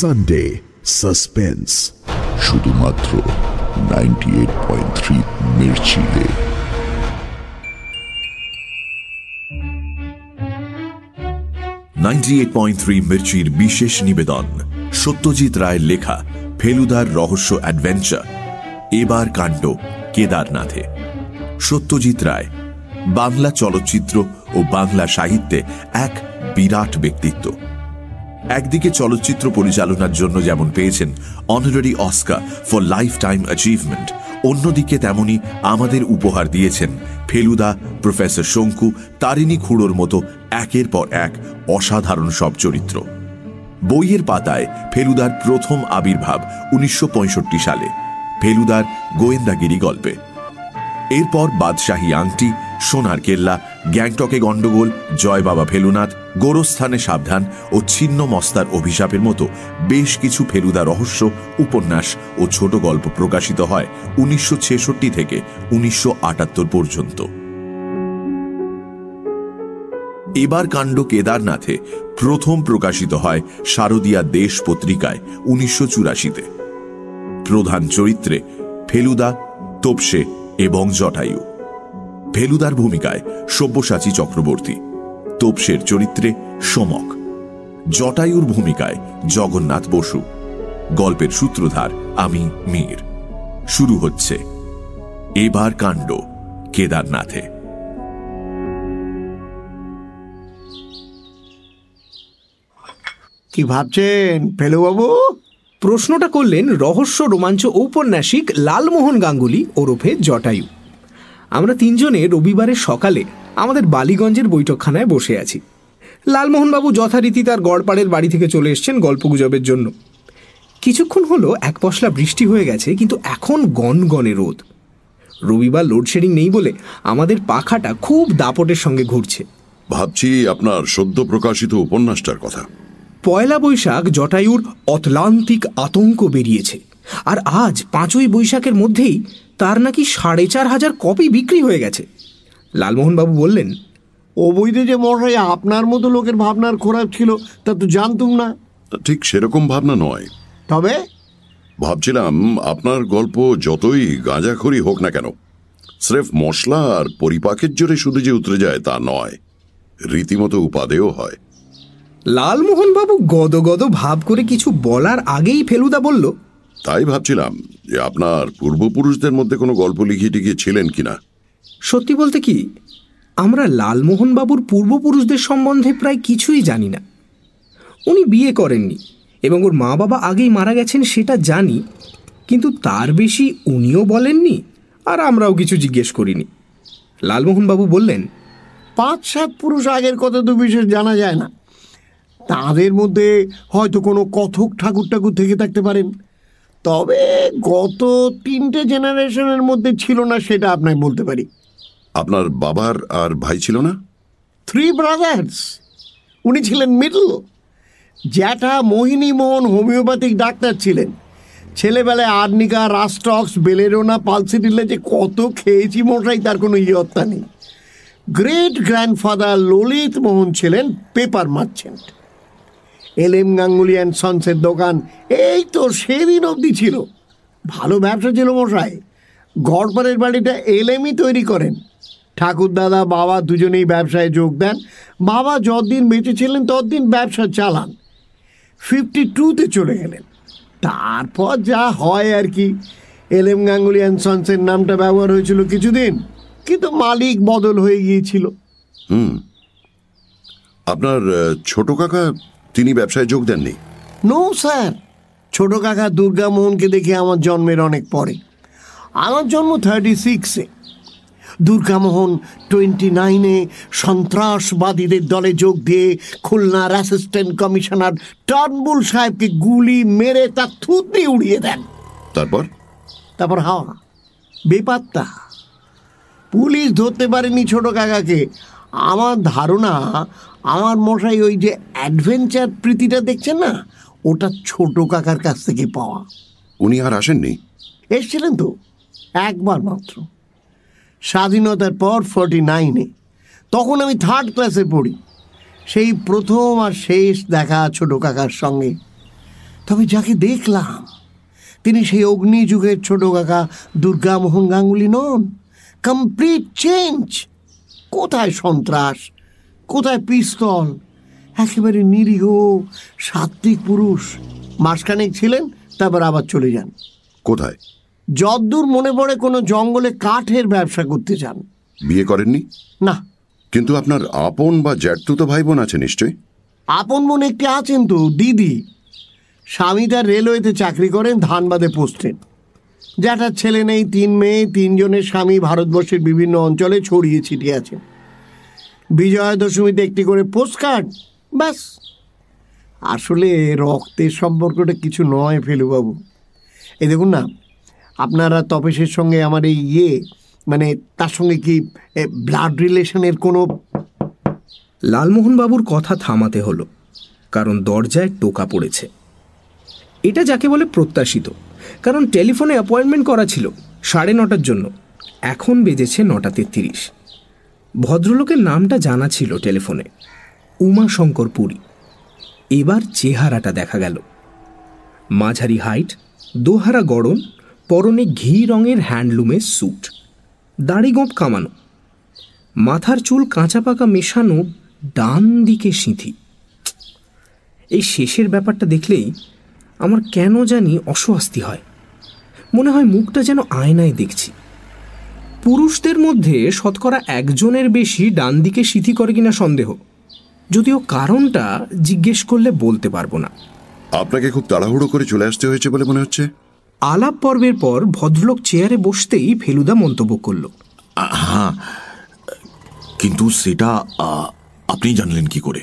Sunday suspense শুধুমাত্র ninety eight point three ninety eight point three মির্চির বিশেষ নিবেদন, সত্যজিৎ রায়ের লেখা, ফেলুদার রহস্য অ্যাডভেঞ্চার এবার কাণ্ড, কেদারনাথে। সত্যজিৎ রায়, বাংলা চলচ্চিত্র ও বাংলা সাহিত্যে এক বিরাট ব্যক্তিত্ব। একদিকে চলচ্চিত্র পরিচালনার জন্য যেমন পেয়েছেন honorary Oscar for lifetime achievement, অন্যদিকে তেমনি আমাদের উপহার দিয়েছেন ফেলুদা, প্রফেসর শঙ্কু, তারিণী খুঁড়োর মতো একের পর এক অসাধারণ সব চরিত্র। বইয়ের পাতায় ফেলুদার প্রথম আবির্ভাব উনিশশো পঁয়ষট্টি সালে, ফেলুদার গোয়েন্দাগিরি গল্পে। এরপর বাদশাহী আংটি সোনার কেল্লা, গ্যাংটকে গন্ডগোল জয় বাবা ফেলুনাথ গোরস্থানে সাবধান ও ছিন্ন মস্তার অভিশাপের মতো বেশ কিছু ফেলুদা রহস্য, উপন্যাস ও ছোট গল্প প্রকাশিত হয় উনিশশো থেকে উনিশশো আটাত্তর পর্যন্ত। এবার কাণ্ড কেদারনাথে প্রথম প্রকাশিত হয় শারদীয়া দেশ পত্রিকায় উনিশশো চুরাশিতে। প্রধান চরিত্রে ফেলুদা, তোপসে এবং জটায়ু। ফেলুদার ভূমিকায় সব্যসাচী চক্রবর্তী তোপসের চরিত্রে সমক জটায়ুর ভূমিকায় জগন্নাথ বসু গল্পের সূত্রধার আমি মীর। শুরু হচ্ছে এবার কাণ্ড কেদারনাথে। কি ভাবছেন ফেলুবাবু? প্রশ্নটা করলেন রহস্য রোমাঞ্চ ঔপন্যাসিক লালমোহন গাঙ্গুলি ওরফে জটায়ু। আমরা তিনজনে রবিবারের সকালে আমাদের বালিগঞ্জের বৈঠকখানায় বসে আছি। লালমোহনবাবু যথারীতি তার গড়পাড়ের বাড়ি থেকে চলে এসছেন গল্পগুজবের জন্য। কিছুক্ষণ হলো এক পশলা বৃষ্টি হয়ে গেছে কিন্তু এখন গনগনে রোদ। রবিবার লোডশেডিং নেই বলে আমাদের পাখাটা খুব দাপটের সঙ্গে ঘুরছে। ভাবছি আপনার সদ্য প্রকাশিত উপন্যাসটার কথা। পয়লা বৈশাখ জটায়ুর অতলান্তিক আতঙ্ক বেরিয়েছে আর আজ পাঁচই বৈশাখের মধ্যেই তার নাকি সাড়ে চার হাজার কপি বিক্রি হয়ে গেছে। লালমোহনবাবু বললেন ও বইতে যে মশাই আপনার মতো লোকের ভাবনার খোরাক ছিল তা তো জানতুম না। ঠিক সেরকম ভাবনা নয়। তবে? ভাবছিলাম আপনার গল্প যতই গাঁজাখড়ি হোক না কেন স্রেফ মশলা আর পরিপাকের জোরে শুধু যে উতরে যায় তা নয় রীতিমতো উপাদেয় হয়। লালমোহনবাবু গদগদ ভাব করে কিছু বলার আগেই ফেলুদা বলল তাই ভাবছিলাম যে আপনার পূর্বপুরুষদের মধ্যে কোনো গল্প লিখিয়ে টিকিয়ে ছিলেন কিনা। সত্যি বলতে কি আমরা লালমোহনবাবুর পূর্বপুরুষদের সম্বন্ধে প্রায় কিছুই জানি না। উনি বিয়ে করেননি এবং ওর মা বাবা আগেই মারা গেছেন সেটা জানি কিন্তু তার বেশি উনিও বলেননি আর আমরাও কিছু জিজ্ঞেস করিনি। লালমোহনবাবু বললেন পাঁচ সাত পুরুষ আগের কথা তো বিশেষ জানা যায় না। তাদের মধ্যে হয়তো কোনো কথক ঠাকুর ঠাকুর থেকে থাকতে পারেন। তবে গত তিনটে জেনারেশনের মধ্যে ছিল না সেটা আপনাকে বলতে পারি। আপনার বাবার আর ভাই ছিল না? থ্রি ব্রাদার্স উনি ছিলেন মিডল জ্যাঠা মোহিনী মোহন হোমিওপ্যাথিক ডাক্তার ছিলেন। ছেলেবেলায় আর্নিকা রাস্টক্স বেলেরোনা পালসিডিলে যে কত খেয়েছি মশাই তার কোনো ইয়ত্তা নেই। গ্রেট গ্র্যান্ডফাদার ললিত মোহন ছিলেন paper merchant L M Ganguly and সন্সের দোকান। এই তো সেদিন অবধি ছিল। ভালো ব্যবসা ছিল মশাই। গড়পাড়ের বাড়িটা এলএমই তৈরি করেন। ঠাকুর দাদা, বাবা দুজনেই ব্যবসায় যোগ দেন। বাবা যতদিন বেঁচে ছিলেন, ততদিন ব্যবসা চালান। ফিফটি টুতে চলে গেলেন। তারপর যা হয় আর কি। এল এম গাঙ্গুলি অ্যান্ড সন্সের নামটা ব্যবহার হয়েছিল কিছুদিন, কিন্তু মালিক বদল হয়ে গিয়েছিল। হুম। আপনার ছোট কাকা তিনি ব্যবসায় যোগ দেননি। নো স্যার ছোট কাকা দুর্গা মোহনকে দেখে আমার জন্মের অনেক পরে। আমার জন্ম থার্টি সিক্সে দুর্গামোহন টোয়েন্টি নাইনে সন্ত্রাসবাদীদের দলে যোগ দিয়ে খুলনার অ্যাসিস্ট্যান্ট কমিশনার টর্নবুল সাহেবকে গুলি মেরে তার থুত দিয়ে উড়িয়ে দেন। তারপর? তারপর হাওয়া। বেপাত্তা। পুলিশ ধরতে পারেনি ছোট কাকাকে। আমার ধারণা আমার মশাই ওই যে অ্যাডভেঞ্চার প্রীতিটা দেখছেন না? ওটা ছোট কাকার কাছ থেকে পাওয়া। উনি আর আসেননি? এসছিলেন তো? একবার মাত্র। স্বাধীনতার পর ফর্টি নাইনে তখন আমি থার্ড ক্লাসে পড়ি। সেই প্রথম আর শেষ দেখা ছোট কাকার সঙ্গে। তবে যাকে দেখলাম তিনি সেই অগ্নিযুগের ছোট কাকা দুর্গা মোহন গাঙ্গুলি নন। কমপ্লিট চেঞ্জ কোথায় সন্ত্রাস? কোথায় পিস্তল? একেবারে নিরীহ সাত্বিক পুরুষ। মাসখানেক ছিলেন তারপর আবার চলে যান। কোথায়? যদ্দূর মনে পড়ে কোনো জঙ্গলে কাঠের ব্যবসা করতে চান বিয়ে করেননি? না। কিন্তু আপনার আপন বা জ্যাঠতুতো ভাই বোন আছে নিশ্চয়ই? আপন মনে একটি আছেন তো দিদি। স্বামী তার রেলওয়েতে চাকরি করেন ধানবাদে জ্যাঠার ছেলে নেই, তিন মেয়ে, তিনজনের স্বামী ভারতবর্ষের বিভিন্ন অঞ্চলে ছড়িয়ে ছিটিয়ে আছেন বিজয়া দশমীতে একটি করে পোস্টকার্ড ব্যাস। আসলে রক্তের সম্পর্কটা কিছু নয় ফেলুবাবু। এই দেখুন না, আপনারা তপেশের সঙ্গে আমার এই ইয়ে মানে তার সঙ্গে কি ব্লাড রিলেশনের কোনো লালমোহনবাবুর কথা থামাতে হলো, কারণ দরজায় টোকা পড়েছে। এটা যাকে বলে প্রত্যাশিত। কারণ টেলিফোনে অ্যাপয়েন্টমেন্ট করা ছিল সাড়ে নটার জন্য। এখন বেজেছে নটা তেত্রিশ। ভদ্রলোকের নামটা জানা ছিল টেলিফোনে, উমাশঙ্কর পুরী। এবার চেহারাটা দেখা গেল। মাঝারি হাইট, দোহারা গড়ন, পরনে ঘি রঙের হ্যান্ডলুমের স্যুট। দাড়ি গোঁপ কামানো। মাথার চুল কাঁচা পাকা মেশানো ডান দিকে সিঁথি। এই শেষের ব্যাপারটা দেখলেই আমার কেন জানি অস্বস্তি হয়। মনে হয় মুখটা যেন আয়নায় দেখছি। পুরুষদের মধ্যে শতকরা একজনের বেশি ডান দিকে সিথি করে কিনা সন্দেহ। যদিও কারণটা জিজ্ঞেস করলে বলতে পারব না। আপনাকে খুব তাড়াহুড়ো করে চলে আসতে হয়েছে বলে মনে হচ্ছে? আলাপ পর্বের পর ভদ্রলোক চেয়ারে বসতেই ফেলুদা মন্তব্য করল। হ্যাঁ। কিন্তু সেটা আপনি জানলেন কি করে?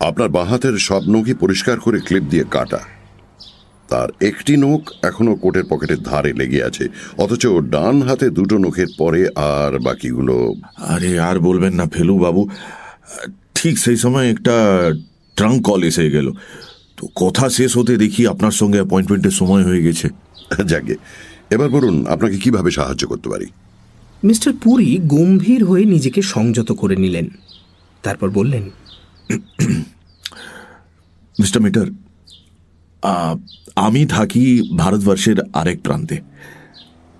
আপনার বাঁ হাতের সব নখই পরিষ্কার করে ক্লিপ দিয়ে কাটা। তার একটি নখ এখনও কোটের পকেটের ধারে লেগে আছে। অথচ ডান হাতে দুটো নখের পরে আর বাকিগুলো? আরে আর বলবেন না ফেলু বাবু। ঠিক সেই সময় একটা ট্রাঙ্ক কল এসে গেল। তো কথা শেষ হতে দেখি আপনার সঙ্গে অ্যাপয়েন্টমেন্টের সময় হয়ে গেছে। যাকে। এবার বলুন আপনাকে কীভাবে সাহায্য করতে পারি? মিস্টার পুরী গম্ভীর হয়ে নিজেকে সংযত করে নিলেন। তারপর বললেন মিস্টার মিটার আ, আমি থাকি ভারতবর্ষের আরেক প্রান্তে।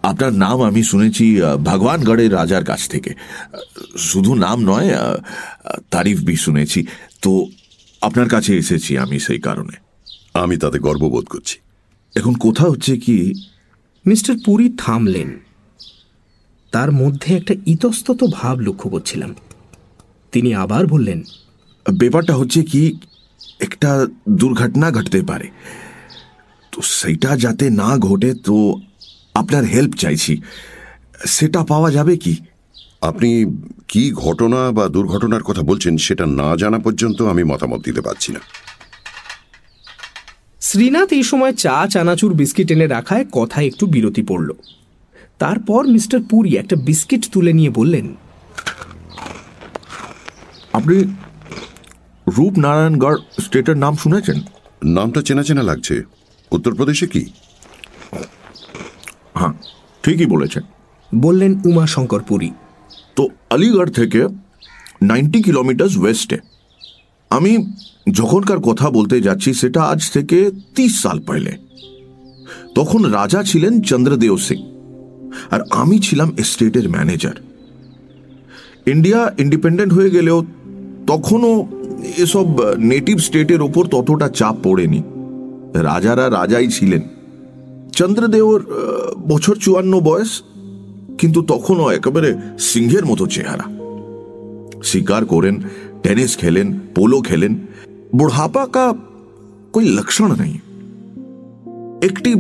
আপনার নাম আমি শুনেছি ভগবানগড়ের রাজার কাছ থেকে। শুধু নাম নয় তারিফ বি শুনেছি। তো আপনার কাছে এসেছি আমি সেই কারণে। আমি তাতে গর্ববোধ করছি। এখন কথা হচ্ছে কি? মিস্টার পুরী থামলেন। তার মধ্যে একটা ইতস্তত ভাব লক্ষ্য করছিলাম। তিনি আবার বললেন ব্যাপারটা হচ্ছে কি একটা দুর্ঘটনা ঘটতে পারে। তো সেটা যাতে না ঘটে তো আপনার হেল্প চাইছি। সেটা পাওয়া যাবে কি? আপনি কি ঘটনা বা দুর্ঘটনার কথা বলছেন সেটা না জানা পর্যন্ত আমি মতামত দিতে পারছি না। শ্রীনাথ এই সময় চা চানাচুর বিস্কিট এনে রাখায় কথায় একটু বিরতি পড়ল। তারপর মিস্টার পুরী একটা বিস্কিট তুলে নিয়ে বললেন আপনি রূপনারায়ণগড় স্টেটের নাম শুনেছেন? নামটা চেনা চেনা লাগছে। উত্তরপ্রদেশে কি? হ্যাঁ ঠিকই বলেছেন। বললেন উমাশঙ্কর পুরী। তো আলিগড় থেকে নাইনটি কিলোমিটার ওয়েস্টে। আমি যখনকার কথা বলতে যাচ্ছি সেটা আজ থেকে তিরিশ সাল পহলে। তখন রাজা ছিলেন চন্দ্রদেও সিং আর আমি ছিলাম স্টেটের ম্যানেজার। ইন্ডিয়া ইন্ডিপেন্ডেন্ট হয়ে গেলেও তখনও এসব নেটিভ স্টেটের ওপর ততটা চাপ পড়েনি। রাজারা রাজাই ছিলেন। চন্দ্রদেওর বছর চুয়ান্ন বয়স, কিন্তু তখনও একেবারে সিংহের মতো চেহারা। শিকার করেন, টেনিস খেলেন, পোলো খেলেন বুढ़ापा কা লক্ষণ নেই। একটি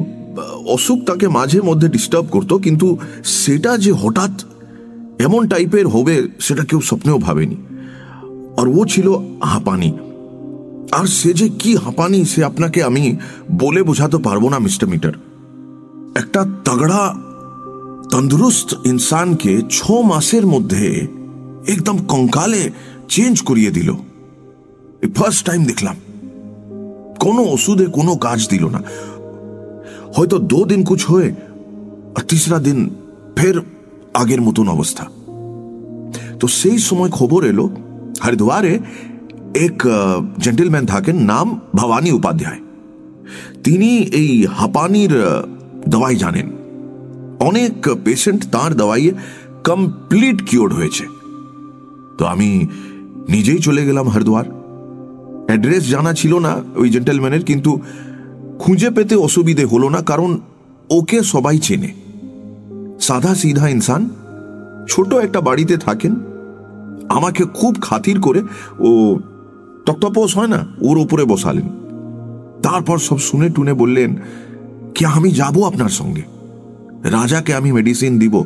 অসুখ তাকে মাঝে মধ্যে ডিস্টার্ব করত, কিন্তু সেটা যে হঠাৎ এমন টাইপের হবে, সেটা কেউ স্বপ্নেও ভাবেনি। আর ও ছিল আহাপানি। আর সে যে কি হাঁপানি, সে আপনাকে আমি বলে বোঝাতে পারব না, মিস্টার মিটার। একটা তাগড়া, তন্দুরুস্ত ইনসানকে ছ মাসের মধ্যে একদম কঙ্কালে চেঞ্জ করিয়ে দিল। ফার্স্ট টাইম দেখলাম। কোনো ওষুধে কোনো কাজ দিল না। হয়তো দো দিন কুছ হয়ে আর তিসরা দিন ফের আগের মতন অবস্থা। তো সেই সময় খবর এলো, হরিদ্বারে এক জেন্টেলম্যান থাকেন নাম ভবানী উপাধ্যায় তিনি এই হাঁপানির দাওয়াই জানেন অনেক পেশেন্ট তার দাওয়াইয়ে কমপ্লিট কিওর হয়েছে তো আমি নিজেই চলে গেলাম হরিদ্বার অ্যাড্রেস জানা ছিল না ওই জেন্টেলম্যানের কিন্তু খুঁজে পেতে অসুবিধে হলো না কারণ ওকে সবাই চেনে সাদা সিধা ইনসান ছোট একটা বাড়িতে থাকেন আমাকে খুব খাতির করে ও তক্তপোষ হয় না? ওর ওপরে বসালেন। তারপর সব শুনে টুনে বললেন, কি আমি যাব আপনার সঙ্গে? রাজাকে আমি মেডিসিন দিব।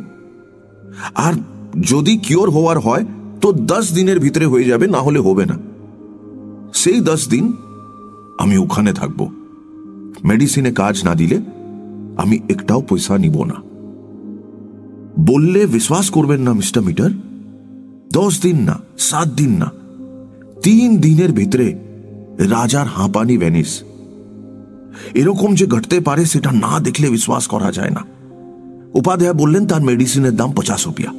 আর যদি কিওর হওয়ার হয়, তো দশ দিনের ভিতরে হয়ে যাবে, না হলে হবে না। সেই দশ দিন আমি ওখানে থাকব। মেডিসিনে কাজ না দিলে আমি একটাও পয়সা নিব না। বললে, বিশ্বাস করবেন না, মিস্টার মিটার। দশ দিন না, সাত দিন না তিন দিনের ভিতরে রাজার হাঁপানি ভ্যানিস এরকম যে ঘটতে পারে সেটা না দেখলে বিশ্বাস করা যায় না। উপাধ্যায় বললেন, তার মেডিসিনের দাম পঞ্চাশ রুপিয়া।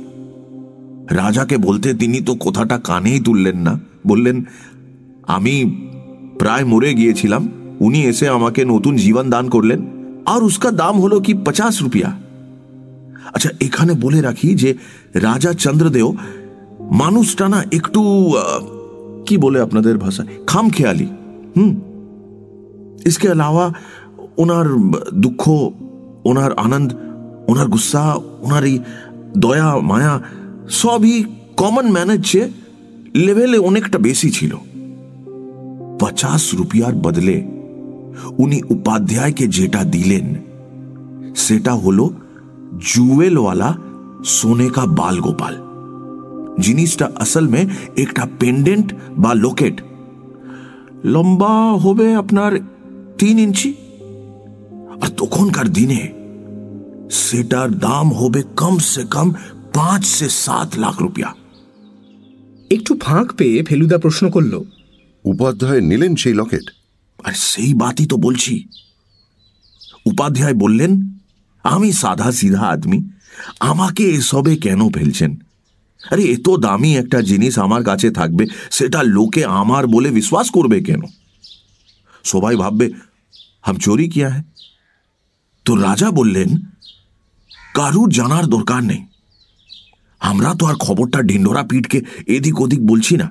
রাজাকে বলতে তিনি তো কথাটা কানেই তুললেন না। বললেন, আমি প্রায় মরে গিয়েছিলাম। উনি এসে আমাকে নতুন জীবন দান করলেন। আর উসকা দাম হলো কি পচাশ রুপিয়া? আচ্ছা এখানে বলে রাখি যে রাজা চন্দ্রদেও মানুষটা না একটু কি বলে আপনাদের ভাষায় খাম খেয়ালি হুম इसके अलावा ওনার দুঃখ ওনার আনন্দ ওনার গুসা ওনার এই দয়া মায়া সবই কমন ম্যানের চেয়ে লেভেলে অনেকটা বেশি ছিল পচাশ রুপিয়ার বদলে উনি উপাধ্যায়কে যেটা দিলেন সেটা হলো জুয়েলওয়ালা সোনে কা বাল গোপাল জিনিসটা আসল মে একটা পেন্ডেন্ট বা লোকেট লম্বা হবে আপনার তিন ইঞ্চি। আর তখনকার দিনে সেটার দাম হবে কম সে কম পাঁচ সে সাত লাখ রুপিয়া। একটু ফাঁক পেয়ে ফেলুদা প্রশ্ন করল উপাধ্যায় নিলেন সেই লকেট আর সেই বাতই তো বলছি। উপাধ্যায় বললেন আমি সাদা সিধা আদমি আমাকে এসবে কেন ফেলছেন? আরে এত দামি একটা জিনিস আমার কাছে থাকবে সেটা লোকে আমার বলে বিশ্বাস করবে কেন সবাই ভাববে হাম চোরি কিয়া হ্যাঁ তো রাজা বললেন কারুর জানার দরকার নেই আমরা তো আর খবরটা ঢিন্ডোরা পিট के এদিক ওদিক বলছি না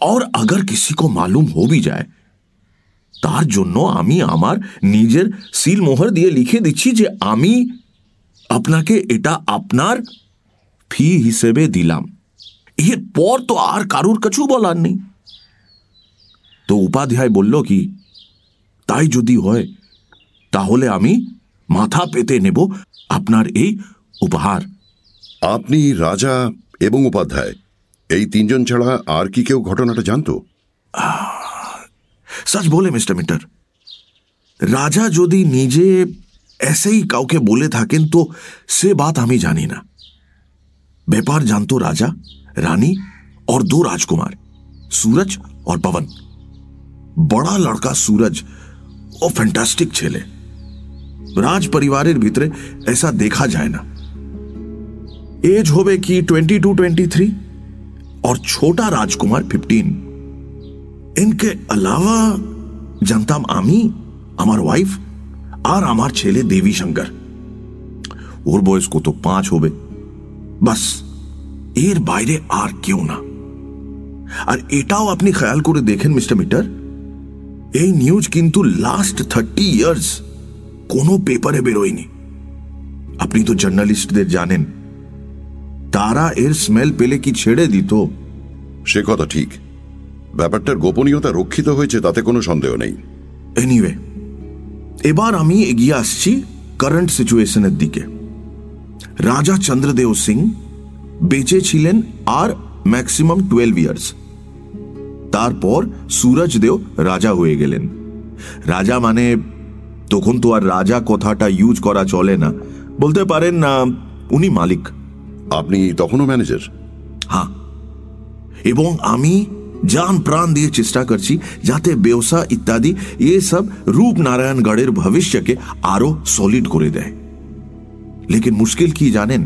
और अगर किसी को मालूम हो भी जाए তার জন্য আমি আমার নিজের সিল মোহর দিয়ে লিখে দিচ্ছি যে আমি আপনাকে এটা আপনার ফি হিসেবে দিলাম। এরপর তো আর কারুর কিছু বলার নেই। তো উপাধ্যায় বলল কি তাই যদি হয় তাহলে আমি মাথা পেতে নেব আপনার এই উপহার। আপনি রাজা এবং উপাধ্যায় এই তিনজন ছাড়া আর কি কেউ ঘটনাটা জানতো? সচ বলে মিস্টার মিটার। রাজা যদি নিজে এসেই কাউকে বলে থাকেন তো সে বাত আমি জানি না। ব্যাপার জানতো রাজা রানী और दो राजकुमार सूरज और पवन বড়া লড়কা সুরজ ও ফ্যান্টাস্টিক ছেলে রাজ পরিবারের ভিতরে ऐसा দেখা যায় না এজ হবে কি টোয়েন্টি টু টোয়েন্টি থ্রি और छोटा राजकुमार फिफ्टीन ইনকে अलावा জানতাম আমি আমার ওয়াইফ আর আমার ছেলে দেবী শঙ্কর ওর বয়স কত পাঁচ হবে বাসের বাইরে আর কেউ না। আর এটাও আপনি খেয়াল করে দেখেন মিস্টার মিটার এই নিউজ কিন্তু লাস্ট থার্টি ইয়ার্স কোনো পেপারে বেরোয়নি। আপনি তো জার্নালিস্টদের জানেন তারা এর স্মেল পেলে কি ছেড়ে দিত? সে কথা ঠিক। ব্যাপারটার গোপনীয়তা রক্ষিত হয়েছে তাতে কোনো সন্দেহ নেই। এনিওয়ে এবার আমি এগিয়ে আসছি কারেন্ট সিচুয়েশনের দিকে। রাজা চন্দ্রদেও সিং বেঁচে ছিলেন আর ম্যাক্সিমাম টুয়েলভ ইয়ার্স। তারপর সুরজদেও রাজা হয়ে গেলেন। রাজা মানে তখন তো আর রাজা কথাটা ইউজ করা চলে না। বলতে পারেন না উনি মালিক। আপনি তখনও ম্যানেজার হ্যাঁ। এবং আমি জান প্রাণ দিয়ে চেষ্টা করছি যাতে ব্যবসা ইত্যাদি এসব সব রূপনারায়ণগড়ের ভবিষ্যকে আরও সলিড করে দেয়। লেকিন মুশকিল কি জানেন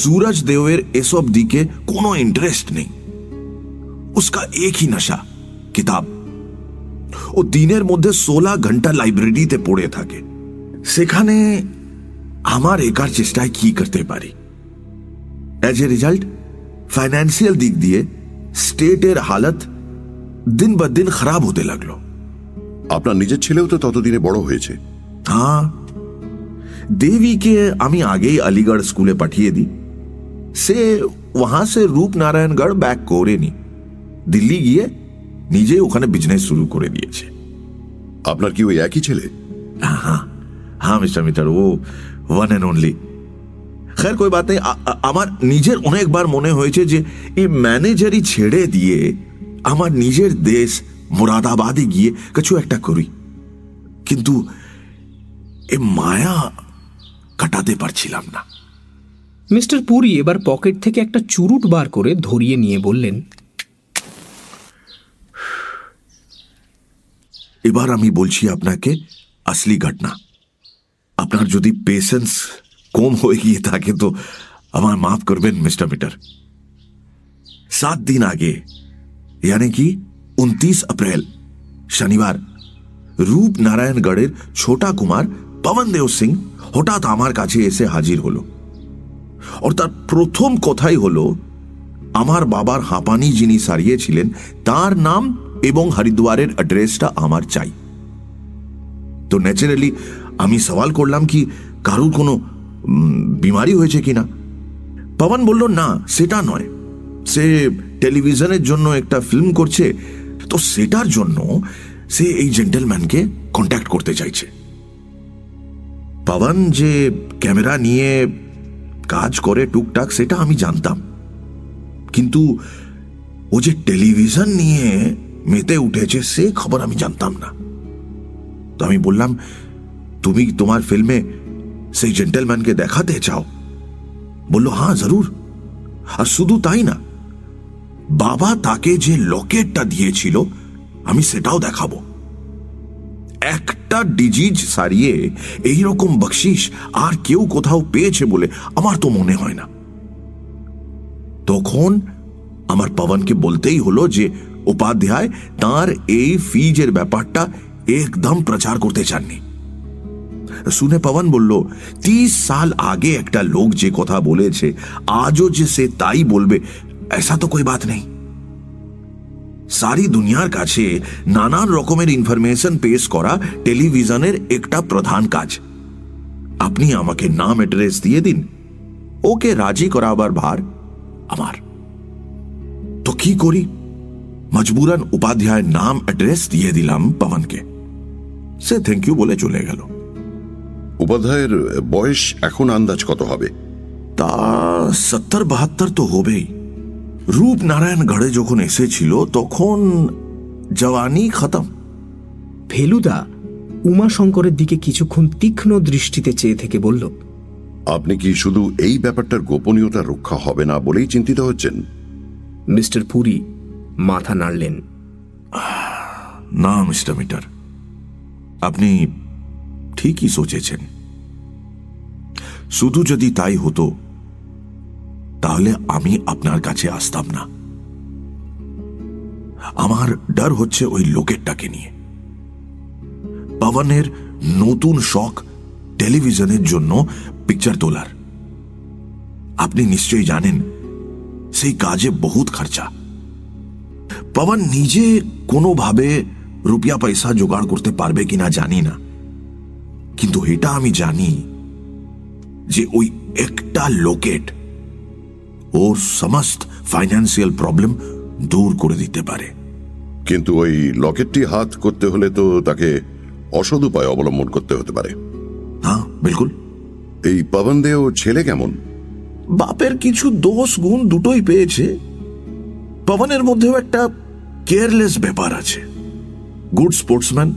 सूरज देवेर এসব দিকে কোনো ইন্টারেস্ট নেই उसका एक ही नशा किताब ও দিনের মধ্যে ষোলা ঘন্টা লাইব্রেরিতে পড়ে থাকে সেখানে আমার একার চেষ্টায় কি করতে পারি অ্যাজ এ রেজাল্ট ফাইন্যান্সিয়াল দিক দিয়ে স্টেটের হালত দিন বা দিন খারাপ হতে লাগলো আপনার নিজের ছেলেও তো ততদিনে বড় হয়েছে হ্যাঁ দেবীকে আমি আগেই আলিগড় স্কুলে পাঠিয়ে দিই সে वहां से রূপনারায়ণগড় ব্যাক করেনি দিল্লি গিয়ে নিজে ওখানে বিজনেস শুরু করে দিয়েছে আপনার কি ওই একই ছেলে হ্যাঁ মিস্টার মিটার ও ওয়ান অ্যান্ড অনলি খের কই বাত নেই আ- আ- আমার নিজের অনেকবার মনে হয়েছে যে এই ম্যানেজারই ছেড়ে দিয়ে আমার নিজের দেশ মুরাদাবাদে গিয়ে কিছু একটা করি কিন্তু এ মায়া কাটাতে পারছিলাম না মিস্টার পুরী এবার পকেট থেকে একটা চুরুট বার করে ধরিয়ে নিয়ে বললেন এবার আমি বলছি আপনাকে আসলি ঘটনা আপনার যদি পেশেন্স কম হয়ে গিয়ে থাকে তো আমার মাফ করবেন মিস্টার মিটার সাত দিন আগে यानी कि উনত্রিশ अप्रैल শনিবার রূপনারায়ণগড়ের ছোটা কুমার পবনদেও সিং হঠাৎ আমার কাছে এসে হাজির হলো। তার প্রথম কথাই হলো, আমার বাবার হাঁপানি যিনি সারিয়েছিলেন, তার নাম এবং হরিদ্বারের অ্যাড্রেসটা আমার চাই। তো ন্যাচারালি আমি সওয়াল করলাম কি, কারুর কোনো বিমারি হয়েছে কিনা? পবন বলল, না, সেটা নয়। সে টেলিভিশনের জন্য একটা ফিল্ম করছে, তো সেটার জন্য সে এই জেন্টেলম্যানকে কন্ট্যাক্ট করতে চাইছে। পবন যে ক্যামেরা নিয়ে কাজ করে টুকটাক, সেটা আমি জানতাম। কিন্তু ও যে টেলিভিশন নিয়ে মেতে উঠেছে, সে খবর আমি জানতাম না। তো আমি বললাম, তুমি তোমার ফিল্মে সেই জেন্টেলম্যানকে দেখাতে চাও? বলল হ্যাঁ জরুর। আর শুধু তাই না, বাবা তাকে যে লকেটটা দিয়েছিল, আমি সেটাও দেখাবো। একটা ডিজিজ সারিয়ে এই রকম বকশিস আর কেউ কোথাও পেয়েছে বলে আমার তো মনে হয় না। তখন আমার পবনকে বলতেই হলো যে উপাধ্যায় তার এই ফিজের ব্যাপারটা একদম প্রচার করতে চাননি। শুনে পবন বলল, তিরিশ সাল আগে একটা লোক যে কথা বলেছে, আজও যে সে তাই বলবে, এসা তো কই বাত নেই। সারি দুনিয়ার কাছে নানান রকমের ইনফরমেশন পেশ করা টেলিভিশনের একটা প্রধান কাজ। আপনি আমাকে নাম অ্যাড্রেস দিয়ে দিন। ওকে রাজি করাবার ভার আমার। তো কি করি? মজবুরান উপাধ্যায় নাম অ্যাড্রেস দিয়ে দিলাম পবনকে। সে থ্যাংক ইউ বলে চলে গেল। উপাধ্যায়ের বয়স এখন আন্দাজ কত হবে? তা সত্তর বাহাত্তর তো হবেই। রূপনারায়ণগড়ে যখন এসেছিল তখন জওয়ানি খতম। ফেলুদা উমাশঙ্করের দিকে কিছুক্ষণ তীক্ষ্ণ দৃষ্টিতে চেয়ে থেকে বলল আপনি কি শুধু এই ব্যাপারটার গোপনীয়তা রক্ষা হবে না বলেই চিন্তিত হচ্ছেন? মিস্টার পুরী মাথা নাড়লেন। না মিস্টার মিটার। আপনি ঠিকই সোচেছেন। শুধু যদি তাই হতো তাহলে আমি আপনার কাছে আসতাম না। আমার ডর হচ্ছে ওই লোকেরটাকে নিয়ে। পবনের নতুন শখ টেলিভিশনের জন্য পিকচার তোলার। আপনি নিশ্চয়ই জানেন, সেই কাজে বহুত খরচা। পবন নিজে কোনোভাবে রুপিয়া পয়সা জোগাড় করতে পারবে কিনা জানি না। কিন্তু এটা আমি জানি যে ওই একটা লোকেট ওর সমস্ত ফাইন্যান্সিয়াল প্রবলেম দূর করে দিতে পারে। কিন্তু ওই লকেটটি হাত করতে হলে তো তাকে অসদ উপায় অবলম্বন করতে হতে পারে। হ্যাঁ বিলকুল। এই পবন দেও ছেলে কেমন? বাপের কিছু দোষ গুণ দুটোই পেয়েছে। পবনের মধ্যেও একটা কেয়ারলেস ব্যাপার আছে। গুড স্পোর্টসম্যান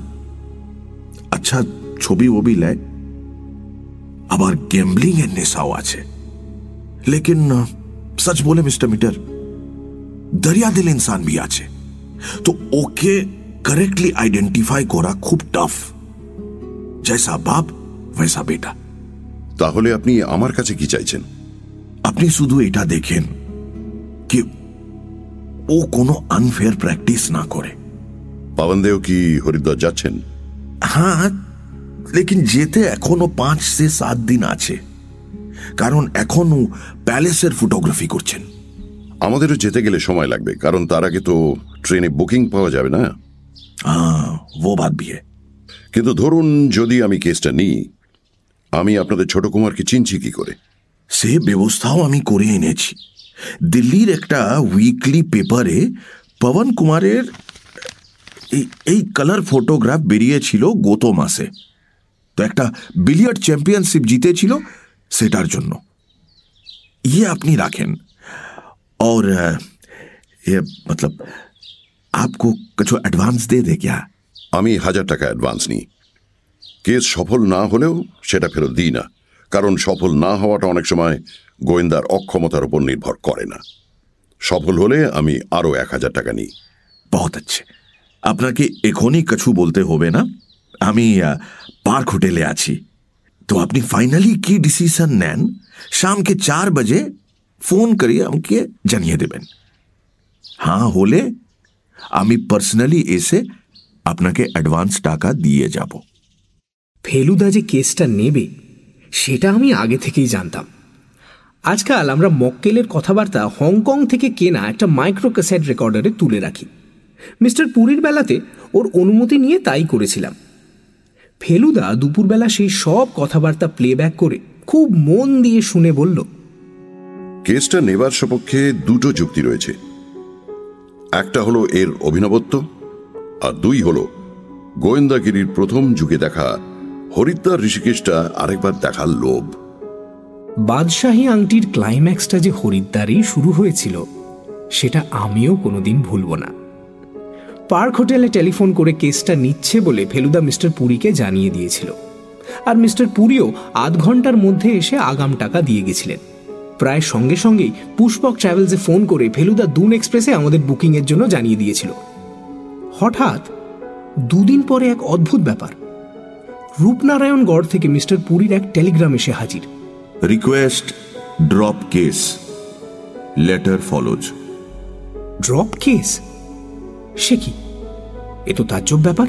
আচ্ছা ছবি ওবি লেয় আবার গেমলিং এর নেশাও আছে। লেকিন સચ બોલે મિસ્ટર મીટર દરિયાદિલ ઇન્સાન બી આ છે તો ઓકે કરેક્ટલી આઈડેન્ટિફાઈ করা খুব টাফ জেসা বাপ ওয়েসা বেটা তাহলে আপনি আমার কাছে কি চাইছেন আপনি শুধু এটা দেখেন কি ও কোনো আনফেয়ার প্র্যাকটিস না করে পাবনদেও কি হরিদ্বার যাচ্ছেন হ্যাঁ লেকিন যেতে এখনও পাঁচ সে সাত দিন আছে কারণ এখনও প্যালেসের ফটোগ্রাফি করছেন। আমাদেরও যেতে গেলে সময় লাগবে কারণ তার আগে তো ট্রেনে বুকিং পাওয়া যাবে না? হ্যাঁ ও বাদ বিয়ে কিন্তু ধরুন যদি আমি কেসটা নিই আমি আপনাদের ছোট কুমারকে চিনছি কি করে? সে ব্যবস্থাও আমি করে এনেছি। দিল্লির একটা উইকলি পেপারে পবন কুমারের এই- এই কালার ফটোগ্রাফ বেরিয়েছিল গত মাসে। তো একটা বিলিয়ার্ড চ্যাম্পিয়নশিপ জিতেছিল সেটার জন্য ये আপনি রাখেন और अ, ये मतलब आपको कुछ एडवांस दे दे क्या আমি হাজার টাকা অ্যাডভান্স নিই কেস সফল না হলেও সেটা ফেরত দিই না কারণ সফল না হওয়াটা অনেক সময় গোয়েন্দার অক্ষমতার উপর নির্ভর করে না সফল হলে আমি আরও এক হাজার টাকা নিই বহুত আচ্ছে আপনাকে এখনই কিছু বলতে হবে না আমি আহ, পার্ক হোটেলে আছি তো আপনি ফাইনালি কি ডিসিশন নেন শামকে চার বাজে ফোন করিয়ে আমাকে জানিয়ে দেবেন হ্যাঁ হলে আমি পার্সোনালি এসে আপনাকে অ্যাডভান্স টাকা দিয়ে যাব ফেলুদা যে কেসটা নেবে সেটা আমি আগে থেকেই জানতাম আজকাল আমরা মক্কেলের কথাবার্তা হংকং থেকে কেনা একটা মাইক্রো ক্যাসেট রেকর্ডারে তুলে রাখি মিস্টার পুরীর বেলাতে ওর অনুমতি নিয়ে তাই করেছিলাম। ফেলুদা দুপুরবেলা সেই সব কথাবার্তা প্লেব্যাক করে খুব মন দিয়ে শুনে বলল কেসটা নেবার সপক্ষে দুটো যুক্তি রয়েছে। একটা হলো এর অভিনবত্ব আর দুই হলো গোয়েন্দাগিরির প্রথম যুগে দেখা হরিদ্বার ঋষিকেশটা আরেকবার দেখার লোভ। বাদশাহী আংটির ক্লাইম্যাক্সটা যে হরিদ্বারেই শুরু হয়েছিল সেটা আমিও কোনোদিন ভুলব না। পার্ক হোটেলে টেলিফোন করে কেসটা নিচ্ছে বলে ফেলুদা মিস্টার পুরীকে জানিয়ে দিয়েছিল। আর মিস্টার পুরীও আধ ঘণ্টার মধ্যে এসে আগাম টাকা দিয়ে গেছিলেন। প্রায় সঙ্গে সঙ্গেই পুষ্পক ট্রাভেলসে ফোন করে ফেলুদা দুন এক্সপ্রেসে আমাদের বুকিংয়ের জন্য জানিয়ে দিয়েছিল। হঠাৎ দুদিন পরে এক অদ্ভুত ব্যাপার। রূপনারায়ণগড় থেকে মিস্টার পুরীর এক টেলিগ্রাম এসে হাজির। Request drop case. Letter follows. Drop case? সে কি? এ তো তাজ্জব ব্যাপার।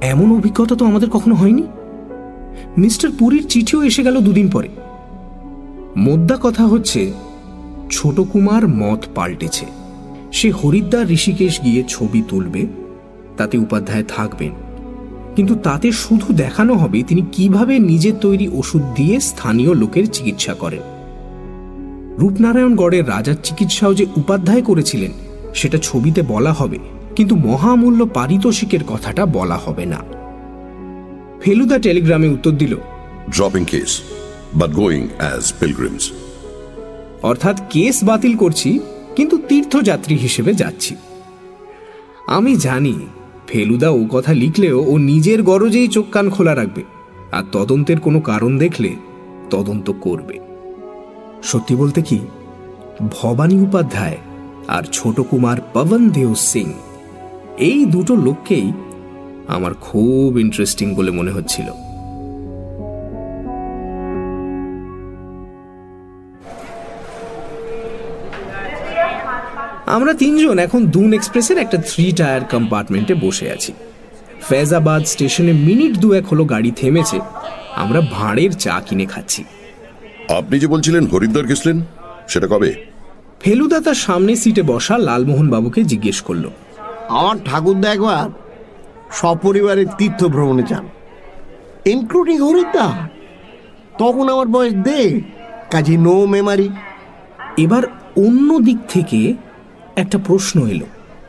এমন অভিজ্ঞতা তো আমাদের কখনো হয়নি। মিস্টার পুরীর চিঠিও এসে গেল দুদিন পরে। মোদ্দা কথা হচ্ছে, ছোট কুমার মত পাল্টেছে। সে হরিদ্বার ঋষিকেশ গিয়ে ছবি তুলবে, তাতে উপাধ্যায় থাকবেন। কিন্তু তাতে শুধু দেখানো হবে তিনি কীভাবে নিজের তৈরি ওষুধ দিয়ে স্থানীয় লোকের চিকিৎসা করেন। রূপনারায়ণগড়ের রাজার চিকিৎসাও যে উপাধ্যায় করেছিলেন সেটা ছবিতে বলা হবে কিন্তু মহামূল্য পারিতোষিকের কথাটা বলা হবে না। ফেলুদা টেলিগ্রামে উত্তর দিল dropping case but going as pilgrims অর্থাৎ কেস বাতিল করছি কিন্তু তীর্থযাত্রী হিসেবে যাচ্ছি। আমি জানি ফেলুদা ও কথা লিখলেও ও নিজের গরজেই চোখ কান খোলা রাখবে আর তদন্তের কোনো কারণ দেখলে তদন্ত করবে। সত্যি বলতে কি ভবানী উপাধ্যায় আর ছোট কুমার পবন দেও সিং। এই দুটো লোককেই আমার খুব ইন্টারেস্টিং বলে মনে হচ্ছিল। আমরা তিনজন এখন দুন এক্সপ্রেসের একটা থ্রি টায়ার কম্পার্টমেন্টে বসে আছি। ফেজাবাদ স্টেশনে মিনিট দুয়েক হলো গাড়ি থেমেছে। আমরা ভাঁড়ের চা কিনে খাচ্ছি। আপনি যে বলছিলেন হরিদ্বার গেছিলেন, সেটা কবে? ফেলুদা তার সামনে সিটে বসা লালমোহন বাবুকে জিজ্ঞেস করল। আমার ঠাকুরদা একবার সপরিবারে তীর্থ ভ্রমণে যান। ইনক্লুডিং হরিদ্বার তখন আমার বয়স দে কাজে নো মেমারি এবার অন্য দিক থেকে একটা প্রশ্ন এলো।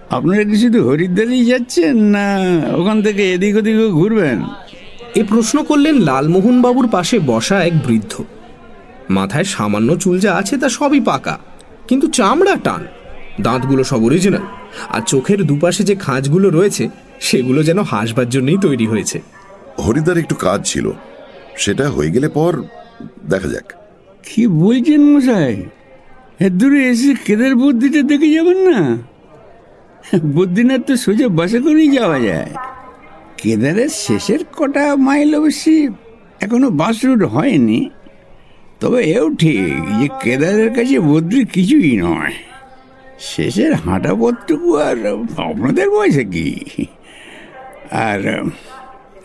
আপনারা কি শুধু হরিদ্বারেই যাচ্ছেন না ওখান থেকে এদিক ওদিকও ঘুরবেন? এ প্রশ্ন করলেন লালমোহন বাবুর পাশে বসা এক বৃদ্ধ। মাথায় সামান্য চুল যা আছে তা সবই পাকা। কিন্তু চামড়া টান। দাঁতগুলো সব অরিজিনাল আর চোখের দুপাশে যে খাঁজগুলো রয়েছে সেগুলো যেন হাসবার জন্যই তৈরি হয়েছে। হরিদার একটু কাজ ছিল। সেটা হয়ে গেলে পর দেখা যাক। কি বলছেন মশাই? দূরে এসে কেদার বুদ্ধিটা দেখে যাবেন না? বদ্রীনাথ তো সোজা বাসে করেই যাওয়া যায়। কেদারের শেষের কটা মাইল অবশ্যই এখনও বাস রুট হয়নি। তবে এও ঠিক যে কেদারের কাছে বদ্রী কিছুই নয়। শেষের হাঁটা পথটুকু আর আপনাদের বয়সে কি? আর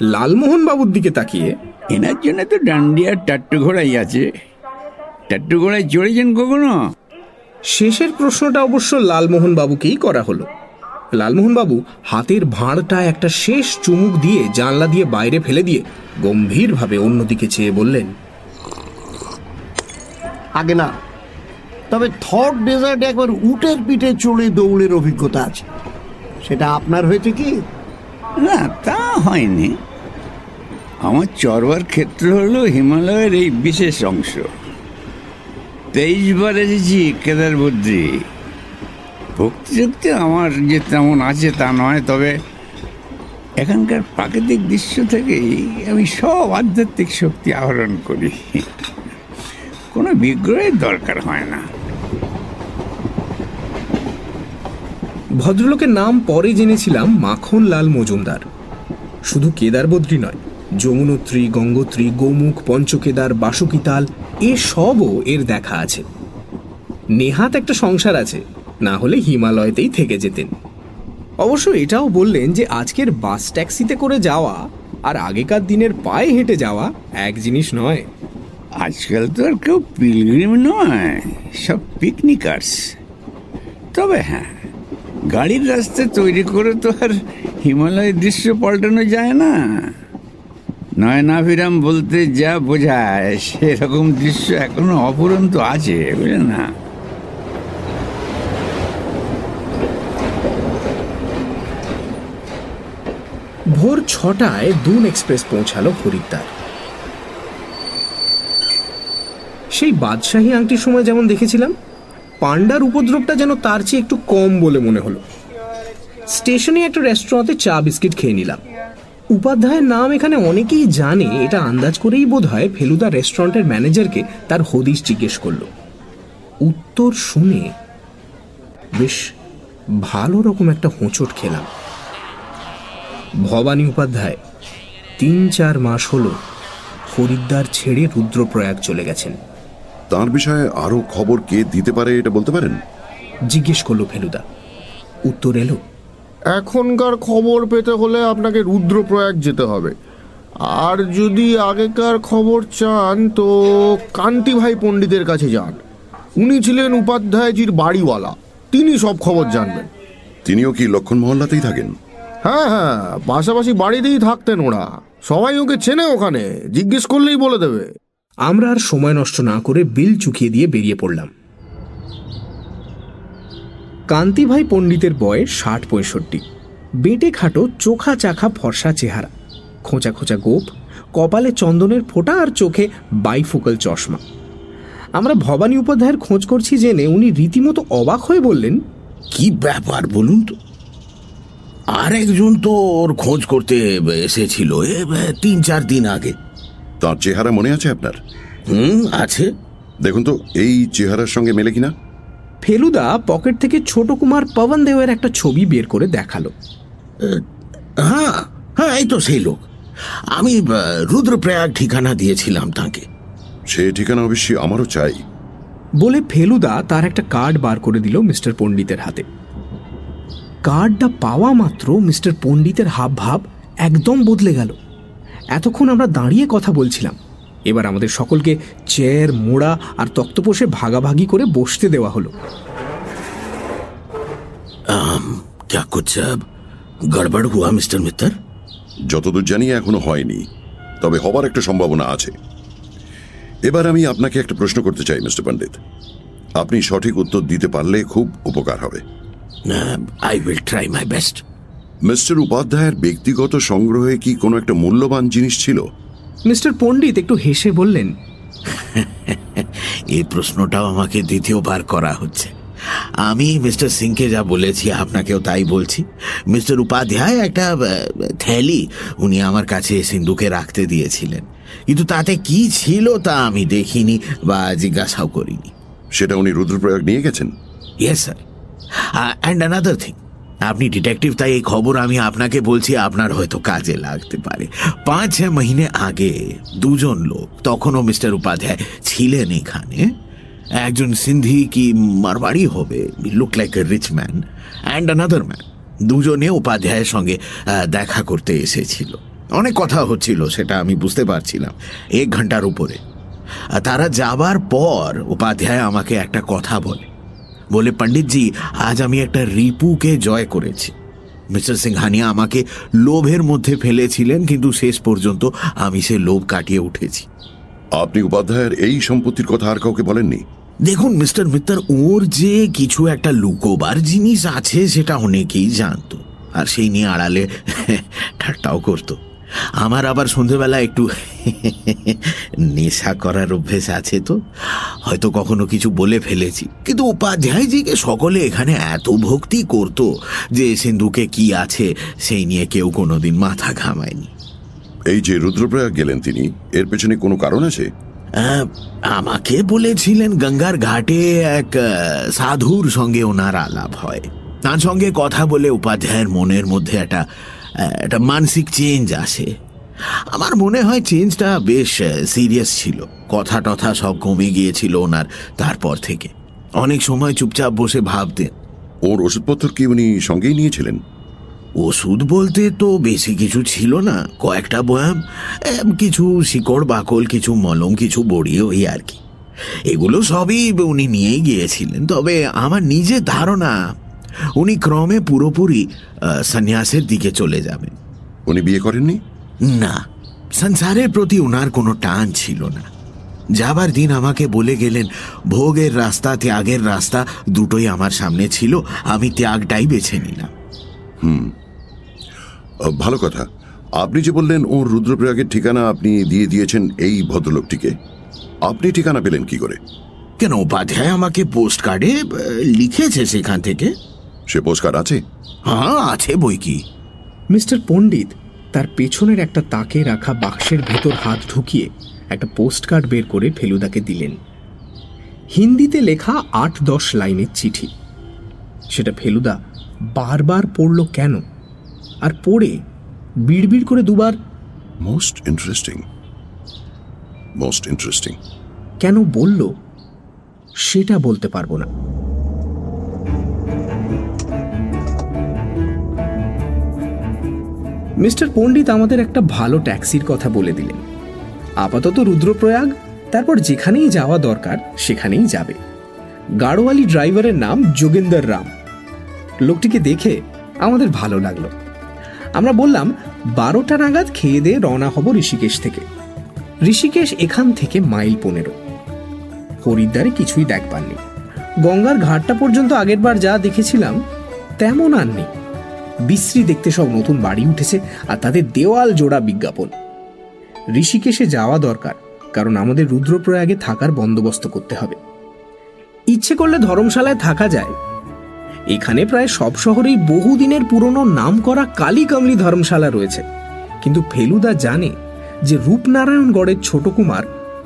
লালমোহন বাবুর দিকে তাকিয়ে এনার জন্য তো ডান্ডিয়ার টাট্টু ঘোড়াই আছে। টাট্টু ঘোড়ায় চড়েছেন কখনো? শেষের প্রশ্নটা অবশ্য লালমোহন বাবুকেই করা হলো। লালমোহন বাবু হাতের ভাঁড়টা একটা শেষ চুমুক দিয়ে জানলা দিয়ে বাইরে ফেলে দিয়ে গম্ভীরভাবে অন্যদিকে চেয়ে বললেন আগে না। তবে থর্ড ডেজার্টে একবার উটের পিঠে চড়ে দৌড়ের অভিজ্ঞতা আছে। সেটা আপনার হয়েছে কি? না, তা হয়নি। আমার চরবার ক্ষেত্র হলো হিমালয়ের এই বিশেষ অংশ। তেইশ বার এসেছি কেদার বুদ্ধি। ভক্তিশক্তি আমার যে তেমন আছে তা নয়, তবে এখানকার প্রাকৃতিক দৃশ্য থেকেই আমি সব আধ্যাত্মিক শক্তি আহরণ করি। কোনো বিগ্রহের দরকার হয় না। ভদ্রলোকের নাম পরে জেনেছিলাম মাখন লাল মজুমদার। শুধু কেদারবদ্রী নয়, যমুনোত্রী, গঙ্গোত্রী, গোমুখ, পঞ্চকেদার বাসুকিতাল এ সবও এর দেখা আছে। নেহাত একটা সংসার আছে, না হলে হিমালয়তেই থেকে যেতেন। অবশ্য এটাও বললেন যে আজকের বাস ট্যাক্সিতে করে যাওয়া আর আগেকার দিনের পায়ে হেঁটে যাওয়া এক জিনিস নয়। আজকাল তো আর কেউ পিলগ্রিম নয়, সব পিকনিকার্স তবে হ্যাঁ গাড়ির রাস্তা তৈরি করে তো আর হিমালয়ের দৃশ্য পাল্টানো যায় না। নয়নাভিরাম বলতে যা বোঝায়, সেরকম দৃশ্য এখনও অপুরন্ত আছে বুঝলে না? ভোর ছটায় দুন এক্সপ্রেস পৌঁছালো হরিদ্বার। সেই বাদশাহী আংটির সময় যেমন দেখেছিলাম, পান্ডার উপদ্রবটা যেন তার চেয়ে একটু কম বলে মনে হলো। স্টেশনে একটা রেস্টুরেন্টে চা বিস্কিট খেয়ে নিলাম। উপাধ্যায়ের নাম এখানে অনেকেই জানে, এটা আন্দাজ করেই বোধ হয় ফেলুদা রেস্টুরেন্টের ম্যানেজারকে তার হদিশ জিজ্ঞেস করল। উত্তর শুনে বেশ ভালো রকম একটা হোঁচট খেলাম। ভবানী উপাধ্যায়, তিন চার মাস হলো হরিদ্বার ছেড়ে রুদ্রপ্রয়াগ চলে গেছেন। তার বিষয়ে আরও খবর কে দিতে পারে এটা বলতে পারেন? জিজ্ঞেস করল ফেলুদা। উত্তর এলো এখনকার খবর পেতে হলে আপনাকে রুদ্রপ্রয়াগ যেতে হবে। আর যদি আগেকার খবর চান তো কান্তি ভাই পণ্ডিতের কাছে যান। উনি ছিলেন উপাধ্যায়জির বাড়িওয়ালা। তিনি সব খবর জানবেন। তিনিও কি লক্ষণ মহল্লাতেই থাকেন? হ্যাঁ হ্যাঁ পাশাপাশি বাড়িতেই থাকতেন ওরা। সবাই ওকে চেনে ওখানে। জিজ্ঞেস করলেই বলে দেবে। আমরা আর সময় নষ্ট না করে বিল চুকিয়ে দিয়ে বেরিয়ে পড়লাম। কান্তিভাই পণ্ডিতের বয়স ষাট পঁয়ষট্টি। বেটে খাটো চোখা চাখা ফর্সা চেহারা। খোঁচা খোঁচা গোপ, কপালে চন্দনের ফোঁটা আর চোখে বাইফোকাল চশমা। আমরা ভবানী উপাধ্যায়ের খোঁজ করছি জেনে উনি রীতিমতো অবাক হয়ে বললেন, কি ব্যাপার বলুন তো? আর একজন তো ওর খোঁজ করতে এসেছিল তিন চার দিন আগে। তার চেহারা মনে আছে আপনার? হুম আছে। দেখুন তো এই চেহারার সঙ্গে মেলে কিনা? ফেলুদা পকেট থেকে ছোট কুমার পবন দেওয়ের একটা ছবি বের করে দেখাল। হ্যাঁ হ্যাঁ এই তো সেই লোক। আমি রুদ্রপ্রয়াগ ঠিকানা দিয়েছিলাম তাকে। সে ঠিকানা অবশ্যই আমারও চাই। বলে ফেলুদা তার একটা কার্ড বার করে দিল মিস্টার পণ্ডিতের হাতে। কার্ডটা পাওয়া মাত্র মিস্টার পণ্ডিতের হাব ভাব একদম বদলে গেল। এতক্ষণ আমরা দাঁড়িয়ে কথা বলছিলাম এবার আমাদের সকলকে চেয়ার মোড়া আর তক্তপোষে ভাগাভাগি করে বসতে দেওয়া হলো আম, क्या कुछ अब गड़बड़ हुआ मिस्टर मित्तर যতদূর জানি এখনো হয়নি তবে হবার একটা সম্ভাবনা আছে এবার আমি আপনাকে একটা প্রশ্ন করতে চাই মিস্টার পণ্ডিত আপনি সঠিক উত্তর দিতে পারলে খুব উপকার হবে I will try my best Mister উপাধ্যায়ের ব্যক্তিগত সংগ্রহে কি কোনো একটা মূল্যবান জিনিস ছিল? মিস্টার পণ্ডিত একটু হেসে বললেন এই প্রশ্নটাও আমাকে দ্বিতীয়বার করা হচ্ছে। আমি মিস্টার সিংকে যা বলেছি আপনাকেও তাই বলছি। মিস্টার উপাধ্যায় একটা থ্যালি উনি আমার কাছে সিন্ধুকে রাখতে দিয়েছিলেন। কিন্তু তাতে কি ছিল তা আমি দেখিনি বা জিজ্ঞাসাও করিনি। সেটা উনি রুদ্রপ্রয়াগ নিয়ে গেছেন? Yes sir and another thing আপনি ডিটেকটিভ, তাই এই খবর আমি আপনাকে বলছি, আপনার হয়তো কাজে লাগতে পারে। পাঁচ ছ মহিনে আগে দুজন লোক, তখনও মিস্টার উপাধ্যায় ছিলেন এখানে। একজন সিন্ধি কি মারবাড়ি হবে? Look like a rich man and another man দুজনে উপাধ্যায়ের সঙ্গে দেখা করতে এসেছিল। অনেক কথা হচ্ছিল, সেটা আমি বুঝতে পারছিলাম এক ঘণ্টার উপরে। তারা যাবার পর উপাধ্যায় আমাকে একটা কথা বলে। বলে পণ্ডিতজি আজ আমি একটা রিপুকে জয় করেছি। মিস্টার সিংহানিয়া আমাকে লোভের মধ্যে ফেলেছিলেন কিন্তু শেষ পর্যন্ত আমি সে লোভ কাটিয়ে উঠেছি। আপনি উপাধ্যায়ের এই সম্পত্তির কথা আর কাউকে বলেননি? দেখুন মিস্টার মিত্তর ওর যে কিছু একটা লুকোবার জিনিস আছে সেটা অনেকেই জানতো। আর সেই নিয়ে আড়ালে ঠাট্টাও করতো। আমার আবার সন্ধেবেলা একটু নেশা করার অভ্যেস আছে তো? হয়তো কখনো কিছু বলে ফেলেছি। কিন্তু উপাধ্যায়জিকে সকলে এখানে এত ভক্তি করত যে সিন্ধুকে কি আছে সেই নিয়ে কেউ কোনোদিন মাথা ঘামায়নি। এই যে রুদ্রপ্রয়াগ গেলেন তিনি এর পেছনে কোনো কারণ আছে? আমাকে বলেছিলেন গঙ্গার ঘাটে এক সাধুর সঙ্গে ওনার আলাপ হয়। তার সঙ্গে কথা বলে উপাধ্যায়ের মনের মধ্যে একটা একটা মানসিক চেঞ্জ আসে। আমার মনে হয় চেঞ্জটা বেশ সিরিয়াস ছিল। কথা টথা সব কমে গিয়েছিল ওনার তারপর থেকে। অনেক সময় চুপচাপ বসে ভাবতেন। ওর ওষুধপত্র কি উনি সঙ্গেই নিয়েছিলেন? ওষুধ বলতে তো বেশি কিছু ছিল না। কয়েকটা বয়াম কিছু শিকড় বাকল কিছু মলম কিছু বড়ি ওই আর কি। এগুলো সবই উনি নিয়েই গিয়েছিলেন। তবে আমার নিজের ধারণা উনি ক্রমে পুরোপুরি সন্ন্যাসের দিকে চলে যাবেন। উনি বিয়ে করেননি? না। সংসারের প্রতি ওনার কোনো টান ছিল না। যাবার দিন আমাকে বলে গেলেন ভোগের রাস্তা ত্যাগের রাস্তা দুটোই আমার সামনে ছিল আমি ত্যাগটাই বেছে নিলাম। হুম। ভালো কথা। আপনি যে বললেন ওর রুদ্রপ্রয়াগের ঠিকানা আপনি দিয়ে দিয়েছেন এই ভদ্রলোকটিকে। আপনি ঠিকানা পেলেন কি করে? কেন উপাধ্যায় আমাকে পোস্ট কার্ডে লিখেছে সেখান থেকে? সে পোস্টকার্ড আছে? হ্যাঁ আছে বই কি। মিস্টার পণ্ডিত তার পেছনের একটা তাকে রাখা বাক্সের ভেতর হাত ঢুকিয়ে একটা পোস্টকার্ড বের করে ফেলুদাকে দিলেন। হিন্দিতে লেখা আট দশ লাইনের চিঠি। সেটা ফেলুদা বারবার পড়ল কেন? আর পড়ে বিড়বিড় করে দুবার? মোস্ট ইন্টারেস্টিং মোস্ট ইন্টারেস্টিং কেন বলল? সেটা বলতে পারব না। মিস্টার পণ্ডিত আমাদের একটা ভালো ট্যাক্সির কথা বলে দিলেন। আপাতত রুদ্রপ্রয়াগ, তারপর যেখানেই যাওয়া দরকার, সেখানেই যাবে। গাড়োয়ালি ড্রাইভারের নাম যোগেন্দর রাম। লোকটিকে দেখে আমাদের ভালো লাগল। আমরা বললাম, বারোটা নাগাদ খেয়ে দিয়ে রওনা হব ঋষিকেশ থেকে। ঋষিকেশ এখান থেকে মাইল পনেরো। হরিদ্বারে কিছুই দেখ পাননি। গঙ্গার ঘাটটা পর্যন্ত আগেরবার যা দেখেছিলাম, তেমন আর নেই। বিশ্রী দেখতে সব নতুন বাড়ি উঠেছে আর তাদের দেওয়াল জোড়া বিজ্ঞাপন। ঋষিকেশে যাওয়া দরকার, কারণ আমাদের রুদ্রপ্রয়াগে থাকার বন্দোবস্ত করতে হবে। ইচ্ছে করলে ধর্মশালায় থাকা যায়। এখানে প্রায় সব শহরেই বহুদিনের পুরনো নাম করা কালী কামলি ধর্মশালা রয়েছে। কিন্তু ফেলুদা জানে যে রূপনারায়ণগড়ের ছোট কুমার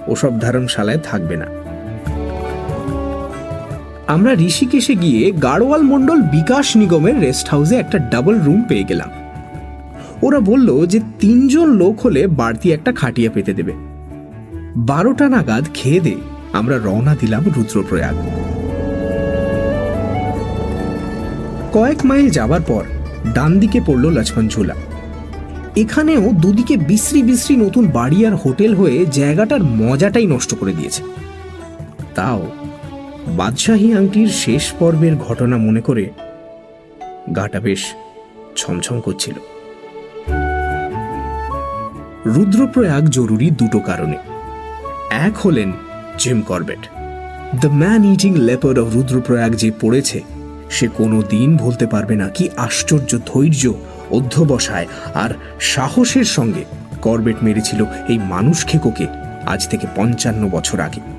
ওসব ধর্মশালায় থাকবে না। আমরা ঋষিকেশে গিয়ে গাড়োয়াল মণ্ডল বিকাশ নিগমের রেস্ট হাউসে একটা ডাবল রুম পেয়ে গেলাম। ওরা বলল যে তিনজন লোক হলে বাড়তি একটা খাটিয়া পেতে দেবে। বারোটা নাগাদ খেয়ে দে, আমরা রওনা দিলাম রুদ্রপ্রয়াগ। কয়েক মাইল যাবার পর ডান দিকে পড়ল লক্ষ্মণ ঝুলা। এখানেও দুদিকে বিশ্রী বিশ্রী নতুন বাড়ি আর হোটেল হয়ে জায়গাটার মজাটাই নষ্ট করে দিয়েছে। তাও বাদশাহী আংটির শেষ পর্বের ঘটনা মনে করে গাটা বেশ ছমছম করছিল। রুদ্রপ্রয়াগ জরুরি দুটো কারণে। এক হলেন Jim Corbett. The man eating leopard of Rudraprayag যে পড়েছে, সে কোনো দিন ভুলতে পারবে না কি আশ্চর্য ধৈর্য, অধ্যবসায় আর সাহসের সঙ্গে করবেট মেরেছিল এই মানুষ খেকোকে আজ থেকে পঞ্চান্ন বছর আগে।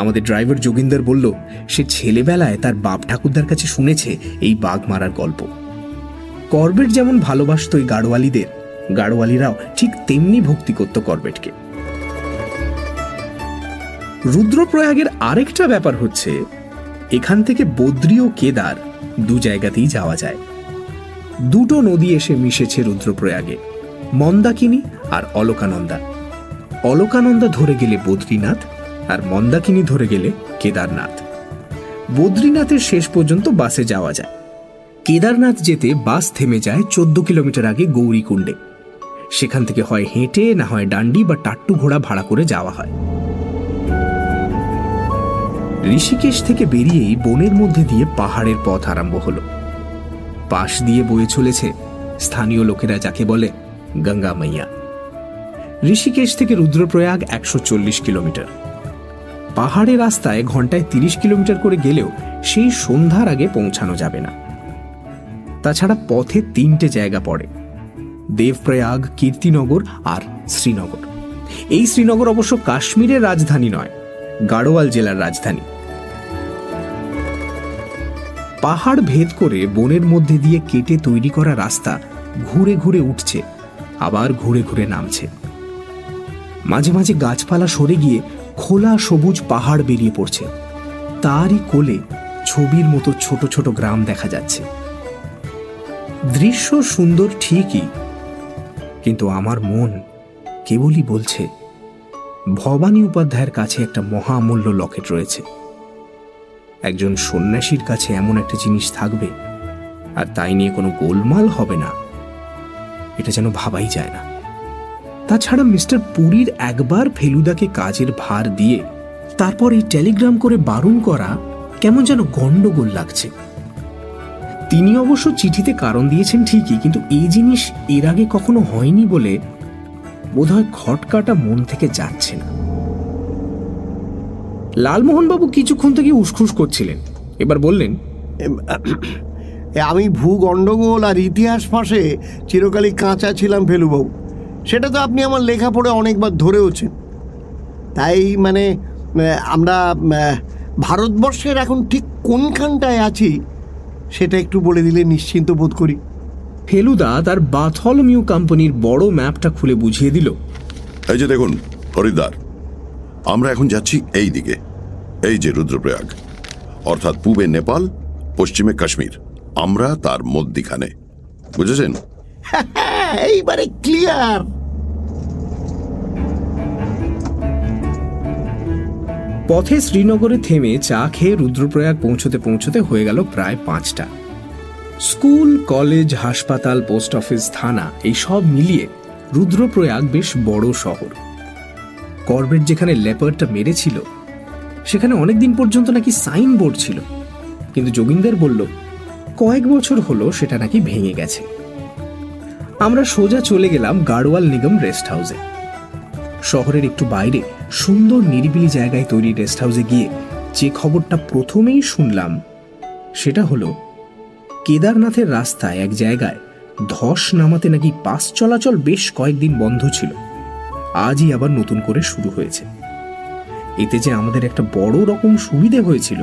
আমাদের ড্রাইভার যোগিন্দর বলল, সে ছেলেবেলায় তার বাপ ঠাকুরদার কাছে শুনেছে এই বাঘ মারার গল্প। করবেট যেমন ভালোবাসত এই গাড়োয়ালিদের, গাড়োয়ালিরাও ঠিক তেমনি ভক্তি করত করবেটকে। রুদ্রপ্রয়াগের আরেকটা ব্যাপার হচ্ছে, এখান থেকে বদ্রী ও কেদার দু জায়গাতেই যাওয়া যায়। দুটো নদী এসে মিশেছে রুদ্রপ্রয়াগে, মন্দাকিনী আর অলকানন্দা। অলকানন্দা ধরে গেলে বদ্রীনাথ আর মন্দাকিনী ধরে গেলে কেদারনাথ। বদ্রীনাথের শেষ পর্যন্ত বাসে যাওয়া যায়। কেদারনাথ যেতে বাস থেমে যায় চোদ্দ কিলোমিটার আগে গৌরীকুণ্ডে। সেখান থেকে হয় হেঁটে, না হয় ডান্ডি বা টাট্টু ঘোড়া ভাড়া করে যাওয়া হয়। ঋষিকেশ থেকে বেরিয়েই বনের মধ্যে দিয়ে পাহাড়ের পথ আরম্ভ হলো। পাশ দিয়ে বয়ে চলেছে স্থানীয় লোকেরা যাকে বলে গঙ্গা মাইয়া। ঋষিকেশ থেকে রুদ্রপ্রয়াগ একশো চল্লিশ কিলোমিটার। পাহাড়ে রাস্তায় ঘন্টায় তিরিশ কিলোমিটার করে গেলেও সেই সন্ধ্যার আগে পৌঁছানো যাবে না। তাছাড়া পথে তিনটে জায়গা পড়ে। দেবপ্রয়াগ, কীর্তিনগর আর শ্রীনগর। এই শ্রীনগর অবশ্য কাশ্মীরের রাজধানী নয়, গাড়োয়াল জেলার রাজধানী। পাহাড় ভেদ করে বনের মধ্যে দিয়ে কেটে তৈরি করা রাস্তা ঘুরে ঘুরে উঠছে, আবার ঘুরে ঘুরে নামছে। মাঝে মাঝে গাছপালা সরে গিয়ে খোলা সবুজ পাহাড় বেরিয়ে পড়ছে। তারই কোলে ছবির মতো ছোট ছোট গ্রাম দেখা যাচ্ছে। দৃশ্য সুন্দর ঠিকই, কিন্তু আমার মন কেবলই বলছে, ভবানী উপাধ্যায়ের কাছে একটা মহামূল্য লকেট রয়েছে। একজন সন্ন্যাসীর কাছে এমন একটা জিনিস থাকবে, আর তাই নিয়ে কোনো গোলমাল হবে না। এটা যেন ভাবাই যায় না। তাছাড়া মিস্টার পুরীর একবার ফেলুদাকে কাজের ভার দিয়ে তারপর এই টেলিগ্রাম করে বারণ করা কেমন যেন গন্ডগোল লাগছে। তিনি অবশ্য চিঠিতে কারণ দিয়েছেন ঠিকই, কিন্তু এই জিনিস এর আগে কখনো হয়নি বলে বোধহয় খটকাটা মন থেকে যাচ্ছে না। লালমোহনবাবু কিছুক্ষণ থেকে উসখুস করছিলেন। এবার বললেন আমি ভূ গণ্ডগোল আর ইতিহাস ফাঁসে চিরকালই কাঁচা ছিলাম ফেলুবাবু। সেটা তো আপনি আমার লেখা পড়ে অনেকবার ধরেওছেন। তাই মানে আমরা ভারতবর্ষের এখন ঠিক কোনখানটায় আছি সেটা একটু বলে দিলে নিশ্চিন্ত বোধ করি। ফেলুদা তার বাথলমিউ কোম্পানির বড় ম্যাপটা খুলে বুঝিয়ে দিল। এই যে দেখুন হরিদ্বার। আমরা এখন যাচ্ছি এই দিকে। এই যে রুদ্রপ্রয়াগ। অর্থাৎ পূবে নেপাল পশ্চিমে কাশ্মীর। আমরা তার মধ্যিখানে। বুঝেছেন? হ্যাঁ এইবারে ক্লিয়ার পথে শ্রীনগরে থেমে চা খেয়ে রুদ্রপ্রয়াগ পৌঁছতে পৌঁছতে হয়ে গেল প্রায় পাঁচটা। স্কুল, কলেজ, হাসপাতাল, পোস্ট অফিস, থানা, এই সব মিলিয়ে রুদ্রপ্রয়াগ বেশ বড় শহর। করবেট যেখানে লেপারটা মেরেছিল, সেখানে অনেকদিন পর্যন্ত নাকি সাইন বোর্ড ছিল। কিন্তু যোগিন্দর বলল, কয়েক বছর হলো সেটা নাকি ভেঙে গেছে। আমরা সোজা চলে গেলাম গাড়োয়াল নিগম রেস্ট হাউসে শহরের একটু বাইরে, সুন্দর নিরিবিলি জায়গায় তৈরি রেস্ট হাউসে গিয়ে যে খবরটা প্রথমেই শুনলাম, সেটা হলো, কেদারনাথের রাস্তায় এক জায়গায় ধস নামাতে নাকি পাস চলাচল বেশ কয়েকদিন বন্ধ ছিল, আজই আবার নতুন করে শুরু হয়েছে। এতে যে আমাদের একটা বড় রকম সুবিধে হয়েছিল,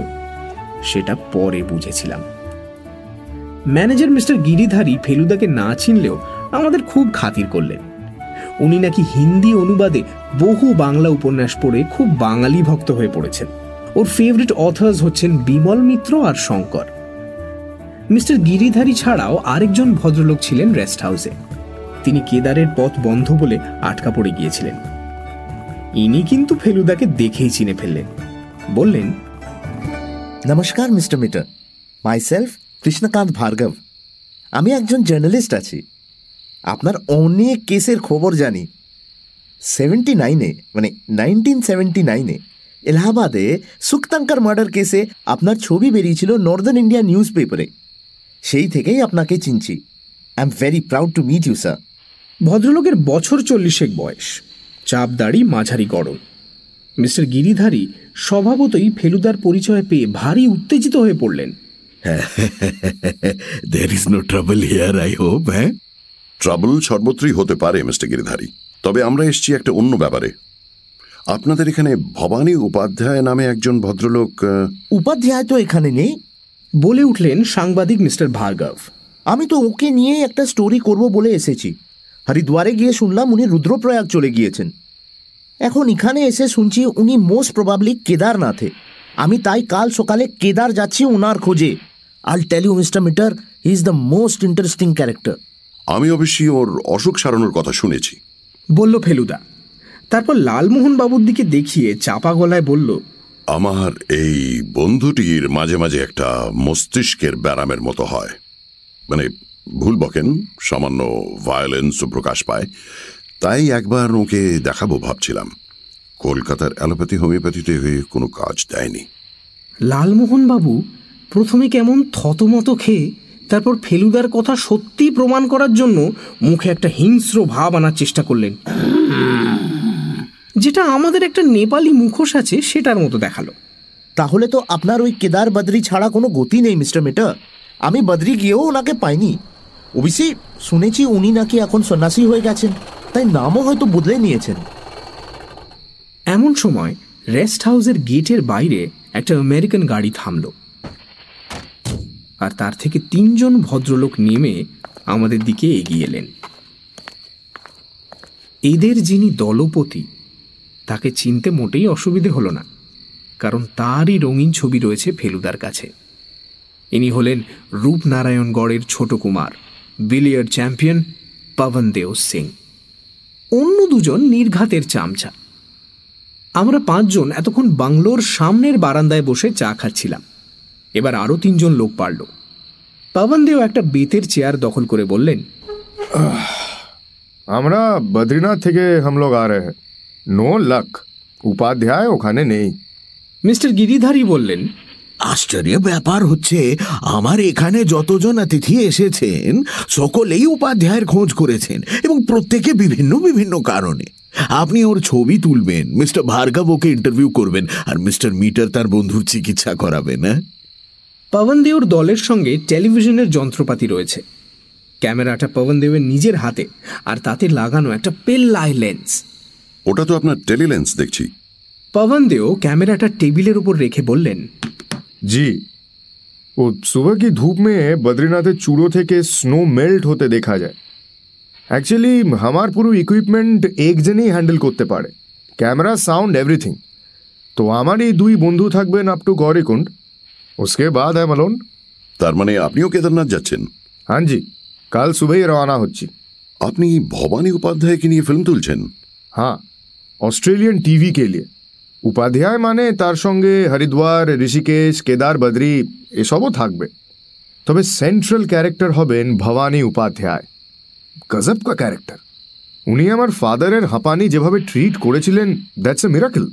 সেটা পরে বুঝেছিলাম। ম্যানেজার মিস্টার গিরিধারী ফেলুদাকে না চিনলেও আমাদের খুব খাতির করলেন। উনি নাকি হিন্দি অনুবাদে বহু বাংলা উপন্যাস পড়ে খুব বাঙালি ভক্ত হয়ে পড়েছেন। ওর ফেভারিট অথার্স হচ্ছেন বিমল মিত্র আর শঙ্কর। মিস্টার গিরিধারী ছাড়াও আরেকজন ভদ্রলোক ছিলেন রেস্ট হাউসে তিনি কেদারের পথ বন্ধ বলে আটকা পড়ে গিয়েছিলেন। ইনি কিন্তু ফেলুদাকে দেখেই চিনে ফেললেন। বললেন, নমস্কার, মিস্টার মিটার মাইসেলফ কৃষ্ণকান্ত ভার্গব। আমি একজন জার্নালিস্ট আছি। আপনার অনেক কেসের খবর জানি। সেভেন্টি নাইনে মানে নাইনটিন সেভেন্টি নাইনে এলাহাবাদে সুক্তাঙ্কার মার্ডার কেসে আপনার ছবি বেরিয়েছিল নর্দার্ন ইন্ডিয়া নিউজ পেপারে। সেই থেকেই আপনাকে চিনছি। I am very proud to meet you sir. ভদ্রলোকের বছর চল্লিশেক বয়স। চাপ দাড়ি মাঝারি গড়ন। মিস্টার গিরিধারী স্বভাবতই ফেলুদার পরিচয় পেয়ে ভারী উত্তেজিত হয়ে পড়লেন। There is no trouble here I hope হ্যাঁ? ট্রাবল সর্বত্রই হতে পারে মিস্টার গিরিধারী। তবে আমরা এসেছি একটা অন্য ব্যাপারে। আপনাদের এখানে ভবানী উপাধ্যায় নামে একজন ভদ্রলোক উপাধ্যায় তো এখানে নেই। বলে উঠলেন সাংবাদিক মিস্টার ভার্গব। আমি তো ওকে নিয়েই একটা স্টোরি করব বলে এসেছি। হরিদ্বারে গিয়ে শুনলাম উনি রুদ্রপ্রয়াগ চলে গিয়েছেন। এখন এখানে এসে শুনছি উনি মোস্ট প্রবাবলি কেদারনাথে। আমি তাই কাল সকালে কেদার যাচ্ছি ওনার খোঁজে। I'll tell you mister Mitter he is the most interesting character আমি অবশ্যই ওর অসুখ সারানোর কথা শুনেছি। বলল ফেলুদা। তারপর লালমোহন বাবুর দিকে দেখিয়ে চাপা গলায় বলল আমার এই বন্ধুটির মাঝে মাঝে একটা মস্তিষ্কের ব্যারামের মতো হয়। মানে ভুল বকেন সামান্য ভায়োলেন্সও প্রকাশ পায়। তাই একবার ওকে দেখাবো ভাবছিলাম। কলকাতার অ্যালোপ্যাথি হোমিওপ্যাথিতে হয়ে কোনো কাজ দেয়নি। লালমোহন বাবু প্রথমে কেমন থতমত খেয়ে তারপর ফেলুদার কথা সত্যি প্রমাণ করার জন্য মুখে একটা হিংস্র ভাব আনার চেষ্টা করলেন। যেটা আমাদের একটা নেপালি মুখোশ আছে সেটার মতো দেখাল। তাহলে তো আপনার ওই কেদার বদ্রি ছাড়া কোনো গতি নেই মিস্টার মিটার। আমি বদ্রি গিয়েও ওনাকে পাইনি। ওবিসি শুনেছি উনি নাকি এখন সন্ন্যাসী হয়ে গেছেন তাই নামও হয়তো বদলে নিয়েছেন। এমন সময় রেস্ট হাউসের গেটের বাইরে একটা আমেরিকান গাড়ি থামল। আর তার থেকে তিনজন ভদ্রলোক নেমে আমাদের দিকে এগিয়ে এলেন। এদের যিনি দলপতি, তাকে চিনতে মোটেই অসুবিধে হলো না, কারণ তারই রঙিন ছবি রয়েছে ফেলুদার কাছে। ইনি হলেন রূপনারায়ণগড়ের ছোট কুমার, বিলিয়ার্ড চ্যাম্পিয়ন পবন দেও সিং। অন্য দুজন নির্ঘাতের চামচা। আমরা পাঁচজন এতক্ষণ বাংলোর সামনের বারান্দায় বসে চা খাচ্ছিলাম। এবার আরও তিনজন লোক পারল। পাবন দেও একটা বেতের চেয়ার দখল করে বললেন আমরা বদ্রীনাথ থেকে হাম লোক আ রহে। নো লাক উপাধ্যায় ওখানে নেই। মিস্টার গিরিধারী বললেন আশ্চর্য ব্যাপার হচ্ছে আমার এখানে যতজন অতিথি এসেছেন সকলেই উপাধ্যায়ের খোঁজ করেছেন এবং প্রত্যেকে বিভিন্ন বিভিন্ন কারণে। আপনি ওর ছবি তুলবেন মিস্টার ভার্গব ওকে ইন্টারভিউ করবেন আর মিস্টার মিটার তার বন্ধুর চিকিৎসা করাবেন হ্যাঁ? পবনদেওর দলের সঙ্গে টেলিভিশনের যন্ত্রপাতি রয়েছে। ক্যামেরাটা পবন দেবের নিজের হাতে আর তাতে লাগানো একটা পেল্লাই লেন্স। ওটা তো আপনার টেলিলেন্স দেখছি। পবন দেও ক্যামেরাটা টেবিলের উপর রেখে বললেন জি ও सुबह কি ধূপ মে বদ্রীনাথের চুড়ো থেকে স্নো মেল্ট হতে দেখা যায়। অ্যাকচুয়ালি আমার পুরো ইকুইপমেন্ট একজনেই হ্যান্ডেল করতে পারে। ক্যামেরা সাউন্ড এভরিথিং তো আমার এই দুই বন্ধু থাকবেন আপ টু গৌরীকুণ্ড उसके बाद है मलोन তার মানে আপনিও কেদারনাথ যাচ্ছেন हाँ जी কাল সুবহই রওনা হচ্ছি আপনি ভবানী উপাধ্যায়কে নিয়ে ফিল্ম তুলছেন হ্যাঁ অস্ট্রেলিয়ান টিভি কে লিয়ে উপাধ্যায় মানে তার সঙ্গে হরিদ্বার ঋষিকেশ কেদার বদ্রি এসবও থাকবে তবে সেন্ট্রাল ক্যারেক্টার হবেন ভবানী উপাধ্যায় গজব কা ক্যারেক্টার উনি আমার ফাদারের হাঁপানি যেভাবে ট্রিট করেছিলেন দ্যাটস এ মিরাকল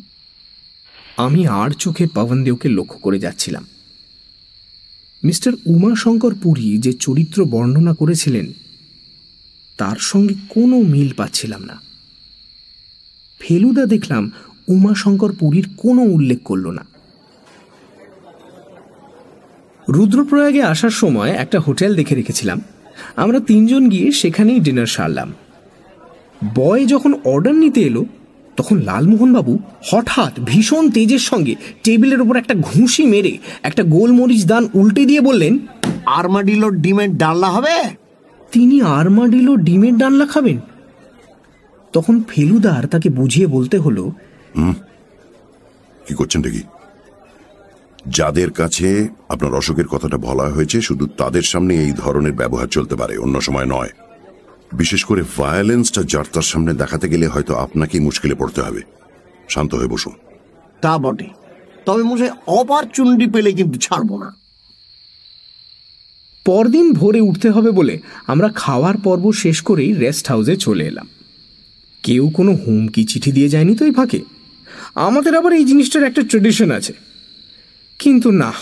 আমি আর চোখে পবন দেওকে লক্ষ্য করে যাচ্ছিলাম মিস্টার উমাশঙ্কর পুরী যে চরিত্র বর্ণনা করেছিলেন, তার সঙ্গে কোনো মিল পাচ্ছিলাম না। ফেলুদা দেখলাম উমাশঙ্কর পুরীর কোনো উল্লেখ করল না। রুদ্রপ্রয়াগে আসার সময় একটা হোটেল দেখে রেখেছিলাম। আমরা তিনজন গিয়ে সেখানেই ডিনার সারলাম। বয় যখন অর্ডার নিতে এলো তখন লালমোহনবাবু হঠাৎ ভীষণ তেজের সঙ্গে টেবিলের উপর একটা ঘুষি মেরে একটা গোলমরিচ দান উল্টে দিয়ে বললেন আর্মাডিলোর ডিমের ডাল্লা হবে? তিনি আর্মাডিলো ডিমের ডানলা খাবেন। তখন ফেলুদার তাকে বুঝিয়ে বলতে হলো কি করছেন দেখি? যাদের কাছে আপনার অসুখের কথাটা বলা হয়েছে শুধু তাদের সামনে এই ধরনের ব্যবহার চলতে পারে অন্য সময় নয়। বিশেষ করে ভায়োলেন্সটা যার তার সামনে দেখাতে গেলে হয়তো আপনাকেই মুশকিলে পড়তে হবে। শান্ত হয়ে বসুন। তা বটে। তবে মশাই অপরচুনিটি পেলে কিন্তু ছাড়বো না। পরদিন ভোরে উঠতে হবে বলে আমরা খাওয়ার পর্ব শেষ করেই রেস্ট হাউসে চলে এলাম। কেউ কোনো হুমকি চিঠি দিয়ে যায়নি তো এই ফাঁকে? আমাদের আবার এই জিনিসটার একটা ট্রেডিশন আছে। কিন্তু না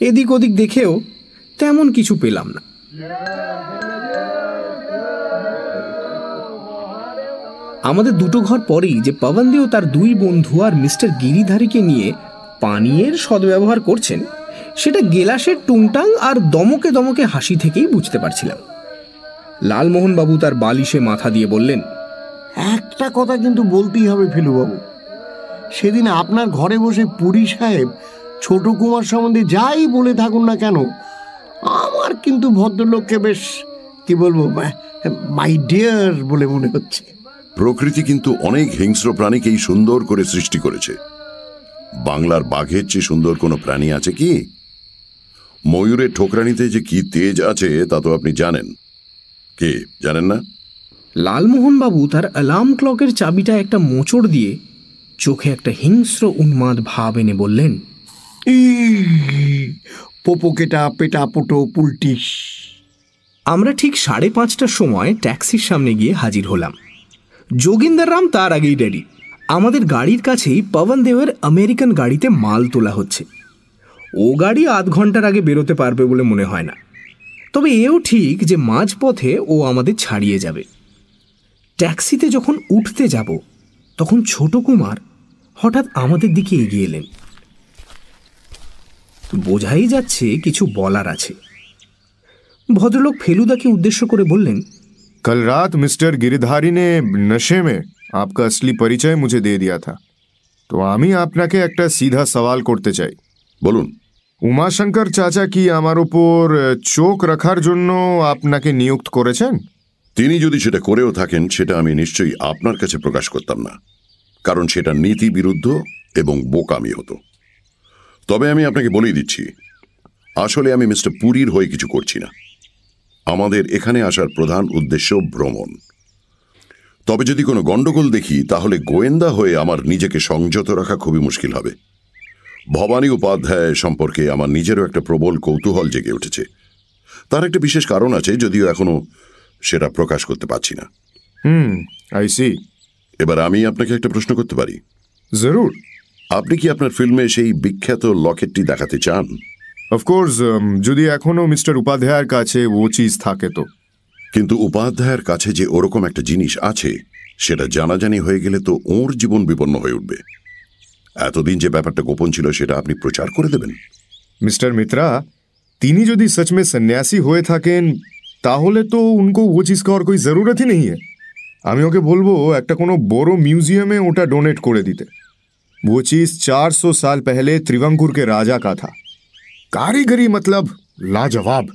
এদিক ওদিক দেখেও তেমন কিছু পেলাম না। আমাদের দুটো ঘর পরেই যে পবনদি ও তার দুই বন্ধু আর মিস্টার গিরিধারীকে নিয়ে পানীয়ের সদ্ব্যবহার করছেন, সেটা গেলাসের টুংটাং আর দমকে দমকে হাসি থেকেই বুঝতে পারছিলাম। লালমোহনবাবু তার বালিশে মাথা দিয়ে বললেন, একটা কথা কিন্তু বলতেই হবে ফেলুবাবু। সেদিন আপনার ঘরে বসে পুরী সাহেব ছোট কুমার সম্বন্ধে যাই বলে থাকুন না কেন, আমার কিন্তু ভদ্রলোককে বেশ, কি বলব মাই ডিয়ার বলে মনে হচ্ছে। প্রকৃতি কিন্তু অনেক হিংস্র প্রাণীকেই সুন্দর করে সৃষ্টি করেছে। বাংলার বাঘের চেয়ে সুন্দর কোনো প্রাণী আছে কি? ময়ূরের ঠোকরানিতে যে কি তেজ আছে তা তো আপনি জানেন। কে জানেন না? লালমোহনবাবু তার অ্যালার্ম ক্লকের চাবিটা একটা মোচড় দিয়ে চোখে একটা হিংস্র উন্মাদ ভাব এনে বললেন পোপোকেটা পেটা পোটো পুলটিস। আমরা ঠিক সাড়ে পাঁচটার সময় ট্যাক্সির সামনে গিয়ে হাজির হলাম। যোগিন্দার রাম তার আগেই রেডি আমাদের গাড়ির কাছেই পবন দেবের আমেরিকান গাড়িতে মাল তোলা হচ্ছে। ও গাড়ি আধ ঘণ্টার আগে বেরোতে পারবে বলে মনে হয় না। তবে এও ঠিক যে মাঝপথে ও আমাদের ছাড়িয়ে যাবে। ট্যাক্সিতে যখন উঠতে যাব, তখন ছোট কুমার হঠাৎ আমাদের দিকে এগিয়ে এলেন। বোঝাই যাচ্ছে কিছু বলার আছে। ভদ্রলোক ফেলুদাকে উদ্দেশ্য করে বললেন कल रात मिस्टर गिरिधारी ने नशे में आपका असली परिचय मुझे दे दिया था তো আমি আপনাকে একটা সিধা সওয়াল করতে চাই বলুন উমাশঙ্কর চাচা কি আমার ওপর আহ, চোখ রাখার জন্য আপনাকে নিযুক্ত করেছেন তিনি যদি সেটা করেও থাকেন সেটা আমি নিশ্চয়ই আপনার কাছে প্রকাশ করতাম না কারণ সেটা নীতি বিরুদ্ধ এবং বোকামি হতো তবে আমি আপনাকে বলেই দিচ্ছি আসলে আমি মিস্টার পুরীর হয়ে কিছু করছি না আমাদের এখানে আসার প্রধান উদ্দেশ্য ভ্রমণ। তবে যদি কোনো গন্ডগোল দেখি তাহলে গোয়েন্দা হয়ে আমার নিজেকে সংযত রাখা খুবই মুশকিল হবে। ভবানী উপাধ্যায় সম্পর্কে আমার নিজেরও একটা প্রবল কৌতূহল জেগে উঠেছে। তার একটা বিশেষ কারণ আছে যদিও এখনও সেটা প্রকাশ করতে পারছি না। হুম আই সি এবার আমি আপনাকে একটা প্রশ্ন করতে পারি। জরুর। আপনি কি আপনার ফিল্মে সেই বিখ্যাত লকেটটি দেখাতে চান? অফকোর্স um, যদি এখনও মিস্টার উপাধ্যায়ের কাছে ও চিজ থাকে তো। কিন্তু উপাধ্যায়ের কাছে যে ওরকম একটা জিনিস আছে সেটা জানাজানি হয়ে গেলে তো ওর জীবন বিপন্ন হয়ে উঠবে। এতদিন যে ব্যাপারটা গোপন ছিল সেটা আপনি প্রচার করে দেবেন। মিস্টার মিত্রা তিনি যদি সচমে সন্ন্যাসী হয়ে থাকেন তাহলে তো উনকো ও চিজ খাওয়ার কোনো জরুরতই নেই আমি ওকে বলব একটা কোনো বড় মিউজিয়ামে ওটা ডোনেট করে দিতে। ও চিজ চারশো সাল पहले ত্রিবাঙ্কুরকে রাজা কা থা। কারিগরি মতলব লাজবাব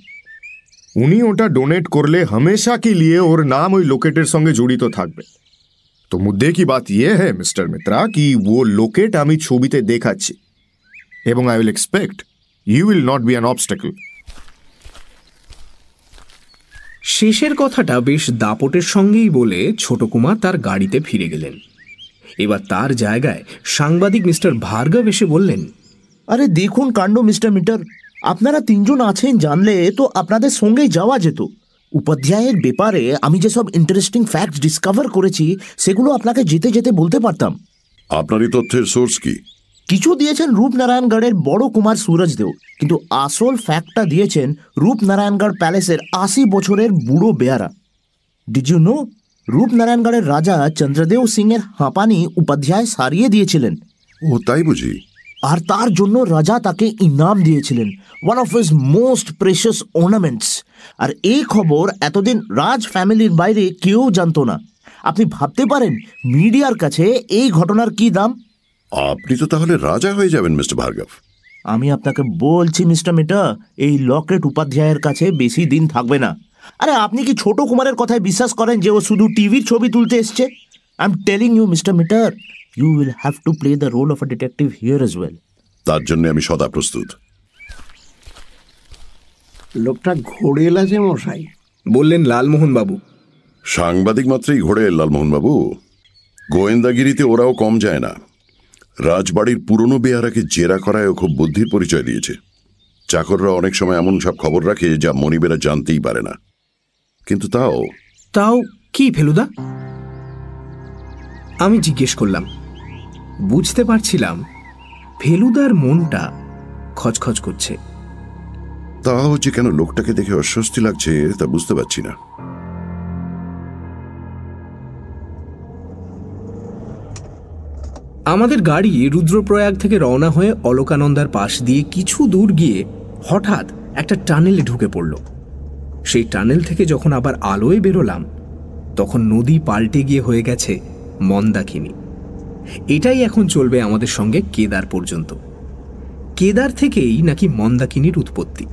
উনি ওটা ডোনেট করলে हमेशा के लिए ওর নাম ওই লোকেটের সঙ্গে জড়িত থাকবে তো মুদ্দে কি বাত ইয়ে হ্যাঁ মিস্টার মিত্রা কি ও লোকেট আমি ছবিতে দেখাচ্ছি এবং I will expect you will not be an obstacle শেষের কথাটা বেশ দাপটের সঙ্গেই বলে ছোট কুমার তার গাড়িতে ফিরে গেলেন এবার তার জায়গায় সাংবাদিক মিস্টার ভার্গব এসে বললেন আরে দেখুন কাণ্ড মিস্টার মিটার। আপনারা তিনজন আছেন জানলে তো আপনাদের সঙ্গেই যাওয়া যেত। উপাধ্যায়ের ব্যাপারে আমি যেসব ইন্টারেস্টিং ফ্যাক্ট ডিসকভার করেছি সেগুলো আপনাকে যেতে যেতে বলতে পারতাম। আপনারই তথ্যের সোর্স কি? কিছু দিয়েছেন রূপনারায়ণগড়ের বড় কুমার সুরজদেও কিন্তু আসল ফ্যাক্টটা দিয়েছেন রূপনারায়ণগড় প্যালেসের আশি বছরের বুড়ো বেয়ারা। ডিড ইউ নো রূপনারায়ণগড়ের রাজা চন্দ্রদেও সিং এর হাঁপানি উপাধ্যায় সারিয়ে দিয়েছিলেন। ও তাই বুঝি। আর তার জন্য রাজা তাকে ইনাম দিয়েছিলেন one of his most precious ornaments আর এই খবর এতদিন রাজ ফ্যামিলির বাইরে কেউ জানতো না। আপনি ভাবতে পারেন মিডিয়ার কাছে এই ঘটনার কি দাম? আপনি তো তাহলে রাজা হয়ে যাবেন মিস্টার ভার্গব। আমি আপনাকে বলছি মিস্টার মিটা এই লকেট উপাধ্যায়ের কাছে বেশি দিন থাকবে না। আরে আপনি কি ছোট কুমারের কথায় বিশ্বাস করেন যে ও শুধু টিভির ছবি তুলতে এসছে? I am telling you mister Mitter you will have to play the role of a detective here as well তার জন্য আমি সদা প্রস্তুত। লোকটা ঘোড়েল আছে মশাই। বললেন লালমোহনবাবু সাংবাদিক মাত্রই ঘোরে লালমোহনবাবু গোয়েন্দাগিরিতে ওরাও কম যায় না। রাজবাড়ির পুরনো বেয়ারাকে জেরা করায়ও খুব বুদ্ধির পরিচয় দিয়েছে। চাকররা অনেক সময় এমন সব খবর রাখে যা মনিবেরা জানতেই পারে না। কিন্তু তাও তাও কি ফেলুদা? আমি জিজ্ঞেস করলাম। বুঝতে পারছিলাম ফেলুদার মনটা খচখচ করছে। তাও যে কেন লোকটাকে দেখে অস্বস্তি লাগছে তা বুঝতে পারছি না। আমাদের গাড়ি রুদ্রপ্রয়াগ থেকে রওনা হয়ে অলকানন্দার পাশ দিয়ে কিছু দূর গিয়ে হঠাৎ একটা টানেলে ঢুকে পড়ল। সেই টানেল থেকে যখন আবার আলোয় বেরোলাম তখন নদী পাল্টে গিয়ে হয়ে গেছে মন্দাকিনী। এটাই এখন চলবে আমাদের সঙ্গে কেদার পর্যন্ত। কেদার থেকেই নাকি মন্দাকিনীর উৎপত্তি।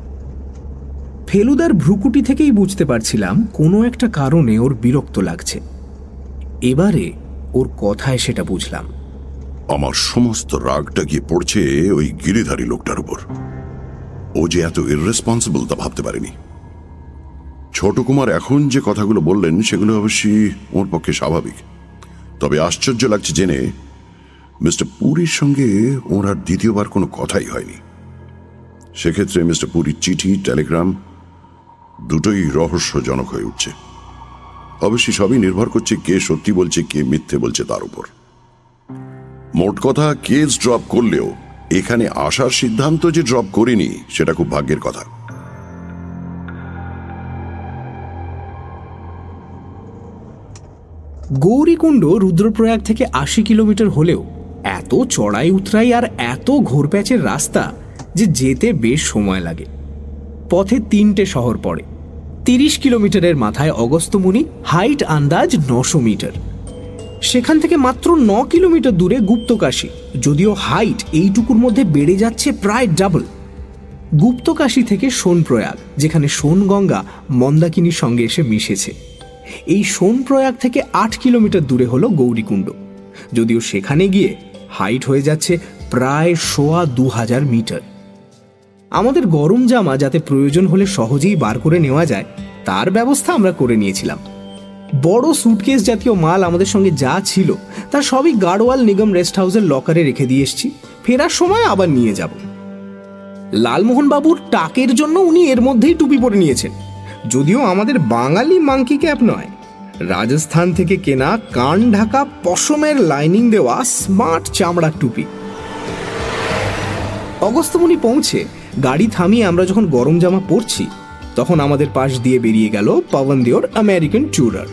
ফেলুদার ভ্রুকুটি থেকেই বুঝতে পারছিলাম কোনো একটা কারণে ওর বিরক্ত লাগছে। এবারে ওর কথায় সেটা বুঝলাম। আমার সমস্ত রাগটা গিয়ে পড়ছে ওই গিরিধারী লোকটার উপর। ও যে এত ইররেসপন্সিবল তা ভাবতে পারেনি। ছোট কুমার এখন যে কথাগুলো বললেন সেগুলো অবশ্যই ওর পক্ষে স্বাভাবিক। তবে আশ্চর্য লাগছে জেনে মিস্টার পুরীর সঙ্গে ওর আর দ্বিতীয়বার কোনো কথাই হয়নি। সেক্ষেত্রে মিস্টার পুরীর চিঠি, টেলিগ্রাম দুটোই রহস্যজনক হয়ে উঠছে। অবশ্যই সবই নির্ভর করছে কে সত্যি বলছে, কে মিথ্যে বলছে তার উপর। মোট কথা, কেস ড্রপ করলেও এখানে আসার সিদ্ধান্ত যে ড্রপ করিনি, সেটা খুব ভাগ্যের কথা। গৌরীকুণ্ড রুদ্রপ্রয়াগ থেকে আশি কিলোমিটার হলেও এত চড়াই উতরাই আর এত ঘোরপ্যাচের রাস্তা যে যেতে বেশ সময় লাগে। পথে তিনটে শহর পড়ে। তিরিশ কিলোমিটারের মাথায় অগস্ত্যমুনি, হাইট আন্দাজ নশো মিটার। সেখান থেকে মাত্র ন কিলোমিটার দূরে গুপ্তকাশী, যদিও হাইট এইটুকুর মধ্যে বেড়ে যাচ্ছে প্রায় ডাবল। গুপ্তকাশী থেকে সোনপ্রয়াগ, যেখানে সোনগঙ্গা, মন্দাকিনীর সঙ্গে এসে মিশেছে। এই সোনপ্রয়াগ থেকে আট কিলোমিটার দূরে হলো গৌরীকুণ্ড। যদিও সেখানে গিয়ে হাইট হয়ে যাচ্ছে প্রায় সোয়া দু হাজার মিটার। আমাদের গরম জামা যাতে প্রয়োজন হলে সহজেই বার করে নেওয়া যায়, তার ব্যবস্থা আমরা করে নিয়েছিলাম। বড় সুটকেস জাতীয় মাল আমাদের সঙ্গে যা ছিল, তা সবই গাড়োয়াল নিগম রেস্ট হাউসের লকারে রেখে দিয়ে এসছি, ফেরার সময় আবার নিয়ে যাব। লালমোহনবাবুর টাকের জন্য উনি এর মধ্যেই টুপি পরে নিয়েছেন। যদিও আমাদের বাঙালি মাংকি ক্যাপ নয়। রাজস্থান থেকে কেনা কান ঢাকা পশমের লাইনিং দেওয়া স্মার্ট চামড়ার টুপি। অগস্তমণি পৌঁছে, গাড়ি থামিয়ে আমরা যখন গরম জামা পরছি, তখন আমাদের পাশ দিয়ে বেরিয়ে গেল পবন দেওর আমেরিকান ট্যুরার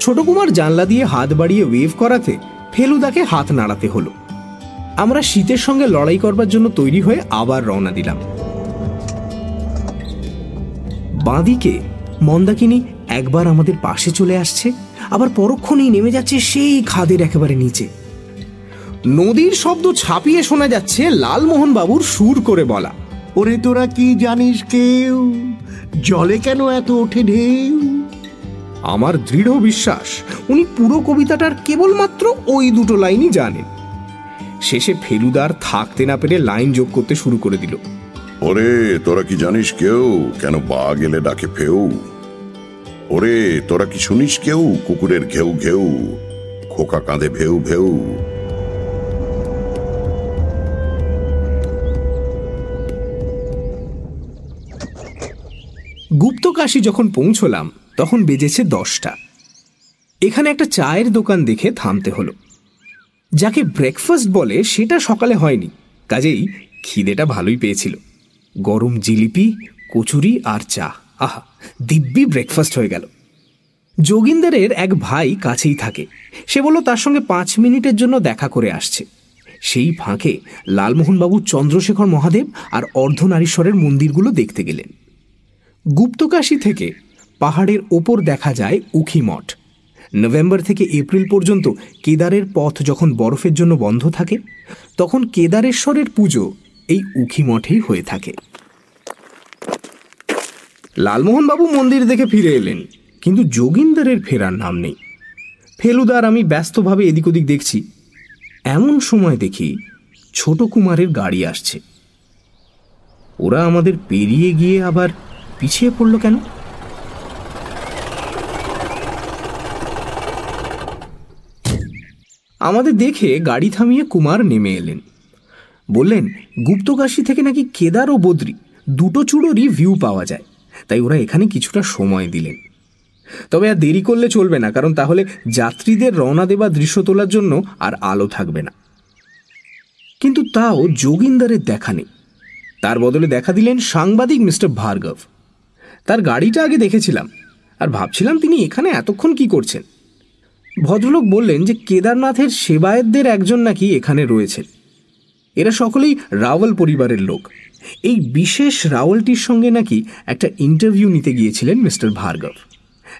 ছোট কুমার জানলা দিয়ে হাত বাড়িয়ে ওয়েভ করাতে ফেলুদাকে হাত নাড়াতে হলো। আমরা শীতের সঙ্গে লড়াই করবার জন্য তৈরি হয়ে আবার রওনা দিলাম। বাঁদিকে। মন্দাকিনী একবার আমাদের পাশে চলে আসছে আবার পরক্ষণেই নেমে যাচ্ছে সেই খাদের একেবারে নিচে। নদীর শব্দ ছাপিয়ে শোনা যাচ্ছে লালমোহন বাবুর সুর করে বলা। ওরে তোরা কি জানিস কেউ? জলে কেন এত ওঠে ঢেউ? আমার দৃঢ় বিশ্বাস উনি পুরো কবিতাটার কেবলমাত্র ওই দুটো লাইনই জানেন। শেষে ফেলুদার থাকতে না পেরে লাইন যোগ করতে শুরু করে দিল। ওরে, তোরা কি জানিস কেউ? কেন বা গেলে ডাকে ফেউ? ওরে, তোরা কি শুনিস কেউ? কুকুরের ঘেউ ঘেউ, খোকা কাঁধে ভেউ ভেউ। গুপ্তকাশী যখন পৌঁছলাম, তখন বেজেছে দশটা। এখানে একটা চায়ের দোকান দেখে থামতে হলো। যাকে ব্রেকফাস্ট বলে, সেটা সকালে হয়নি। কাজেই খিদেটা ভালোই পেয়েছিল। গরম জিলিপি, কচুরি আর চা। আহা, দিব্যি ব্রেকফাস্ট হয়ে গেল। যোগিন্দারের এক ভাই কাছেই থাকে। সে বলল, তার সঙ্গে পাঁচ মিনিটের জন্য দেখা করে আসছে। সেই ফাঁকে লালমোহনবাবু চন্দ্রশেখর মহাদেব আর অর্ধনারীশ্বরের মন্দিরগুলো দেখতে গেলেন। গুপ্তকাশী থেকে পাহাড়ের ওপর দেখা যায় উখি মঠ। নভেম্বর থেকে এপ্রিল পর্যন্ত কেদারের পথ যখন বরফের জন্য বন্ধ থাকে, তখন কেদারেশ্বরের পুজো এই উখি মঠেই হয়ে থাকে। লালমোহনবাবু মন্দির দেখে ফিরে এলেন, কিন্তু যোগিন্দারের ফেরার নাম নেই। ফেলুদার আমি ব্যস্তভাবে এদিক ওদিক দেখছি। এমন সময় দেখি ছোট কুমারের গাড়ি আসছে। ওরা আমাদের পেরিয়ে গিয়ে আবার পিছিয়ে পড়ল কেন? আমাদের দেখে গাড়ি থামিয়ে কুমার নেমে এলেন। বললেন, গুপ্তকাশী থেকে নাকি কেদার ও বদ্রি, দুটো চূড়োরই ভিউ পাওয়া যায়। তাই ওরা এখানে কিছুটা সময় দিলেন। তবে আর দেরি করলে চলবে না, কারণ তাহলে যাত্রীদের রওনা দেবা দৃশ্য তোলার জন্য আর আলো থাকবে না। কিন্তু তাও যোগিন্দারের দেখা নেই। তার বদলে দেখা দিলেন সাংবাদিক মিস্টার ভার্গব। তার গাড়িটা আগে দেখেছিলাম, আর ভাবছিলাম তিনি এখানে এতক্ষণ কি করছেন। ভদ্রলোক বললেন যে, কেদারনাথের সেবায়েতদের একজন নাকি এখানে রয়েছেন। এরা সকলেই রাওয়াল পরিবারের লোক। এই বিশেষ রাওয়ালটির সঙ্গে নাকি একটা ইন্টারভিউ নিতে গিয়েছিলেন মিস্টার ভার্গব।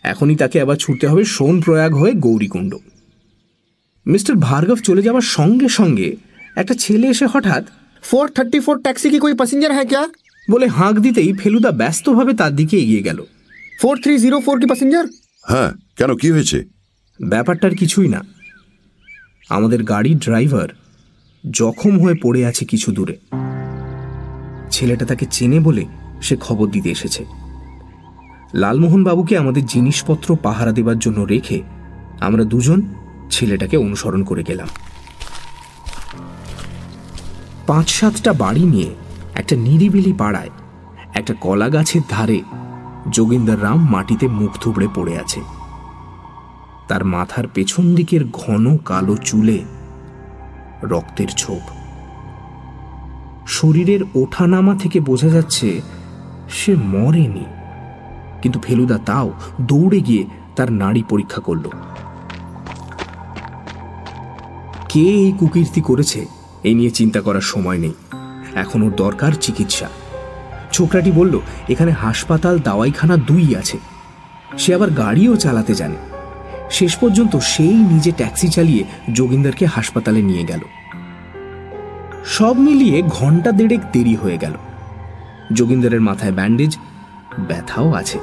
এখনই তাকে আবার ছুটতে হবে সোনপ্রয়াগ হয়ে গৌরীকুণ্ড। মিস্টার ভার্গব চলে যাওয়ার সঙ্গে সঙ্গে একটা ছেলে এসে হঠাৎ ফোর থার্টি ফোর ট্যাক্সি কি কই প্যাসেঞ্জার হ্যাঁ ক্যা? বলে হাঁক দিতেই ফেলুদা ব্যস্তভাবে তার দিকে এগিয়ে গেল। ফোর থ্রি জিরো ফোর কি প্যাসেঞ্জার হ্যাঁ কেন কি হয়েছে? ব্যাপারটার কিছুই না। আমাদের গাড়ির ড্রাইভার জখম হয়ে পড়ে আছে কিছু দূরে। ছেলেটা তাকে চেনে বলে সে খবর দিতে এসেছে। লালমোহন বাবুকে আমাদের জিনিসপত্র পাহারা দেবার জন্য রেখে আমরা দুজন ছেলেটাকে অনুসরণ করে গেলাম। পাঁচ সাতটা বাড়ি নিয়ে একটা নিরিবিলি পাড়ায় একটা কলা গাছের ধারে যোগিন্দার রাম মাটিতে মুখ থুবড়ে পড়ে আছে। তার মাথার পেছন দিকের ঘন কালো চুলে রক্তের ছোপ। শরীরের ওঠানামা থেকে বোঝা যাচ্ছে সে মরেনি। কিন্তু ফেলুদা তাও দৌড়ে গিয়ে তার নাড়ি পরীক্ষা করল। কে এই কুকীর্তি করেছে? এই নিয়ে চিন্তা করার সময় নেই। এখন দরকার চিকিৎসা। ছোকরাটি বলল, এখানে হাসপাতাল, দাওয়াইখানা দুই আছে। সে আবার গাড়িও চালাতে জানে। শেষ পর্যন্ত সেই নিজে ট্যাক্সি চালিয়ে যোগিন্দারকে হাসপাতালে নিয়ে গেল সব মিলিয়ে ঘন্টা দেড়েক দেরি হয়ে গেল যোগিন্দারের মাথায় ব্যান্ডেজ ব্যথাও আছে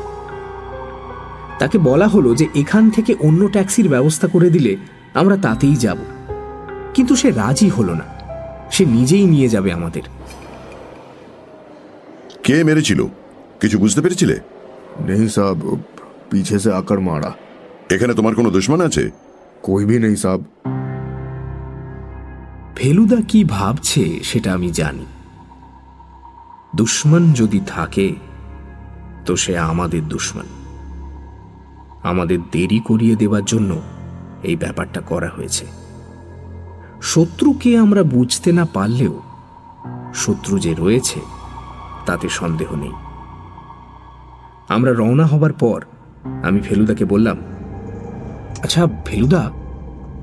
তাকে বলা হলো যে এখান থেকে অন্য ট্যাক্সির ব্যবস্থা করে দিলে আমরা তাতেই যাব কিন্তু সে রাজি হলো না সে নিজেই নিয়ে যাবে আমাদের কে মেরেছিল কিছু বুঝতে পেরেছিলে नहीं साहब पीछे से आकर मारा এখানে তোমার কোনো দুশ্মন আছে? কইবি নেই সব। ফেলুদা কি ভাবছে সেটা আমি জানি। দুশ্মন যদি থাকে তো সে আমাদের দুশ্মন। আমাদের দেরি করিয়ে দেওয়ার জন্য এই ব্যাপারটা করা হয়েছে। শত্রুকে আমরা বুঝতে না পারলেও শত্রু যে রয়েছে তাতে সন্দেহ নেই। আমরা রওনা হবার পর আমি ফেলুদাকে বললাম আচ্ছা ফেলুদা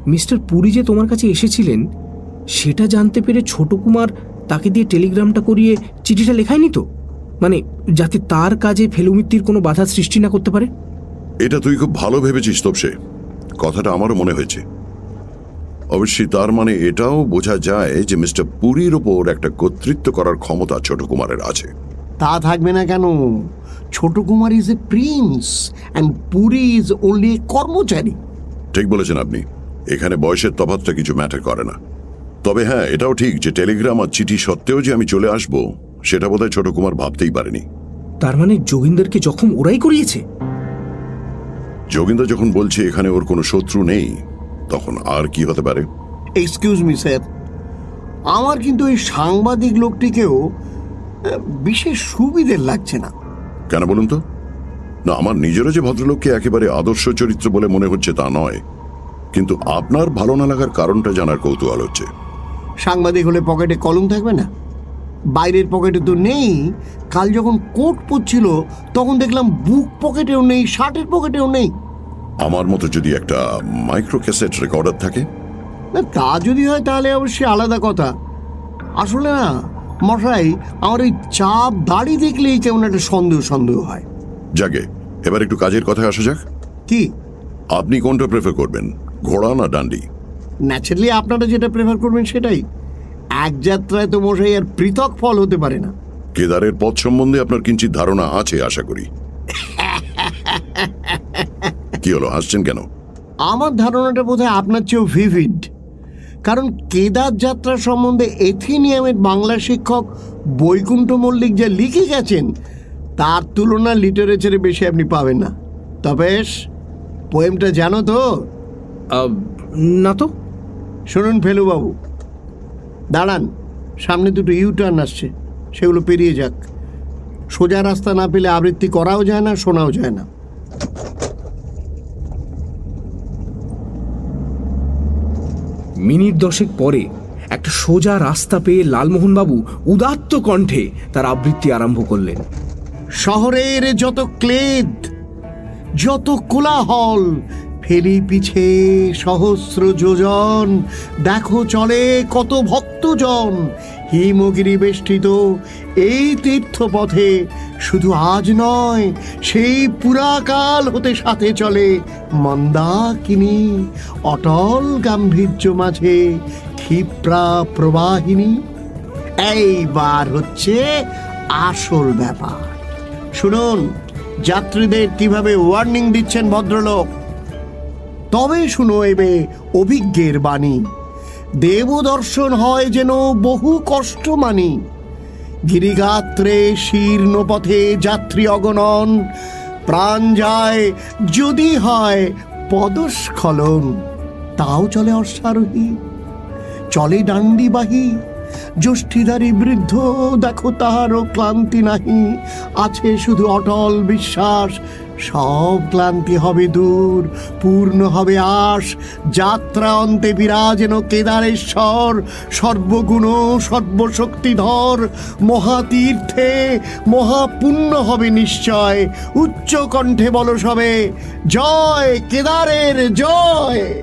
মিস্টার পুরী যে তোমার কাছে এসেছিলেন সেটা জানতে পেরে ছোট কুমার তাকে দিয়ে টেলিগ্রামটা করিয়ে চিঠিটা লেখায়নি তো? মানে যাতে তার কাজে ফেলুমিত্তির কোনো বাধা সৃষ্টি না করতে পারে? এটা তুই খুব ভালো ভেবেছিস তপসে। কথাটা আমারও মনে হয়েছে। অবশ্যই তার মানে এটাও বোঝা যায় যে মিস্টার পুরীর ওপর একটা কর্তৃত্ব করার ক্ষমতা ছোট কুমারের আছে। তা থাকবে না কেন? ছোট Kumar is a prince and Puri is only a কর্মচারী। ঠিক বলেছেন আপনি। এখানে বয়সের তফাতটা কিছু ম্যাটার করে না। তবে হ্যাঁ এটাও ঠিক যে টেলিগ্রাম আর চিঠি সত্ত্বেও যে আমি চলে আসব সেটা বোধহয় ছোট কুমার ভাবতেই পারেনি। তার মানে যোগিন্দরকে জখম ওরাই করিয়েছে? যোগিন্দর যখন বলছে এখানে ওর কোনো শত্রু নেই তখন আর কি হতে পারে? এক্সকিউজ মি স্যার আমার কিন্তু এই সাংবাদিক লোকটিকেও বিশেষ সুবিধের লাগছে না। কেন বলুন তো? না আমার নিজেরও যে ভদ্রলোককে একেবারে আদর্শ চরিত্র বলে মনে হচ্ছে তা নয়। কিন্তু আপনার ভালো না লাগার কারণটা জানার কৌতূহল হচ্ছে। সাংবাদিক হলে পকেটে কলম থাকবে না? বাইরের পকেটে তো নেই। কাল যখন কোট পরছিল তখন দেখলাম বুক পকেটেও নেই শার্টের পকেটেও নেই। আমার মতো যদি একটা মাইক্রো ক্যাসেট রেকর্ডার থাকে? না তা যদি হয় তাহলে অবশ্যই আলাদা কথা। আসলে না মশাই আমার ওই চাপ দাড়ি দেখলেই কেমন একটা সন্দেহ সন্দেহ হয়। যাকে এবার একটু কাজের কথায় আসা যাক। কি? আপনি কোনটা প্রেফার করবেন ঘোড়া না ডান্ডি? ন্যাচারালি আপনারা যেটা প্রেফার করবেন সেটাই। এক যাত্রায় তো মশাই আর পৃথক ফল হতে পারে না। কেদারের পথ সম্বন্ধে আপনার কিঞ্চিত ধারণা আছে আশা করি। কি হলো হাসছেন কেন? আমার ধারণাটা বোধহয় আপনার চেয়েও ভিভিড কারণ কেদার যাত্রা সম্বন্ধে এথিনিয়ামের বাংলা শিক্ষক বৈকুণ্ঠ মল্লিক যা লিখে গেছেন তার তুলনা লিটারেচারে বেশি আপনি পাবেন না। তবে পোয়েমটা জানো তো? না তো। শুনুন ফেলুবাবু। দাঁড়ান সামনে দুটো ইউ টার্ন আসছে সেগুলো পেরিয়ে যাক। সোজা রাস্তা না পেলে আবৃত্তি করাও যায় না শোনাও যায় না। মিনিট দশেক পরে একটা সোজা রাস্তা পেয়ে লালমোহনবাবু উদাত্ত কণ্ঠে তার আবৃত্তি আরম্ভ করলেন। শহরের যত ক্লেদ, যত কোলাহল, ফেলি পিছে সহস্র যোজন, দেখো চলে কত ভক্তজন হিমগিরি বেষ্টিত এই তীর্থপথে শুধু আজ নয়, সেই পুরাকাল হতে সাথে চলে মন্দাকিনী, অটল গাম্ভীর্য মাঝে ক্ষিপ্রা প্রবাহিনী। এইবার হচ্ছে আসল ব্যাপার। শুনুন, যাত্রীদের কীভাবে ওয়ার্নিং দিচ্ছেন ভদ্রলোক? তবে শুনো এবে অভিজ্ঞের বাণী। দেবদর্শন হয় যেন বহু কষ্ট মানি গিরিগাত্রে শীর্ণ পথে যাত্রী অগণন, প্রাণ যায় যদি হয় পদস্খলন। তাও চলে অশ্বারোহী, চলে ডান্ডিবাহী জ্যোষ্ঠীধারী বৃদ্ধ, দেখো তাহারও ক্লান্তি নাহি, আছে শুধু অটল বিশ্বাস সব ক্লান্তি হবে দূর পূর্ণ হবে আশ। যাত্রা অন্তে বিরাজেন কেদারেশ্বর সর্বগুণ সর্বশক্তিধর মহাতীর্থে মহাপুণ্য হবে নিশ্চয় উচ্চ কণ্ঠে বল সবে জয় কেদারের জয়।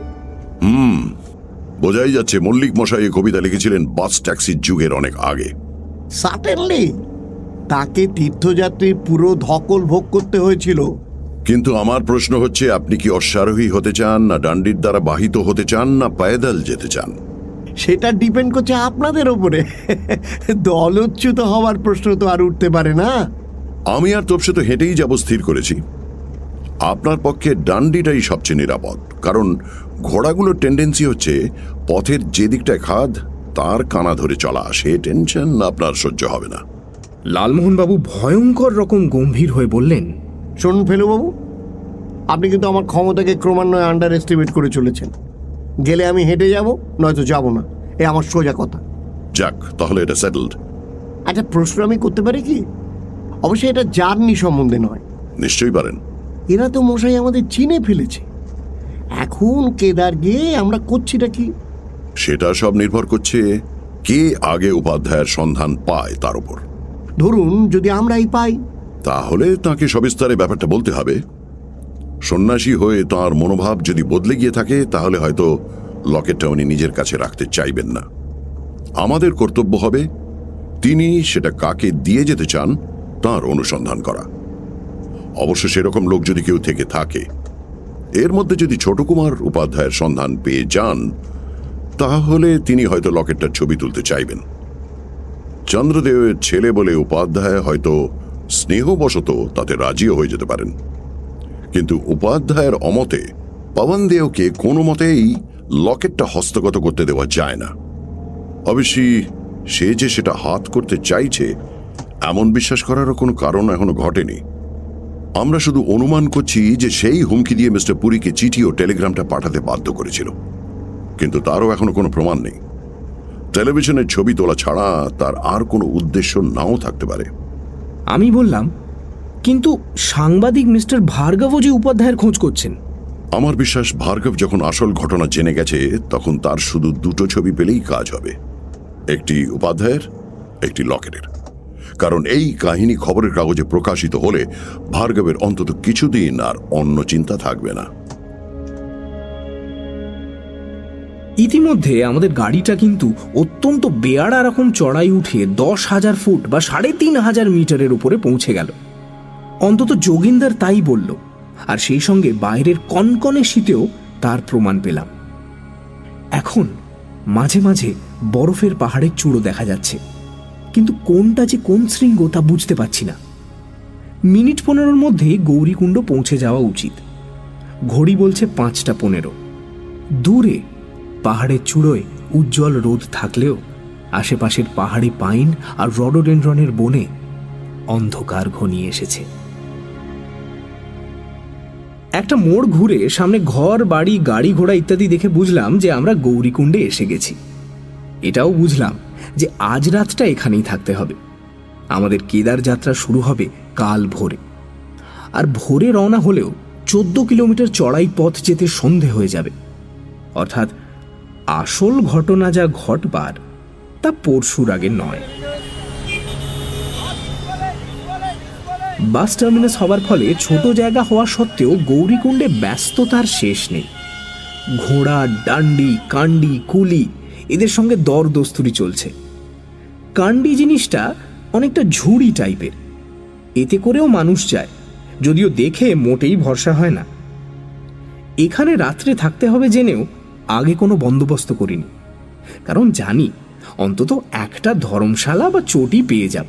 হুম বোঝাই যাচ্ছে মল্লিক মশাই কবিতা লিখেছিলেন বাস ট্যাক্সির যুগের অনেক আগে। সার্টেনলি তাকে তীর্থযাত্রীর পুরো ধকল ভোগ করতে হয়েছিল। কিন্তু আমার প্রশ্ন হচ্ছে আপনি কি অশ্বারোহী হতে চান না ডান্ডির দ্বারা বাহিত হতে চান না পায়দাল যেতে চান? সেটা ডিপেন্ড করছে আপনাদের ওপরে। দলচ্যুত হওয়ার প্রশ্ন তো আর উঠতে পারে না। আমি আর তপসে তো হেঁটেই যাব স্থির করেছি। আপনার পক্ষে ডান্ডিটাই সবচেয়ে নিরাপদ কারণ ঘোড়াগুলোর টেন্ডেন্সি হচ্ছে পথের যে দিকটায় খাদ তার কানা ধরে চলা। সে টেনশন আপনার সহ্য হবে না। লালমোহনবাবু ভয়ঙ্কর রকম গম্ভীর হয়ে বললেন শুনুন ফেলুবাবু আপনি কিন্তু আমার ক্ষমতাকে ক্রমান্বয়ে আন্ডার এস্টিমেট করে চলেছেন। গেলে আমি হেঁটে যাব নয়তো যাব না। এ আমার সোজা কথা। যাক তাহলে এটা সেটেলড আচ্ছা প্রশ্ন আমি করতে পারি কি? অবশ্যই এটা জার্নি সম্বন্ধে নয়। নিশ্চয়ই পারেন। এরা তো মশাই আমাদের চিনে ফেলেছে। এখন কেদার গিয়ে আমরা করছিটা কি? সেটা সব নির্ভর করছে কে আগে উপাধ্যায়ের সন্ধান পায় তার উপর। ধরুন যদি আমরাই পাই। তাহলে তাকে সবিস্তারে ব্যাপারটা বলতে হবে। সন্ন্যাসী হয়ে তার মনোভাব যদি বদলে গিয়ে থাকে, তাহলে হয়তো লকেটটা উনি নিজের কাছে রাখতে চাইবেন না। আমাদের কর্তব্য হবে, তিনি সেটা কাকে দিয়ে যেতে চান, তার অনুসন্ধান করা। অবশ্য সেরকম লোক যদি কেউ থেকে থাকে, এর মধ্যে যদি ছোটকুমার উপাধ্যায়ের সন্ধান পেয়ে যান, তাহলে তিনি হয়তো লকেটটার ছবি তুলতে চাইবেন। চন্দ্রদেবের ছেলে বলে উপাধ্যায় হয়তো স্নেহবশত তাতে রাজিও হয়ে যেতে পারেন। কিন্তু উপাধ্যায়ের অমতে পবন দেওকে কোনো মতেই লকেটটা হস্তগত করতে দেওয়া যায় না। অবশ্যই সে যে সেটা হাত করতে চাইছে, এমন বিশ্বাস করারও কোনো কারণ এখনও ঘটেনি। আমরা শুধু অনুমান করছি যে সেই হুমকি দিয়ে মিস্টার পুরীকে চিঠি ও টেলিগ্রামটা পাঠাতে বাধ্য করেছিল। কিন্তু তারও এখনও কোনো প্রমাণ নেই। টেলিভিশনের ছবি তোলা ছাড়া তার আর কোনো উদ্দেশ্য নাও থাকতে পারে। আমি বললাম কিন্তু সাংবাদিক মিস্টার ভার্গবও যে উপাধ্যায়ের খোঁজ করছেন। আমার বিশ্বাস ভার্গব যখন আসল ঘটনা জেনে গেছে তখন তার শুধু দুটো ছবি পেলেই কাজ হবে। একটি উপাধ্যায়ের একটি লকেটের। কারণ এই কাহিনী খবরের কাগজে প্রকাশিত হলে ভার্গবের অন্তত কিছুদিন আর অন্য চিন্তা থাকবে না। ইতিমধ্যে আমাদের গাড়িটা কিন্তু অত্যন্ত বেয়াড়া রকম চড়াই উঠে দশ হাজার ফুট বা সাড়ে তিন হাজার মিটারের উপরে পৌঁছে গেল। অন্তত যোগিন্দার তাই বলল, আর সেই সঙ্গে বাইরের কনকনে শীতেও তার প্রমাণ পেলাম। এখন মাঝে মাঝে বরফের পাহাড়ের চূড়ো দেখা যাচ্ছে, কিন্তু কোনটা যে কোন শৃঙ্গ তা বুঝতে পারছি না। মিনিট পনেরোর মধ্যে গৌরীকুণ্ড পৌঁছে যাওয়া উচিত। ঘড়ি বলছে পাঁচটা পনেরো। দূরে পাহাড়ের চূড়োয় উজ্জ্বল রোদ থাকলেও আশেপাশের পাহাড়ি পাইন আর রডোডেন্ড্রনের বনে অন্ধকার ঘনিয়ে এসেছে। একটা মোড় ঘুরে সামনে ঘর, বাড়ি, গাড়ি ঘোড়া ইত্যাদি দেখে বুঝলাম যে আমরা গৌরীকুণ্ডে এসে গেছি। এটাও বুঝলাম যে আজ রাতটা এখানেই থাকতে হবে। আমাদের কেদার যাত্রা শুরু হবে কাল ভোরে। আর ভোরে রওনা হলেও চোদ্দ কিলোমিটার চড়াই পথ যেতে সন্ধে হয়ে যাবে। অর্থাৎ আসল ঘটনা যা ঘটবার, তা পরশুর আগে নয়। বাস টার্মিনাস হওয়ার ফলে ছোট জায়গা হওয়া সত্ত্বেও গৌরীকুণ্ডে ব্যস্ততার শেষ নেই। ঘোড়া, ডান্ডি, কান্ডি, কুলি, এদের সঙ্গে দর দস্তুরি চলছে। কান্ডি জিনিসটা অনেকটা ঝুড়ি টাইপের। এতে করেও মানুষ যায়, যদিও দেখে মোটেই ভরসা হয় না। এখানে রাত্রে থাকতে হবে জেনেও আগে কোনো বন্দোবস্ত করিনি। কারণ জানি, অন্তত একটা ধর্মশালা বা চটি পেয়ে যাব।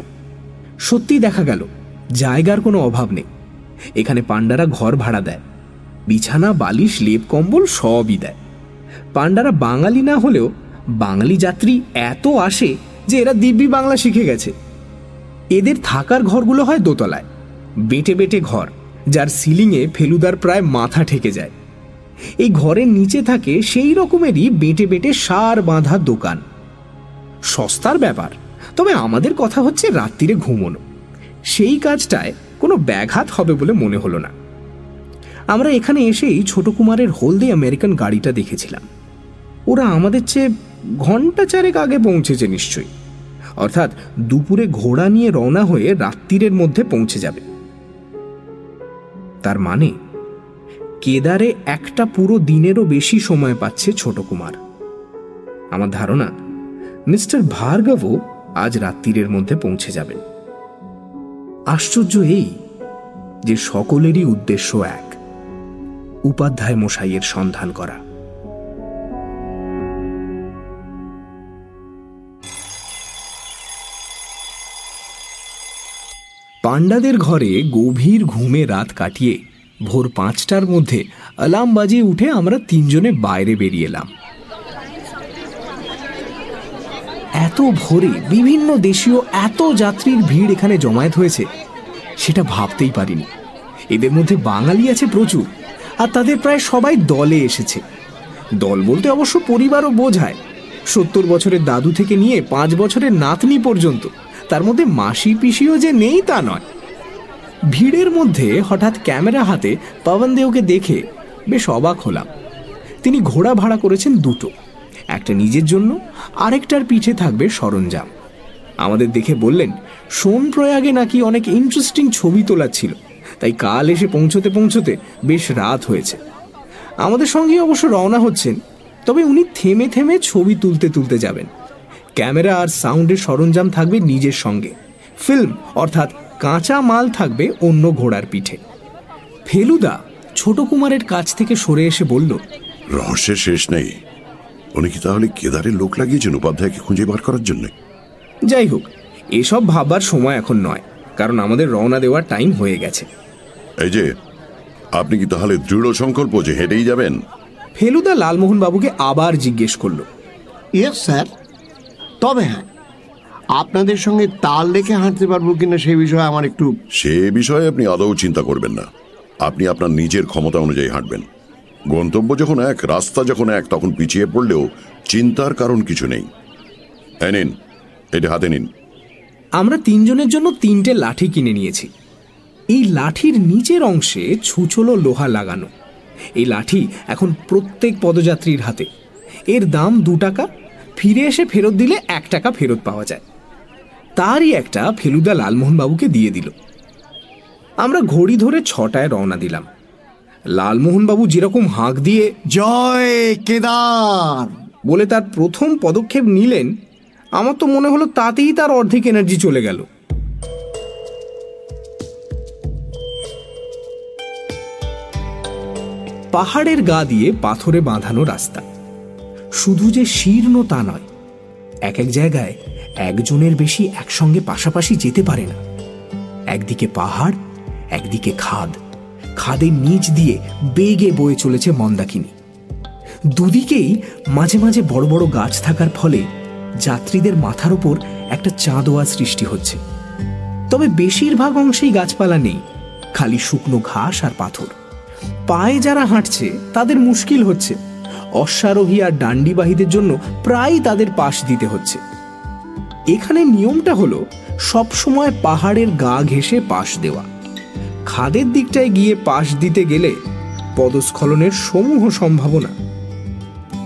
সত্যি দেখা গেল, জায়গার কোনো অভাব নেই। এখানে পাণ্ডারা ঘর ভাড়া দেয়, বিছানা, বালিশ, লেপ, কম্বল সবই দেয়। পাণ্ডারা বাঙালি না হলেও বাঙালি যাত্রী এত আসে যে এরা দিব্যি বাংলা শিখে গেছে। এদের থাকার ঘরগুলো হয় দোতলায়, বেটে বেটে ঘর, যার সিলিংয়ে ফেলুদার প্রায় মাথা ঠেকে যায়। এই ঘরের নিচে থাকে সেই রকমেরই বেটে বেটে সার বাঁধা দোকান। সস্তার ব্যাপার, তবে আমাদের কথা হচ্ছে রাত্রিরে ঘুমোনো। সেই কাজটায় কোনো ব্যাঘাত হবে বলে মনে হলো না। আমরা এখানে এসেই ছোট কুমারের হলদে আমেরিকান গাড়িটা দেখেছিলাম। ওরা আমাদের চেয়ে ঘণ্টা চারেক আগে পৌঁছেছে নিশ্চয়ই। অর্থাৎ দুপুরে ঘোড়া নিয়ে রওনা হয়ে রাত্রিরের মধ্যে পৌঁছে যাবে। তার মানে কেদারে একটা পুরো দিনেরও বেশি সময় পাচ্ছে ছোট কুমার। আমার ধারণা, মিস্টার ভার্গবও আজ রাত্রিরের মধ্যে পৌঁছে যাবেন। আশ্চর্য এই যে সকলেরই উদ্দেশ্য এক, উপাধ্যায় মশাইয়ের সন্ধান করা। পাণ্ডাদের ঘরে গভীর ঘুমে রাত কাটিয়ে ভোর পাঁচটার মধ্যে অ্যালার্ম বাজিয়ে উঠে আমরা তিনজনে বাইরে বেরিয়ে এলাম। এত ভোরে বিভিন্ন দেশীয় এত যাত্রীর ভিড় এখানে জমায়েত হয়েছে, সেটা ভাবতেই পারিনি। এদের মধ্যে বাঙালি আছে প্রচুর, আর তাদের প্রায় সবাই দলে এসেছে। দল বলতে অবশ্য পরিবারও বোঝায়, সত্তর বছরের দাদু থেকে নিয়ে পাঁচ বছরের নাতনি পর্যন্ত, তার মধ্যে মাসি পিসিও যে নেই তা নয়। ভিড়ের মধ্যে হঠাৎ ক্যামেরা হাতে পবন দেওকে দেখে বেশ অবাক হলাম। তিনি ঘোড়া ভাড়া করেছেন দুটো, একটা নিজের জন্য, আরেকটার পিঠে থাকবে সরঞ্জাম। আমাদের দেখে বললেন সোনপ্রয়াগে নাকি অনেক ইন্টারেস্টিং ছবি তোলার ছিল, তাই কাল এসে পৌঁছতে পৌঁছতে বেশ রাত হয়েছে। আমাদের সঙ্গে অবশ্য রওনা হচ্ছেন, তবে উনি থেমে থেমে ছবি তুলতে তুলতে যাবেন। ক্যামেরা আর সাউন্ডের সরঞ্জাম থাকবে নিজের সঙ্গে। ফিল্ম, অর্থাৎ কাঁচা মাল থাকবে অন্য ঘোড়ার পিঠে। ফেলুদা ছোট কুমারের কাছ থেকে সরে এসে বলল রহস্যের শেষ নেই। উনি কি তাহলে কেদারের লোক লাগিয়েছেন উপাধ্যায়কে খুঁজে বার করার জন্য? যাই হোক এসব ভাববার সময় এখন নয় কারণ আমাদের রওনা দেওয়ার টাইম হয়ে গেছে। এই যে আপনি কি তাহলে দৃঢ় সংকল্প যে হেঁটেই যাবেন? ফেলুদা লালমোহন বাবুকে আবার জিজ্ঞেস করল ইয়েস স্যার তবে হ্যাঁ। আপনাদের সঙ্গে তাল রেখে হাঁটতে পারব কিনা সে বিষয়ে আমার একটু সে বিষয়ে আপনি আদৌ চিন্তা করবেন না। আপনি আপনার নিজের ক্ষমতা অনুযায়ী হাঁটবেন। গন্তব্য যখন এক রাস্তা যখন এক তখন পিছিয়ে পড়লেও চিন্তার কারণ কিছু নেই। এই নিন এটা হাতে নিন। আমরা তিনজনের জন্য তিনটে লাঠি কিনে নিয়েছি। এই লাঠির নিচের অংশে ছুচলো লোহা লাগানো। এই লাঠি এখন প্রত্যেক পদযাত্রীর হাতে। এর দাম দু টাকা। ফিরে এসে ফেরত দিলে এক টাকা ফেরত পাওয়া যায়। তারই একটা ফেলুদা লালমোহনবাবুকে দিয়ে দিল। আমরা ঘড়ি ধরে ছটায় রওনা দিলাম। লালমোহনবাবু যেরকম হাঁক দিয়ে, জয় কেদার! বলে তার প্রথম পদক্ষেপ নিলেন, আমার তো মনে হলো তাতেই তার অর্ধেক এনার্জি চলে গেল। পাহাড়ের গা দিয়ে পাথরে বাঁধানো রাস্তা। শুধু যে শীর্ণ তা নয়, এক এক জায়গায় একজনের বেশি একসঙ্গে পাশাপাশি যেতে পারে না। একদিকে পাহাড়, একদিকে খাদ। খাদের নিচ দিয়ে বেগে বয়ে চলেছে মন্দাকিনী। দুদিকেই মাঝে মাঝে বড় বড় গাছ থাকার ফলে যাত্রীদের মাথার ওপর একটা চাঁদোয়া সৃষ্টি হচ্ছে। তবে বেশিরভাগ অংশেই গাছপালা নেই, খালি শুকনো ঘাস আর পাথর। পায়ে যারা হাঁটছে, তাদের মুশকিল হচ্ছে। অশ্বারোহী আর ডান্ডিবাহীদের জন্য প্রায় তাদের পাশ দিতে হচ্ছে। এখানে নিয়মটা হলো সবসময় পাহাড়ের গা ঘেঁষে পাশ দেওয়া। খাদের দিকটায় গিয়ে পাশ দিতে গেলে পদস্খলনের সমূহ সম্ভাবনা।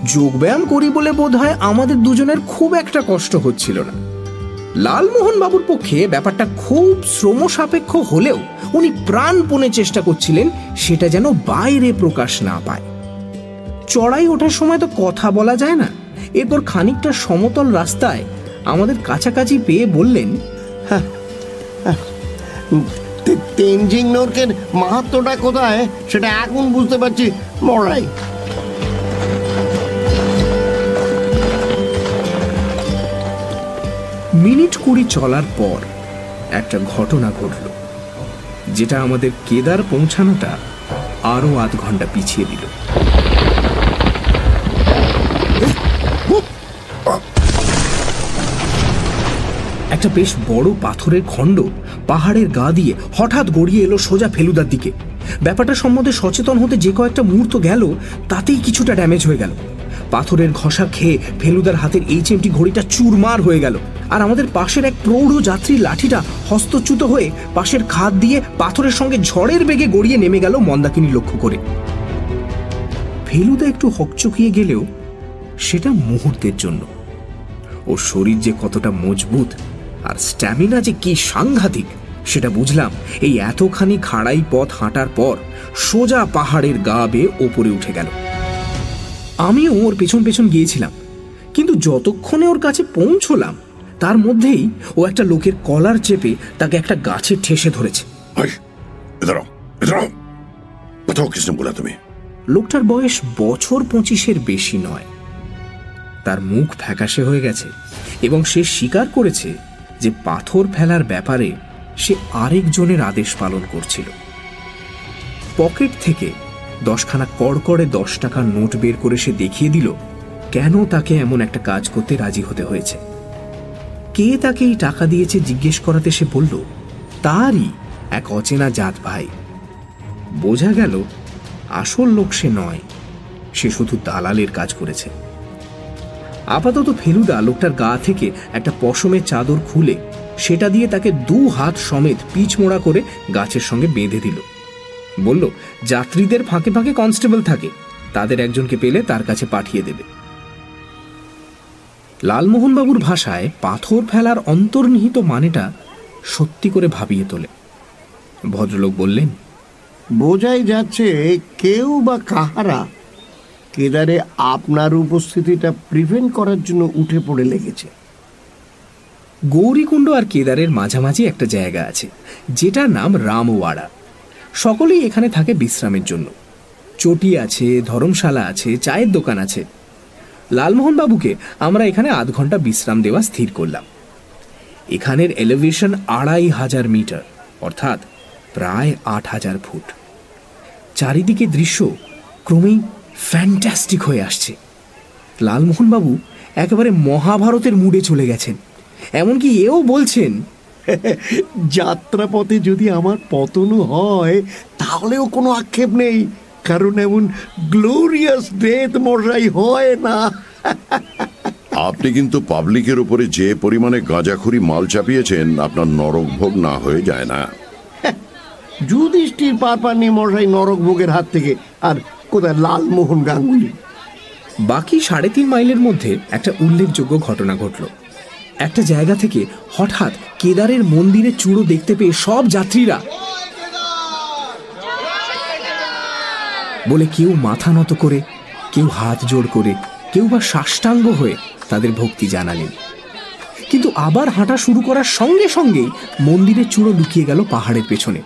যোগব্যায়াম করি বলে বোধ হয় আমাদের দুজনের খুব একটা কষ্ট হচ্ছিল না। লালমোহন বাবুর পক্ষে ব্যাপারটা খুব শ্রম সাপেক্ষ হলেও উনি প্রাণপণে চেষ্টা করছিলেন সেটা যেন বাইরে প্রকাশ না পায়। চড়াই ওঠার সময় তো কথা বলা যায় না। এরপর খানিকটা সমতল রাস্তায় আমাদের কাছাকাছি পেয়ে বললেন তে- তেনজিং নোরকের মাহাত্মটা কোথায়? সেটা এখন বুঝতে পারছি। মরাই মিনিট কুড়ি চলার পর একটা ঘটনা ঘটল, যেটা আমাদের কেদার পৌঁছানোটা আরও আধ ঘণ্টা পিছিয়ে দিল। একটা বেশ বড় পাথরের খণ্ড পাহাড়ের গা দিয়ে হঠাৎ গড়িয়ে এলো সোজা ফেলুদার দিকে। ব্যাপারটা সম্বন্ধে সচেতন হতে যে কয়েকটা মুহূর্ত গেল, তাতেই কিছুটা ড্যামেজ হয়ে গেল। পাথরের ঘষা খেয়ে ফেলুদার হাতের এইচএমটি ঘড়িটা চুরমার হয়ে গেল। আর আমাদের পাশের এক প্রৌঢ় যাত্রীর লাঠিটা হস্তচ্যুত হয়ে পাশের খাদ দিয়ে পাথরের সঙ্গে ঝড়ের বেগে গড়িয়ে নেমে গেল মন্দাকিনী লক্ষ্য করে। ফেলুদা একটু হকচকিয়ে গেলেও সেটা মুহূর্তের জন্য। ওর শরীর যে কতটা মজবুত আর স্ট্যামিনা যে কি সাংঘাতিক সেটা বুঝলাম এই এতখানি খাড়াই পথ হাঁটার পর সোজা পাহাড়ের গা বেয়ে ওপরে উঠে গেল। আমিও ওর পেছন পেছন গিয়েছিলাম কিন্তু যতক্ষণে ওর কাছে পৌঁছলাম তার মধ্যেই ও একটা লোকের কলার চেপে তাকে একটা গাছে ঠেসে ধরেছে। লোকটার বয়স বছর পঁচিশের বেশি নয়। তার মুখ ফ্যাকাশে হয়ে গেছে এবং সে স্বীকার করেছে যে পাথর ফেলার ব্যাপারে সে আরেকজনের আদেশ পালন করছিল। পকেট থেকে দশখানা কড়কড়ে দশ টাকার নোট বের করে সে দেখিয়ে দিল, কেন তাকে এমন একটা কাজ করতে রাজি হতে হয়েছে। কে তাকে এই টাকা দিয়েছে জিজ্ঞেস করাতে সে বলল, তারই এক অচেনা জাত ভাই। বোঝা গেল, আসল লোক সে নয়, সে শুধু দালালের কাজ করেছে। আপাতত ফেলুদা লোকটার গা থেকে একটা পশমের চাদর খুলে সেটা দিয়ে তাকে দু হাত সমেত পিচ মোড়া করে গাছের সঙ্গে বেঁধে দিল। বলল, যাত্রীদের ফাঁকে ফাঁকে কনস্টেবল থাকে। তাদের একজনকে পেলে তার কাছে পাঠিয়ে দেবে। লালমোহনবাবুর ভাষায় পাথর ফেলার অন্তর্নিহিত মানেটা সত্যি করে ভাবিয়ে তোলে। ভদ্রলোক বললেন, বোঝাই যাচ্ছে কেউ বা কাহারা কেদারে আপনার উপস্থিতিটা প্রিভেন্ট করার জন্য উঠে পড়ে লেগেছে। গৌরীকুণ্ড আর কেদারের মাঝামাঝি একটা জায়গা আছে, যেটার নাম রামওয়াড়া। সকলেই এখানে থাকে বিশ্রামের জন্য। চটি আছে, ধর্মশালা আছে, চায়ের দোকান আছে। লালমোহন বাবুকে আমরা এখানে আধ ঘণ্টা বিশ্রাম দেওয়া স্থির করলাম। এখানের এলিভেশন আড়াই হাজার মিটার অর্থাৎ প্রায় আট হাজার ফুট। চারিদিকে দৃশ্য ক্রমেই ফ্যান্টাস্টিক হয়ে আসছে। লালমোহনবাবু একেবারে মহাভারতের মুডে চলে গেছেন। এমনকি এও বলছেন যাত্রাপথে যদি আমার পতনও হয় তাহলেও কোনো আক্ষেপ নেই কারণ এমন গ্লোরিয়াস ডেথ মশাই হয় না। আপনি কিন্তু পাবলিকের উপরে যে পরিমাণে গাঁজাখুরি মাল চাপিয়েছেন আপনার নরক ভোগ না হয়ে যায় না। যুধিষ্ঠির পার পাননি মশাই নরক ভোগের হাত থেকে আর কোথায়? লালমোহন গাঙ্গুলি। বাকি সাড়ে তিন মাইলের মধ্যে একটা উল্লেখযোগ্য ঘটনা ঘটল। একটা জায়গা থেকে হঠাৎ কেদারের মন্দিরের চূড়ো দেখতে পেয়ে সব যাত্রীরা বলে কেউ মাথা নত করে, কেউ হাত জোড় করে, কেউ বা সাষ্টাঙ্গ হয়ে তাদের ভক্তি জানালেন। কিন্তু আবার হাঁটা শুরু করার সঙ্গে সঙ্গেই মন্দিরের চূড়ো লুকিয়ে গেল পাহাড়ের পেছনে।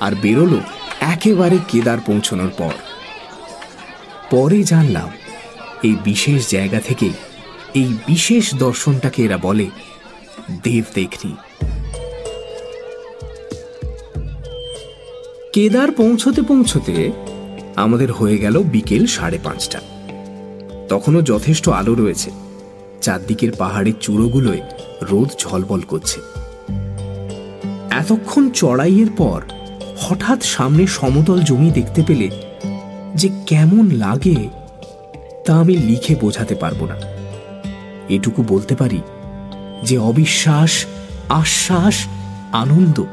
আর বেরোলো একেবারে কেদার পৌঁছানোর পর। পরে জানলাম, এই বিশেষ জায়গা থেকে এই বিশেষ দর্শনটাকে এরা বলে দেব দেখনি কেদার পৌঁছতে পৌঁছতে আমাদের হয়ে গেল বিকেল সাড়ে পাঁচটা। তখনও যথেষ্ট আলো রয়েছে, চারদিকের পাহাড়ের চূড়োগুলোয় রোদ ঝলবল করছে। এতক্ষণ চড়াইয়ের পর হঠাৎ সামনে সমতল জমি দেখতে পেলে যে কেমন লাগে তা আমি লিখে বোঝাতে পারব না। এটুকু বলতে পারি যে অবিশ্বাস, আশ্বাস, আনন্দ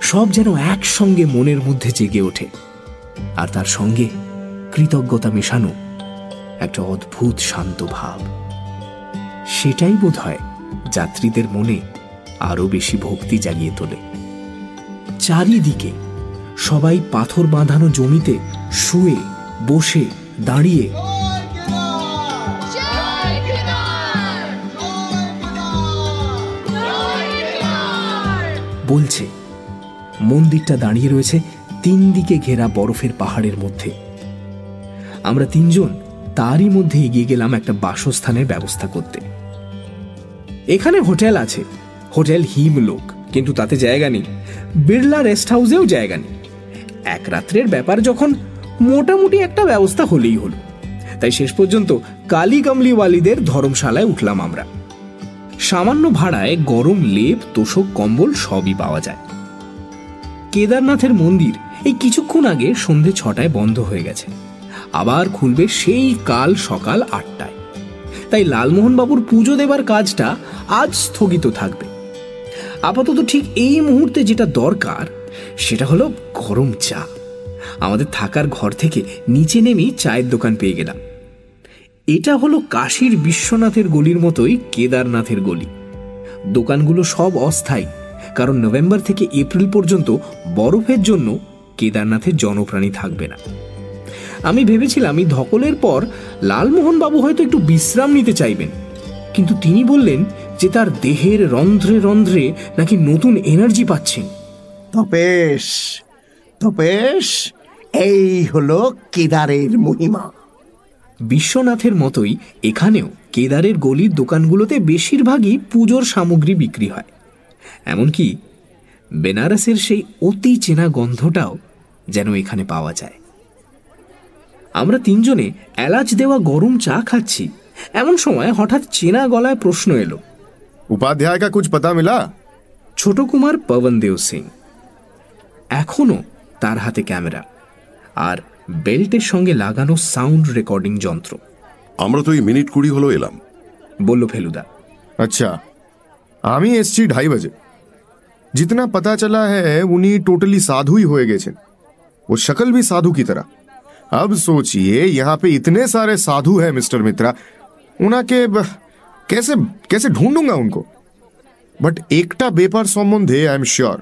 সব যেন একসঙ্গে মনের মধ্যে জেগে ওঠে। আর তার সঙ্গে কৃতজ্ঞতা মেশানো একটা অদ্ভুত শান্ত ভাব। সেটাই বোধ হয় যাত্রীদের মনে আরও বেশি ভক্তি জাগিয়ে তোলে। চারিদিকে সবাই পাথর বাঁধানো জমিতে শুয়ে বসে দাঁড়িয়ে। বলছে, মন্দিরটা দাঁড়িয়ে রয়েছে তিন দিকে ঘেরা বরফের পাহাড়ের মধ্যে। আমরা তিনজন তারই মধ্যে এগিয়ে গেলাম একটা বাসস্থানের ব্যবস্থা করতে। এখানে হোটেল আছে, হোটেল হিম লোক কিন্তু তাতে জায়গা নেই। বিড়লা রেস্ট হাউসেও জায়গা নেই। এক রাত্রের ব্যাপার যখন মোটামুটি একটা ব্যবস্থা হলেই হলো। তাই শেষ পর্যন্ত কালী কামলিওয়ালিদের ধর্মশালায় উঠলাম আমরা। সামান্য ভাড়ায় গরম লেপ, তোষক, কম্বল সবই পাওয়া যায়। কেদারনাথের মন্দির এই কিছুক্ষণ আগে সন্ধে ছটায় বন্ধ হয়ে গেছে। আবার খুলবে সেই কাল সকাল আটটায়। তাই লালমোহনবাবুর পুজো দেবার কাজটা আজ স্থগিত থাকবে। আপাতত ঠিক এই মুহূর্তে যেটা দরকার, সেটা হলো গরম চা। আমাদের থাকার ঘর থেকে নিচে নেমেই চায়ের দোকান পেয়ে গেলাম। এটা হলো কাশীর বিশ্বনাথের গলির মতোই কেদারনাথের গলি। দোকানগুলো সব অস্থায়ী, কারণ নভেম্বর থেকে এপ্রিল পর্যন্ত বরফের জন্য কেদারনাথের জনপ্রাণী থাকবে না। আমি ভেবেছিলাম এই ধকলের পর লালমোহন বাবু হয়তো একটু বিশ্রাম নিতে চাইবেন, কিন্তু তিনি বললেন যে তার দেহের রন্ধ্রে রন্ধ্রে নাকি নতুন এনার্জি পাচ্ছেন। তপেশ তপেশ এই হল কেদারের মহিমা। বিশ্বনাথের মতোই এখানেও কেদারের গলির দোকানগুলোতে বেশিরভাগই পুজোর সামগ্রী বিক্রি হয়। এমনকি বেনারসের সেই অতি চেনা গন্ধটাও যেন এখানে পাওয়া যায়। আমরা তিনজনে এলাচ দেওয়া গরম চা খাচ্ছি। এমন সময় হঠাৎ চেনা গলায় প্রশ্ন এলো। উপাধ্যায় কা কুচ পাতা মিলা? ছোট কুমার পবন দেও সিং। এখনও তার হাতে ক্যামেরা। আর বেল্টের সঙ্গে লাগানো সাউন্ড রেকর্ডিং যন্ত্র আমরা তো এই মিনিট কুড়ি হলো এলাম বলল ফেলুদা अच्छा আমি এসছি ढाई बजे जितना पता चला है उन्हीं टोटली साधु ही होए गए वो शक्ल भी साधु की तरह अब सोचिए यहाँ पे इतने सारे साधु हैं मिस्टर मित्रा उना के ब- कैसे कैसे ढूंढूंगा उनको बट एकटा बेपार সম্বন্ধে I am sure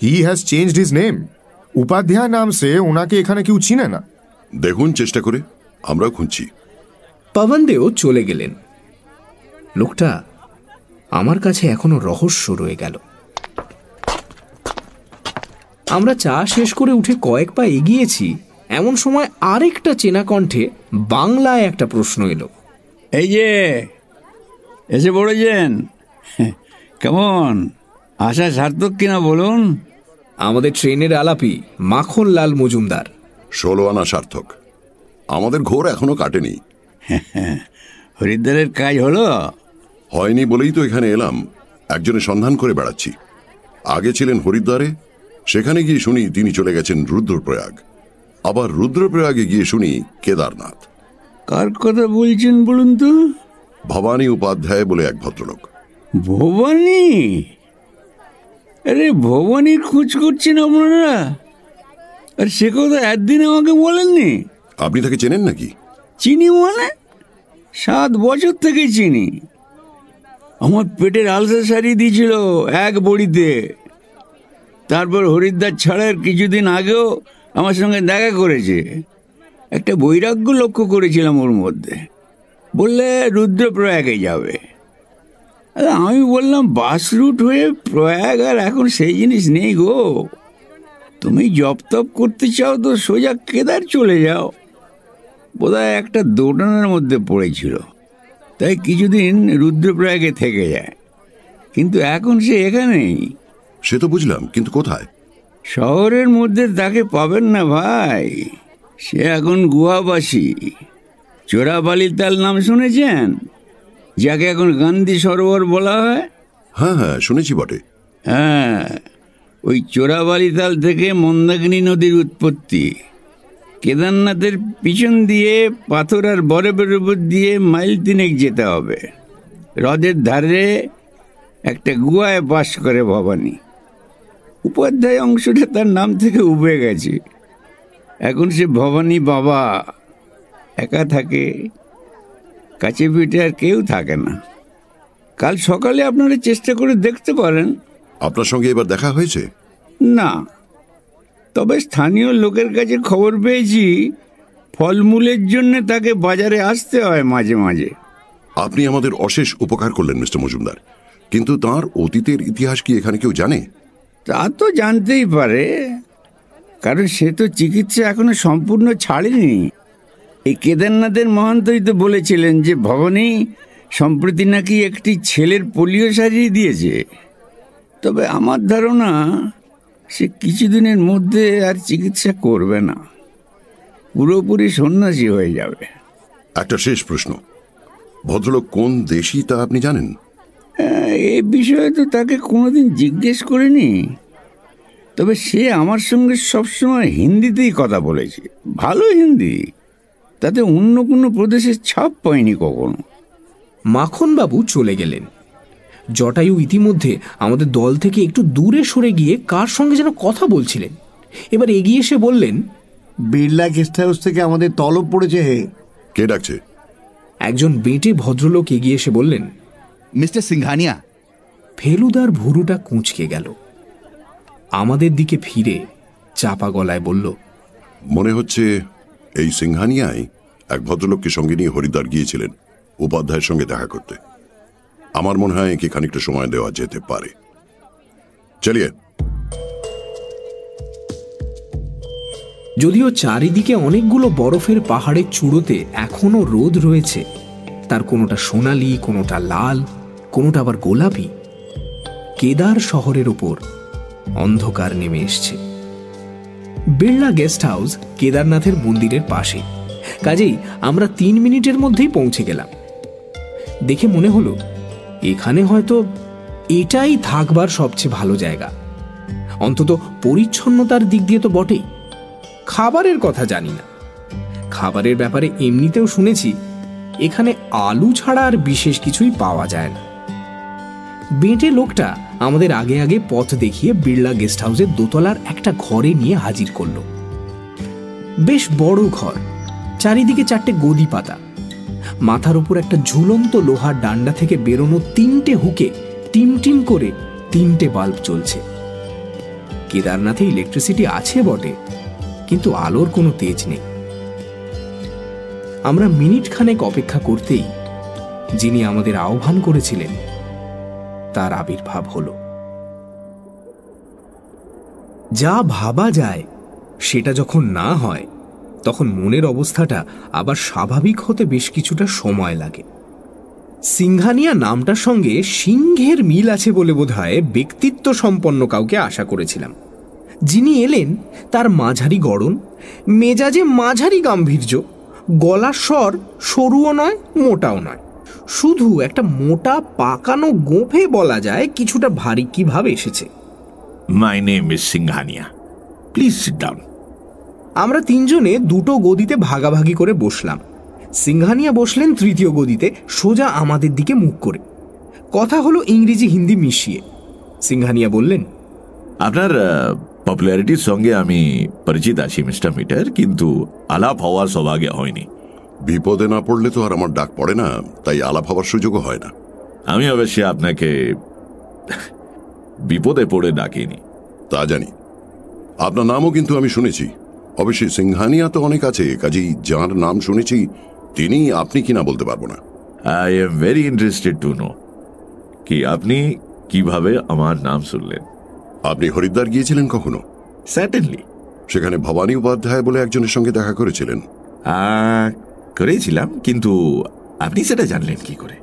he has changed his name Upadhyay নাম সে ওনাকে এখানে কেউ চিনে না। দেখুন চেষ্টা করে। আমরাও খুঁজছি। পবনদেও চলে গেলেন। লোকটা আমার কাছে এখনও রহস্য রয়ে গেল। আমরা চা শেষ করে উঠে কয়েক পা এগিয়েছি। এমন সময় আরেকটা চেনা কণ্ঠে বাংলায় একটা প্রশ্ন এলো। এই যে এসে পড়েছেন? কেমন? আশা সার্থক কিনা বলুন? আমাদের ট্রেনের আলাপি মাখন লাল মজুমদার। ষোলো আনা সার্থক। আমাদের ঘোর এখনও কাটেনি। হরিদ্বারের কাজ হলো? হয়নি বলেই তো এখানে এলাম। একজনের সন্ধান করে বেড়াচ্ছি। আগে ছিলেন হরিদ্বারে সেখানে গিয়ে শুনি তিনি চলে গেছেন রুদ্রপ্রয়াগ। আবার রুদ্রপ্রয়াগে গিয়ে শুনি কেদারনাথ। কার কথা বলছেন বলুন তো? ভবানী উপাধ্যায় বলে এক ভদ্রলোক। ভবানী? আরে ভবানীর খোঁজ করছেন আপনারা? আর সে কথা একদিন আমাকে বলেননি? আপনি তাকে চেনেন নাকি? চিনি মানে? সাত বছর থেকে চিনি। আমার পেটের আলসার সারিয়ে দিয়েছিল এক বড়িতে। তারপর হরিদ্বার ছাড়ার কিছুদিন আগেও আমার সঙ্গে দেখা করেছে। একটা বৈরাগ্য লক্ষ্য করেছিলাম ওর মধ্যে। বললে রুদ্রপ্রয়াগে যাবে। আমি বললাম বাস রুট হয়ে প্রয়াগ আর এখন সেই জিনিস নেই গো। তুমি জপ তপ করতে চাও তো সোজা কেদার চলে যাও। বোধহয় একটা দোটানার মধ্যে পড়েছিল। তাই কিছুদিন রুদ্রপ্রয়াগে থেকে যায়। কিন্তু এখন সে এখানেই। সে তো বুঝলাম কিন্তু কোথায়? শহরের মধ্যে তাকে পাবেন না ভাই। সে এখন গুহাবাসী। চোরাবালির তাল নাম শুনেছেন? যাকে এখন গান্ধী সরোবর বলা হয়? হ্যাঁ হ্যাঁ শুনেছি বটে। হ্যাঁ ওই চোরাবালি তাল থেকে মন্দাকিনী নদীর উৎপত্তি। কেদারনাথের পিছন দিয়ে পাথর আর বরফের উপর দিয়ে মাইল তিনেক যেতে হবে। হ্রদের ধারে একটা গুহায় বাস করে ভবানী। উপাধ্যায় অংশটা তার নাম থেকে উবে গেছে। এখন সে ভবানী বাবা একা থাকে। কাছে পিঠে আর কেউ থাকে না। কাল সকালে আপনারা চেষ্টা করে দেখতে পারেন। আপনার সঙ্গে এবার দেখা হয়েছে? না। তবে স্থানীয় লোকের কাছে খবর পেয়েছি ফলমূলের জন্য তাকে বাজারে আসতে হয় মাঝে মাঝে। আপনি আমাদের অশেষ উপকার করলেন মিস্টার মজুমদার। কিন্তু তার অতীতের ইতিহাস কি এখানে কেউ জানে? তা তো জানতেই পারে। কারণ সে তো চিকিৎসা এখনও সম্পূর্ণ ছাড়েনি। এই কেদারনাথের মহান্তই তো বলেছিলেন যে ভবানী সম্প্রতি নাকি একটি ছেলের পোলিও সাজিয়ে দিয়েছে। তবে আমার ধারণা সে কিছুদিনের মধ্যে আর চিকিৎসা করবে না। পুরোপুরি সন্ন্যাসী হয়ে যাবে। একটা শেষ প্রশ্ন। ভদ্রলোক কোন দেশি তা আপনি জানেন? আহ, এ বিষয়ে তো তাকে কোনোদিন জিজ্ঞেস করিনি। তবে সে আমার সঙ্গে সবসময় হিন্দিতেই কথা বলেছে। ভালো হিন্দি। তাতে অন্য কোনো প্রদেশের ছাপ পায়নি কখনো। মাখনবাবু চলে গেলেন। জটায়ু ইতিমধ্যে আমাদের দল থেকে একটু দূরে সরে গিয়ে কার সঙ্গে যেন কথা বলছিলেন। এবার এগিয়ে এসে বললেন বিড়লা গেস্ট হাউস থেকে আমাদের তলব পড়েছে হে। কে ডাকছে? একজন বেঁটে ভদ্রলোক এগিয়ে এসে বললেন মিস্টার সিংহানিয়া। ফেলুদার ভুরুটা কুঁচকে গেল। আমাদের দিকে ফিরে চাপা গলায় বলল মনে হচ্ছে এই সিংহানিয়ায় এক ভদ্রলোককে সঙ্গে নিয়ে হরিদ্বার গিয়েছিলেন, উপাধ্যায়ের সঙ্গে দেখা করতে। আমার মনে হয় একে খানিকটা সময় দেওয়া যেতে পারে। চলিয়ে। যদিও চারিদিকে অনেকগুলো বরফের পাহাড়ের চূড়োতে এখনও রোদ রয়েছে, তার কোনোটা সোনালি, কোনোটা লাল, কোনোটা আবার গোলাপি, কেদার শহরের ওপর অন্ধকার নেমে এসছে। বিড়লা গেস্ট হাউস কেদারনাথের মন্দিরের পাশে। কাজেই আমরা তিন মিনিটের মধ্যেই পৌঁছে গেলাম। দেখে মনে হলো, এখানে হয়তো এটাই থাকবার সবচেয়ে ভালো জায়গা। অন্তত পরিচ্ছন্নতার দিক দিয়ে তো বটেই। খাবারের কথা জানি না। খাবারের ব্যাপারে এমনিতেও শুনেছি, এখানে আলু ছাড়া আর বিশেষ কিছুই পাওয়া যায় না। বেঁটে লোকটা আমাদের আগে আগে পথ দেখিয়ে বিড়লা গেস্ট হাউসের দোতলার একটা ঘরে নিয়ে হাজির করল। বেশ বড় ঘর, চারিদিকে চারটে গদি পাতা। মাথার উপর একটা ঝুলন্ত লোহার ডান্ডা থেকে বেরোনো তিনটে হুকে টিম টিম করে তিনটে বাল্ব চলছে কেদারনাথে ইলেকট্রিসিটি আছে বটে, কিন্তু আলোর কোনো তেজ নেই। আমরা মিনিট খানেক অপেক্ষা করতেই যিনি আমাদের আহ্বান করেছিলেন তার আবির্ভাব হল। যা ভাবা যায়, সেটা যখন না হয়, তখন মনের অবস্থাটা আবার স্বাভাবিক হতে বেশ কিছুটা সময় লাগে। সিংহানিয়া নামটার সঙ্গে সিংহের মিল আছে বলে বোধহয় ব্যক্তিত্ব সম্পন্ন কাউকে আশা করেছিলাম। যিনি এলেন, তার মাঝারি গড়ন, মেজাজে মাঝারি গাম্ভীর্য, গলার স্বর সরুও নয়, মোটাও নয়। শুধু একটা মোটা পাকানো গোঁফে বলা যায় কিছুটা ভারী কীভাবে এসেছে? My name is Singhania please sit down আমরা তিনজনে দুটো গদিতে ভাগাভাগি করে বসলাম। সিংহানিয়া বসলেন তৃতীয় গদিতে সোজা আমাদের দিকে মুখ করে। কথা হলো ইংরেজি হিন্দি মিশিয়ে। সিংহানিয়া বললেন আপনার পপুলারিটির সঙ্গে আমি পরিচিত আছি মিস্টার মিটার কিন্তু আলাপ হওয়ার সৌভাগ্য হয়নি। বিপদে না পড়লে তো আর আমার ডাক পড়ে না তাই আলাপ হওয়ার সুযোগও হয় না। আমি অবশ্যই আপনাকে বিপদে পড়ে ডাকিনি। তা জানি। আপনার নামও কিন্তু আমি শুনেছি। অবশ্যই সিংহানিয়া তো অনেক আছে কাজেই যার নাম শুনেছি তিনি আপনি কিনা বলতে পারব না। I am very interested to know কি আপনি কীভাবে আমার নাম শুনলেন? আপনি হরিদ্বার গিয়েছিলেন কখনো? সার্টেনলি সেখানে ভবানী উপাধ্যায় বলে একজনের সঙ্গে দেখা করেছিলেন। করেছিলাম কিন্তু আপনি সেটা জানলেন কি করে?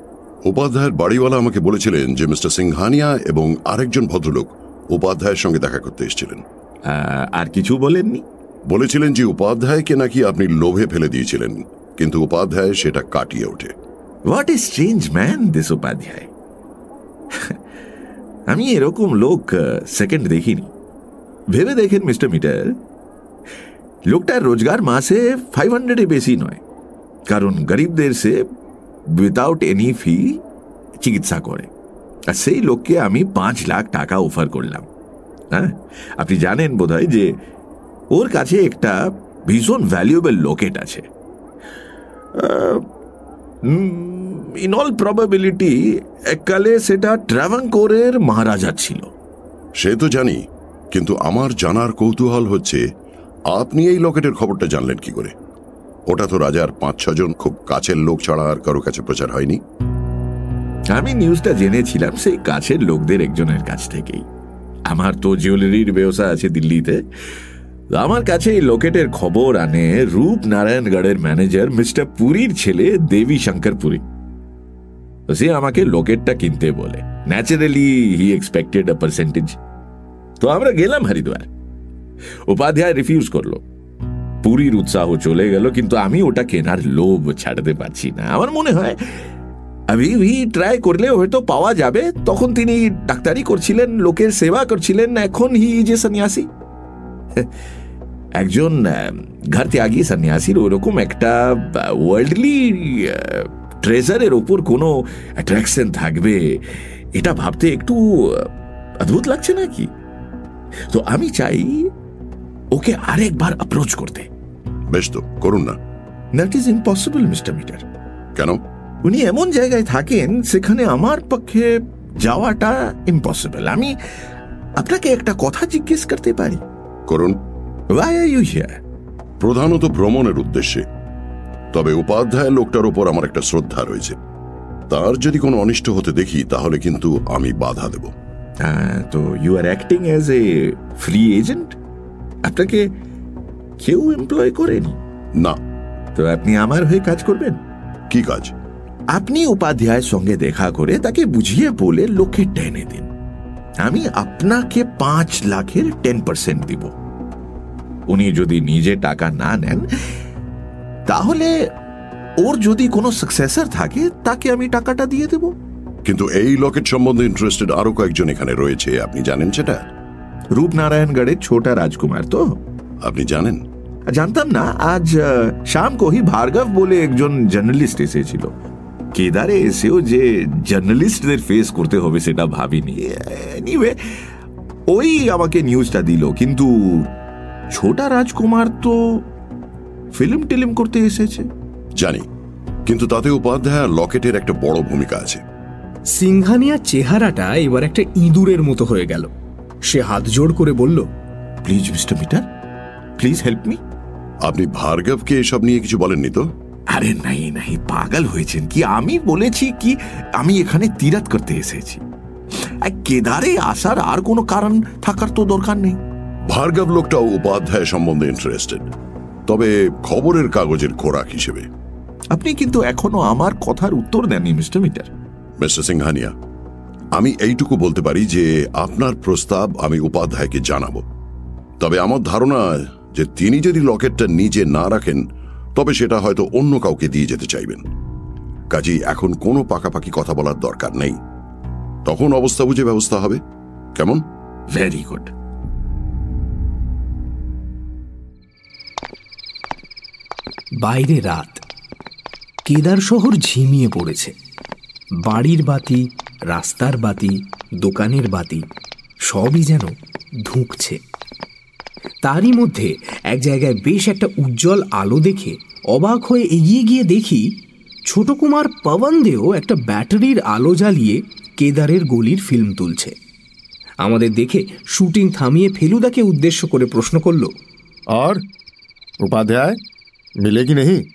উপাধ্যায়ের বাড়িওয়ালা আমাকে বলেছিলেন যে মিস্টার সিংহানিয়া এবং আরেকজন ভদ্রলোক উপাধ্যায়ের সঙ্গে দেখা করতে এসেছিলেন। আর কিছু বলেননি? বলেছিলেন যে উপাধ্যায়কে নাকি আপনি লোভে ফেলে দিয়েছিলেন কিন্তু উপাধ্যায় সেটা কাটিয়ে ওঠে। What is strange man this Upadhyay. আমি এরকম লোক সেকেন্ড দেখিনি। ভেবে দেখেন মিস্টার মিটার লোকটার রোজগার মাসে ফাইভ হান্ড্রেডে বেশি নয়। কারণ গরিবদের সে উইদাউট এনি ফি চিকিৎসা করে। আর সেই লোককে আমি পাঁচ লাখ টাকা অফার করলাম। হ্যাঁ? আপনি জানেন বোধহয় যে ওর কাছে একটা ভীষণ ভ্যালুয়েবল লোকেট আছে। ইন অল প্রবাবিলিটি এককালে সেটা ট্রাভাঙ্কোরের মহারাজা ছিল। সে তো জানি, কিন্তু আমার জানার কৌতূহল হচ্ছে, আপনি এই লকেটের খবরটা জানলেন কি করে? ওটা তো রাজার পাঁচ, ছজন খুব কাছের লোক ছাড়া আর কারও কাছে প্রচার হয়নি। আমি নিউজটা জেনেছিলাম সেই কাছের লোকদের একজনের কাছ থেকেই। আমার তো জুয়েলারির ব্যবসা আছে দিল্লিতে। আমার কাছে এই লোকেটের খবর আনে রূপনারায়ণগড়ের ম্যানেজার মিস্টার পুরীর ছেলে দেবী শঙ্কর পুরী সে আমাকে লোকেটটা কিনতে বলে। Naturally he expected a percentage তো আমরা গেলাম হরিদ্বার। উপাধ্যায় রিফিউজ করল। পুরীর উৎসাহ চলে গেল, কিন্তু আমি ওটা কেনার লোভ ছাড়তে পারছি না। আমার মনে হয় আমি ভি ট্রাই করলে হয়তো পাওয়া যাবে। তখন তিনি ডাক্তারি করছিলেন, লোকের সেবা করছিলেন, এখন হি যে সন্ন্যাসী। একজন ঘর ত্যাগী সন্ন্যাসীর ওরকম একটা ওয়ার্ল্ডলি ট্রেজারের ওপর কোনো অ্যাট্রাকশন থাকবে, এটা ভাবতে একটু অদ্ভুত লাগছে নাকি? তো আমি চাই ওকে আরেকবার অ্যাপ্রোচ করতে। বেশ তো করুন না। That is impossible mister Mitter কেন? উনি এমন জায়গায় থাকেন সেখানে আমার পক্ষে যাওয়াটা ইম্পসিবল আমি আপনাকে একটা কথা জিজ্ঞেস করতে পারি। করুন। Why are you here? প্রধানত ভ্রমণের উদ্দেশ্যে। তবে উপাধ্যায় লোকটার উপর আমার একটা শ্রদ্ধা রয়েছে। তার যদি কোনো অনিষ্ট হতে দেখি তাহলে কিন্তু আমি বাধা দেব। তো you are acting as a free agent আপনাকে কেউ এমপ্লয় করেনি? না। তো আপনি আমার হয়ে কাজ করবেন? কি কাজ? আপনি উপাধ্যায়ের সঙ্গে দেখা করে তাকে বুঝিয়ে বলে লোকে টেনে দিন। আমি আপনাকে পাঁচ লাখের টেন পার্সেন্ট দিব। উনি যদি নিজে টাকা না নেন তাহলে ওর যদি কোনো সাকসেসর থাকে তাকে আমি টাকাটা দিয়ে দেব। কিন্তু এই লকেট সম্বন্ধে ইন্টারেস্টেড আরও কয়েকজন এখানে রয়েছে আপনি জানেন সেটা? রূপনারায়ণগড়ের ছোটা রাজকুমার তো? আপনি জানেন? জানতাম না আজ আহ, শাম কোহি ভার্গব বলে একজন জার্নালিস্ট এসেছিল। কেদারে এসেও যে জার্নালিস্টদের ফেস করতে হবে সেটা ভাবিনি। এনিওয়ে ওই আমাকে নিউজটা দিল কিন্তু ছোটা রাজকুমার তো ফিল্ম টিলিম করতে এসেছে। জানি কিন্তু তাতে উপাধ্যায় আর লকেটের একটা বড় ভূমিকা আছে। সিংহানিয়ার চেহারাটা এবার একটা ইঁদুরের মতো হয়ে গেল। সে হাত জোড় করে বলল please mister Mitter please help me আপনি ভার্গবকে এসব নিয়ে কিছু বলেননি তো? আরে নাই নাই পাগল হয়েছেন। কি আমি বলেছি কি? আমি এখানে তিরাত করতে এসেছি। কেদারে আসার আর কোনো কারণ থাকার তো দরকার নেই। ভার্গব লোকটাও উপাধ্যায় সম্বন্ধে ইন্টারেস্টেড তবে খবরের কাগজের খোরাক হিসেবে। আপনি কিন্তু এখনও আমার কথার উত্তর দেননি মিস্টার মিটার মিস্টার সিংহানিয়া আমি এইটুকু বলতে পারি যে আপনার প্রস্তাব আমি উপাধ্যায়কে জানাব। তবে আমার ধারণা যে তিনি যদি লকেটটা নিজে না রাখেন, তবে সেটা হয়তো অন্য কাউকে দিয়ে যেতে চাইবেন। কাজেই এখন কোনো পাকাপাকি কথা বলার দরকার নেই। তখন অবস্থা বুঝে ব্যবস্থা হবে। কেমন? ভেরি গুড বাইরে রাত। কেদার শহর ঝিমিয়ে পড়েছে। বাড়ির বাতি রাস্তার বাতি দোকানের বাতি সবই যেন ধুঁকছে। তারই মধ্যে এক জায়গায় বেশ একটা উজ্জ্বল আলো দেখে অবাক হয়ে এগিয়ে গিয়ে দেখি ছোট কুমার পবন দেও একটা ব্যাটারির আলো জ্বালিয়ে কেদারের গলির ফিল্ম তুলছে। আমাদের দেখে শুটিং থামিয়ে ফেলুদাকে উদ্দেশ্য করে প্রশ্ন করল আর উপাধ্যায় মিলে কি নেই?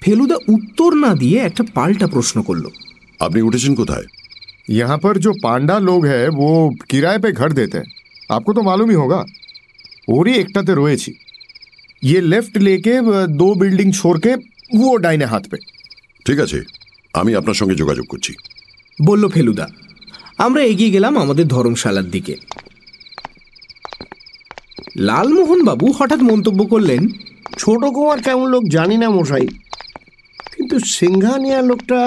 ফেলুদা উত্তর না দিয়ে একটা পাল্টা প্রশ্ন করল। আপনি উঠেছেন কোথায় यहाँ पर जो पांडा लोग हैं वो किराए पे घर देते हैं आपको तो मालूम ही होगा ওরই একটাতে রয়েছি ये लेफ्ट लेके अ, दो बिल्डिंग छोड़ के वो डाइने हाथ पे ঠিক আছে আমি আপনার সঙ্গে যোগাযোগ করছি বলল ফেলুদা আমরা এগিয়ে গেলাম আমাদের ধর্মশালার দিকে লালমোহন বাবু হঠাৎ মন্তব্য করলেন ছোট কুমার কেমন লোক জানি না মশাই কিন্তু সিংহানিয়া লোকটা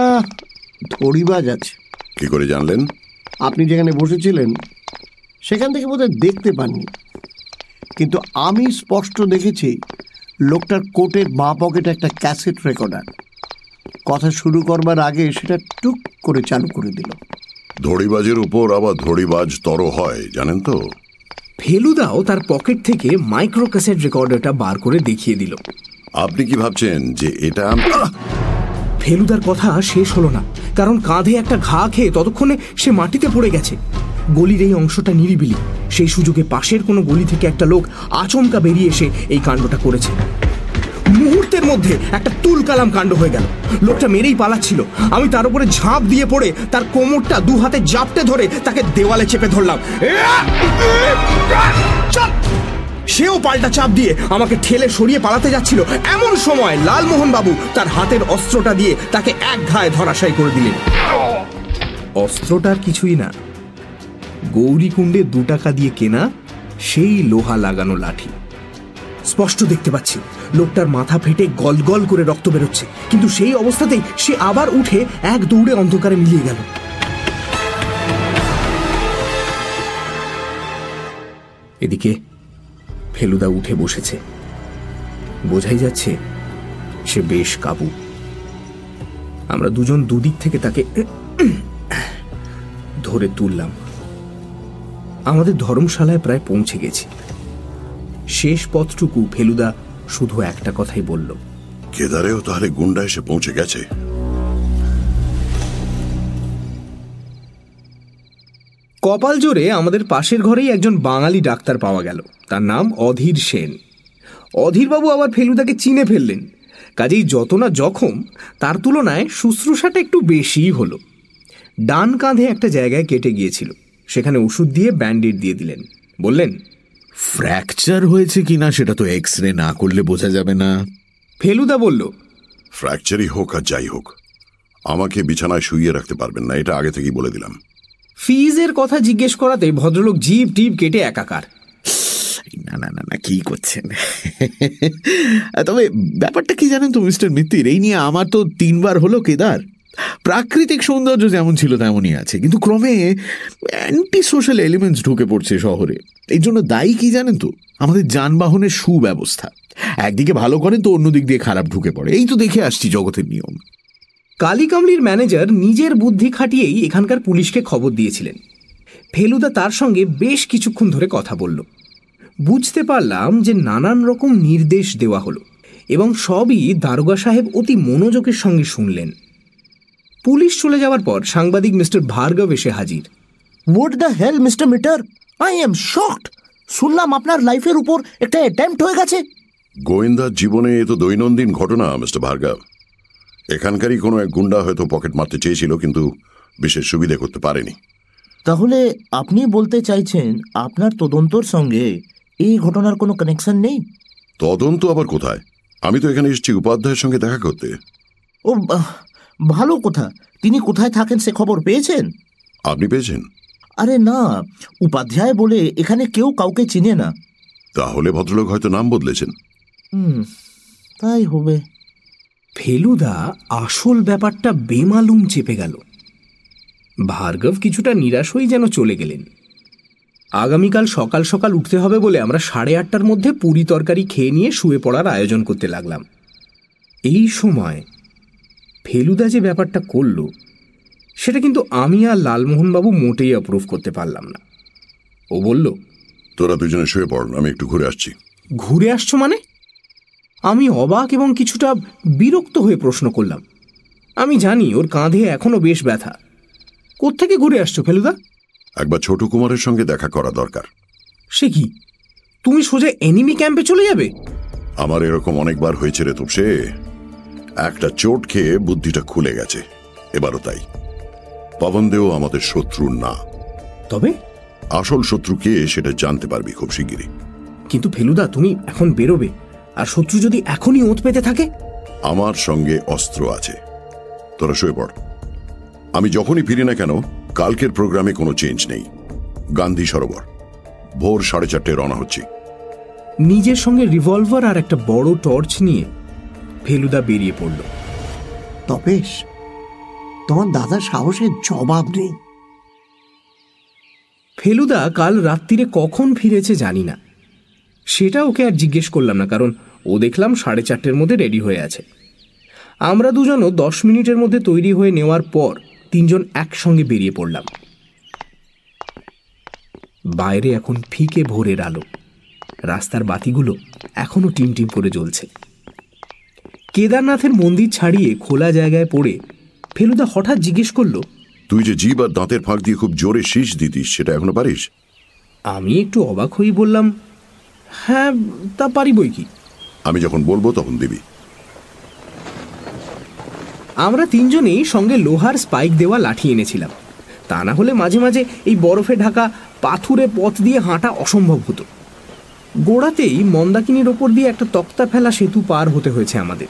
ধরিবাজ আছে। কি করে জানলেন? আপনি যেখানে বসেছিলেন সেখান থেকে বোধহয় দেখতে পাননি। কিন্তু আমি স্পষ্ট দেখেছি লোকটার কোটের বাঁ পকেটে একটা ক্যাসেট রেকর্ডার। কথা শুরু করবার আগে সেটা টুক করে চালু করে দিল। ধড়িবাজের উপর আবার ধড়িবাজ তর হয় জানেন তো? ফেলুদাও তার পকেট থেকে মাইক্রো ক্যাসেট রেকর্ডারটা বার করে দেখিয়ে দিল। আপনি কি ভাবছেন যে এটা! ফেলুদার কথা শেষ হলো না, কারণ কাঁধে একটা ঘা খেয়ে ততক্ষণে সে মাটিতে পড়ে গেছে। গলির এই অংশটা নিরিবিলি, সেই সুযোগে পাশের কোনো গলি থেকে একটা লোক আচমকা বেরিয়ে এসে এই কাণ্ডটা করেছে। মুহূর্তের মধ্যে একটা তুল কালাম কাণ্ড হয়ে গেল। লোকটা মেরেই পালাচ্ছিল। আমি তার উপরে ঝাঁপ দিয়ে পড়ে তার কোমরটা দু হাতে জাপটে ধরে তাকে দেওয়ালে চেপে ধরলাম! সেও পাল্টা চাপ দিয়ে আমাকে ঠেলে সরিয়ে পালাতে যাচ্ছিল। এমন সময় লালমোহন বাবু তার হাতের অস্ত্রটা দিয়ে তাকে এক ঘায়ে ধরাশায়ী করে দিলেন। অস্ত্রটার কিছুই না। গৌরীকুণ্ডে দু টাকা দিয়ে কেনা সেই লোহা লাগানো লাঠি। স্পষ্ট দেখতে পাচ্ছি, লোকটার মাথা ফেটে গল গল করে রক্ত বেরোচ্ছে, কিন্তু সেই অবস্থাতেই সে আবার উঠে এক দৌড়ে অন্ধকারে মিলিয়ে গেল। এদিকে ফেলুদা উঠে বসেছে। বোঝাই যাচ্ছে সে বেশ কাবু। আমরা দুজন দুদিক থেকে তাকে ধরে তুললাম। আমাদের ধর্মশালায় প্রায় পৌঁছে গেছি। শেষ পথটুকু ফেলুদা শুধু একটা কথাই বলল। কেদারেও তাহলে গুন্ডা এসে পৌঁছে গেছে। কপাল জোরে আমাদের পাশের ঘরেই একজন বাঙালি ডাক্তার পাওয়া গেল। তার নাম অধীর সেন। অধীরবাবু আবার ফেলুদাকে চিনে ফেললেন। কাজেই যত না জখম তার তুলনায় শুশ্রূষাটা একটু বেশিই হলো। ডান কাঁধে একটা জায়গায় কেটে গিয়েছিল। সেখানে ওষুধ দিয়ে ব্যান্ডেড দিয়ে দিলেন। বললেন ফ্র্যাকচার হয়েছে কিনা সেটা তো এক্স রে না করলে বোঝা যাবে না। ফেলুদা বলল ফ্র্যাকচারই হোক আর যাই হোক আমাকে বিছানায় শুইয়ে রাখতে পারবেন না এটা আগে থেকেই বলে দিলাম। ফিজের কথা জিজ্ঞেস করাতে ভদ্রলোক জিপ টিপ কেটে একাকার। না না না না, কি করছেন? তবে ব্যাপারটা কি জানেন তো, মিস্টার মিত্তির? এই নিয়ে আমার তো তিনবার হলো কেদার। প্রাকৃতিক সৌন্দর্য যেমন ছিল, তেমনই আছে। কিন্তু ক্রমে অ্যান্টি সোশ্যাল এলিমেন্টস ঢুকে পড়ছে শহরে। এই জন্য দায়ী কি জানেন তো? আমাদের যানবাহনের সুব্যবস্থা। একদিকে ভালো করেন তো, অন্যদিক দিয়ে খারাপ ঢুকে পড়ে। এই তো দেখে আসছি জগতের নিয়ম। কালিকামলির ম্যানেজার নিজের বুদ্ধি খাটিয়েই এখানকার পুলিশকে খবর দিয়েছিলেন। ফেলুদা তার সঙ্গে বেশ কিছুক্ষণ ধরে কথা বলল। বুঝতে পারলাম যে নানান রকম নির্দেশ দেওয়া হলো এবং সবই দারোগা সাহেব অতি মনোযোগের সঙ্গে শুনলেন। পুলিশ চলে যাওয়ার পর সাংবাদিক মিস্টার ভার্গব এসে হাজির। What the hell mister Mitter? I am shocked শুনলাম আপনার লাইফের উপর একটা অ্যাটেম্প্ট হয়ে গেছে। গোয়েন্দার জীবনে এ তো দৈনন্দিন ঘটনা মিস্টার ভার্গব। এখানকারই কোনো এক গুন্ডা হয়তো পকেট মারতে চেয়েছিল কিন্তু বিশেষ সুবিধে করতে পারেনি। তাহলে আপনি বলতে চাইছেন আপনার তদন্তর সঙ্গে এই ঘটনার কোনো কানেকশন নেই? তদন্ত আবার কোথায়? আমি তো এখানে এসেছি উপাধ্যায়ের সঙ্গে দেখা করতে। ও ভালো কথা। তিনি কোথায় থাকেন সে খবর পেয়েছেন? আপনি পেয়েছেন। আরে না উপাধ্যায় বলে এখানে কেউ কাউকে চিনে না। তাহলে ভদ্রলোক হয়তো নাম বদলেছেন। হুম তাই হবে। ফেলুদা আসল ব্যাপারটা বেমালুম চেপে গেল। ভার্গব কিছুটা নিরাশ হয়ে যেন চলে গেলেন। আগামীকাল সকাল সকাল উঠতে হবে বলে আমরা সাড়ে আটটার মধ্যে পুরি তরকারি খেয়ে নিয়ে শুয়ে পড়ার আয়োজন করতে লাগলাম। এই সময় ফেলুদা যে ব্যাপারটা করল সেটা কিন্তু আমি আর লালমোহনবাবু মোটেই অ্যাপ্রুভ করতে পারলাম না। ও বলল তোরা দুজনে শুয়ে পড় আমি একটু ঘুরে আসছি। ঘুরে আসছো মানে? আমি অবাক এবং কিছুটা বিরক্ত হয়ে প্রশ্ন করলাম। আমি জানি ওর কাঁধে এখনও বেশ ব্যথা। কোত্থেকে ঘুরে আসছো ফেলুদা? একবার ছোট কুমারের সঙ্গে দেখা করা দরকার। সে কি? তুমি সোজা এনিমি ক্যাম্পে চলে যাবে? আমার এরকম অনেকবার হয়েছে রে সে একটা চোট খেয়ে বুদ্ধিটা খুলে গেছে। এবারও তাই। পবনদেও আমাদের শত্রু না। তবে? আসল শত্রু কে সেটা জানতে পারবি খুব শিগগিরই। কিন্তু ফেলুদা তুমি এখন বেরোবে। আর শত্রু যদি এখনই ওঁত পেতে থাকে? আমার সঙ্গে অস্ত্র আছে। তোরা শুয়ে পড়। আমি যখনই ফিরি না কেন কালকের প্রোগ্রামে কোনো চেঞ্জ নেই। গান্ধী সরোবর। ভোর সাড়ে চারটে রওনা হচ্ছি। নিজের সঙ্গে রিভলভার আর একটা বড় টর্চ নিয়ে ফেলুদা বেরিয়ে পড়ল। তপেশ তোমার দাদার সাহসের জবাব নেই। ফেলুদা কাল রাত্রিরে কখন ফিরেছে জানি না। সেটা ওকে আর জিজ্ঞেস করলাম না কারণ ও দেখলাম সাড়ে চারটের মধ্যে রেডি হয়ে আছে। আমরা দুজনও দশ মিনিটের মধ্যে তৈরি হয়ে নেওয়ার পর তিনজন একসঙ্গে বেরিয়ে পড়লাম। বাইরে এখন ফিকে ভোরের আলো। রাস্তার বাতিগুলো এখনও টিমটিম করে জ্বলছে। কেদারনাথের মন্দির ছাড়িয়ে খোলা জায়গায় পড়ে ফেলুদা হঠাৎ জিজ্ঞেস করল তুই যে জিভ আর দাঁতের ফাঁক দিয়ে খুব জোরে শীষ দিতিস সেটা এখনও পারিস? আমি একটু অবাক হয়ে বললাম হ্যাঁ তা পারি বই কি? আমি যখন বলব তখন দিবি। আমরা তিনজনেই সঙ্গে লোহার স্পাইক দেওয়া লাঠি এনেছিলাম। তা না হলে মাঝে মাঝে এই বরফে ঢাকা পাথুরে পথ দিয়ে হাঁটা অসম্ভব হতো। গোড়াতেই মন্দাকিনীর ওপর দিয়ে একটা তক্তা ফেলা সেতু পার হতে হয়েছে আমাদের।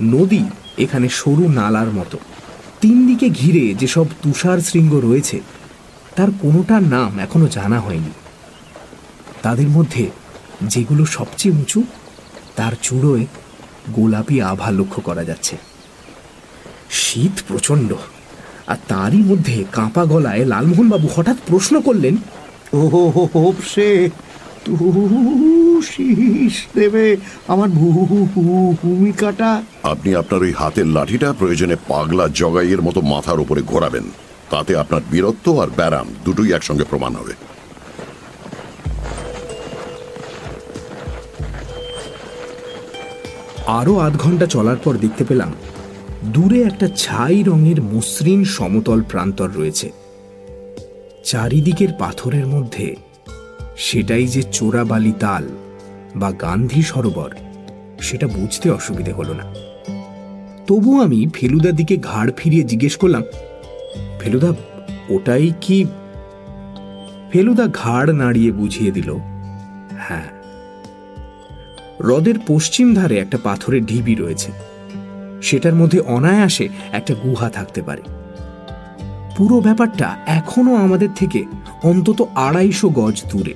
নদী এখানে সরু নালার মতো। তিন দিকে ঘিরে যেসব তুষার শৃঙ্গ রয়েছে, তার কোনোটার নাম এখনও জানা হয়নি। তাদের মধ্যে যেগুলো সবচেয়ে উঁচু, তার চূড়োয় গোলাপি আভা লক্ষ্য করা যাচ্ছে। শীত প্রচণ্ড আর তারই মধ্যে কাঁপা গলায় লালমোহনবাবু হঠাৎ প্রশ্ন করলেন ও তু শীষ দেবে আমার ভূমিকাটা। আপনি আপনার ওই হাতের লাঠিটা প্রয়োজনে পাগলা জগাইয়ের মতো মাথার উপরে ঘোরাবেন তাতে আপনার বীরত্ব আর ব্যারাম দুটোই একসঙ্গে প্রমাণ হবে। আরও আধ ঘণ্টা চলার পর দেখতে পেলাম দূরে একটা ছাই রঙের মসৃণ সমতল প্রান্তর রয়েছে। চারিদিকের পাথরের মধ্যে সেটাই যে চোরাবালি তাল বা গান্ধী সরোবর, সেটা বুঝতে অসুবিধে হলো না। তবু আমি ফেলুদার দিকে ঘাড় ফিরিয়ে জিজ্ঞেস করলাম, ফেলুদা, ওটাই কি? ফেলুদা ঘাড় নাড়িয়ে বুঝিয়ে দিল হ্যাঁ। হ্রদের পশ্চিম ধারে একটা পাথরের ঢিবি রয়েছে। সেটার মধ্যে অনায়াসে একটা গুহা থাকতে পারে। পুরো ব্যাপারটা এখনও আমাদের থেকে অন্তত আড়াইশো গজ দূরে।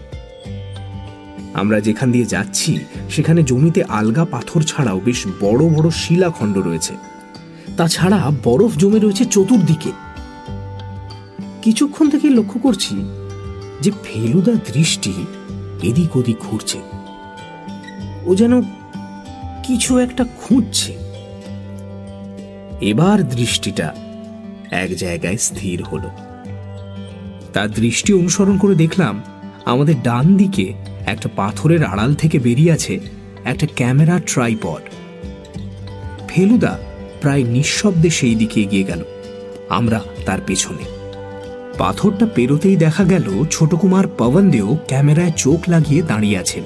আমরা যেখান দিয়ে যাচ্ছি, সেখানে জমিতে আলগা পাথর ছাড়াও বেশ বড় বড় শিলাখণ্ড রয়েছে। তাছাড়া বরফ জমে রয়েছে চতুর্দিকে। কিছুক্ষণ থেকে লক্ষ্য করছি যে ফেলুদা দৃষ্টি এদিক ওদিক ঘুরছে। ও যেন কিছু একটা খুঁজছে। এবার দৃষ্টিটা এক জায়গায় স্থির হলো। তার দৃষ্টি অনুসরণ করে দেখলাম আমাদের ডান দিকে একটা পাথরের আড়াল থেকে বেরিয়ে আছে একটা ক্যামেরা ট্রাইপড। ফেলুদা প্রায় নিঃশব্দে সেই দিকে এগিয়ে গেল। আমরা তার পেছনে। পাথরটা পেরোতেই দেখা গেল ছোট কুমার পবনদেও ক্যামেরায় চোখ লাগিয়ে দাঁড়িয়ে আছেন।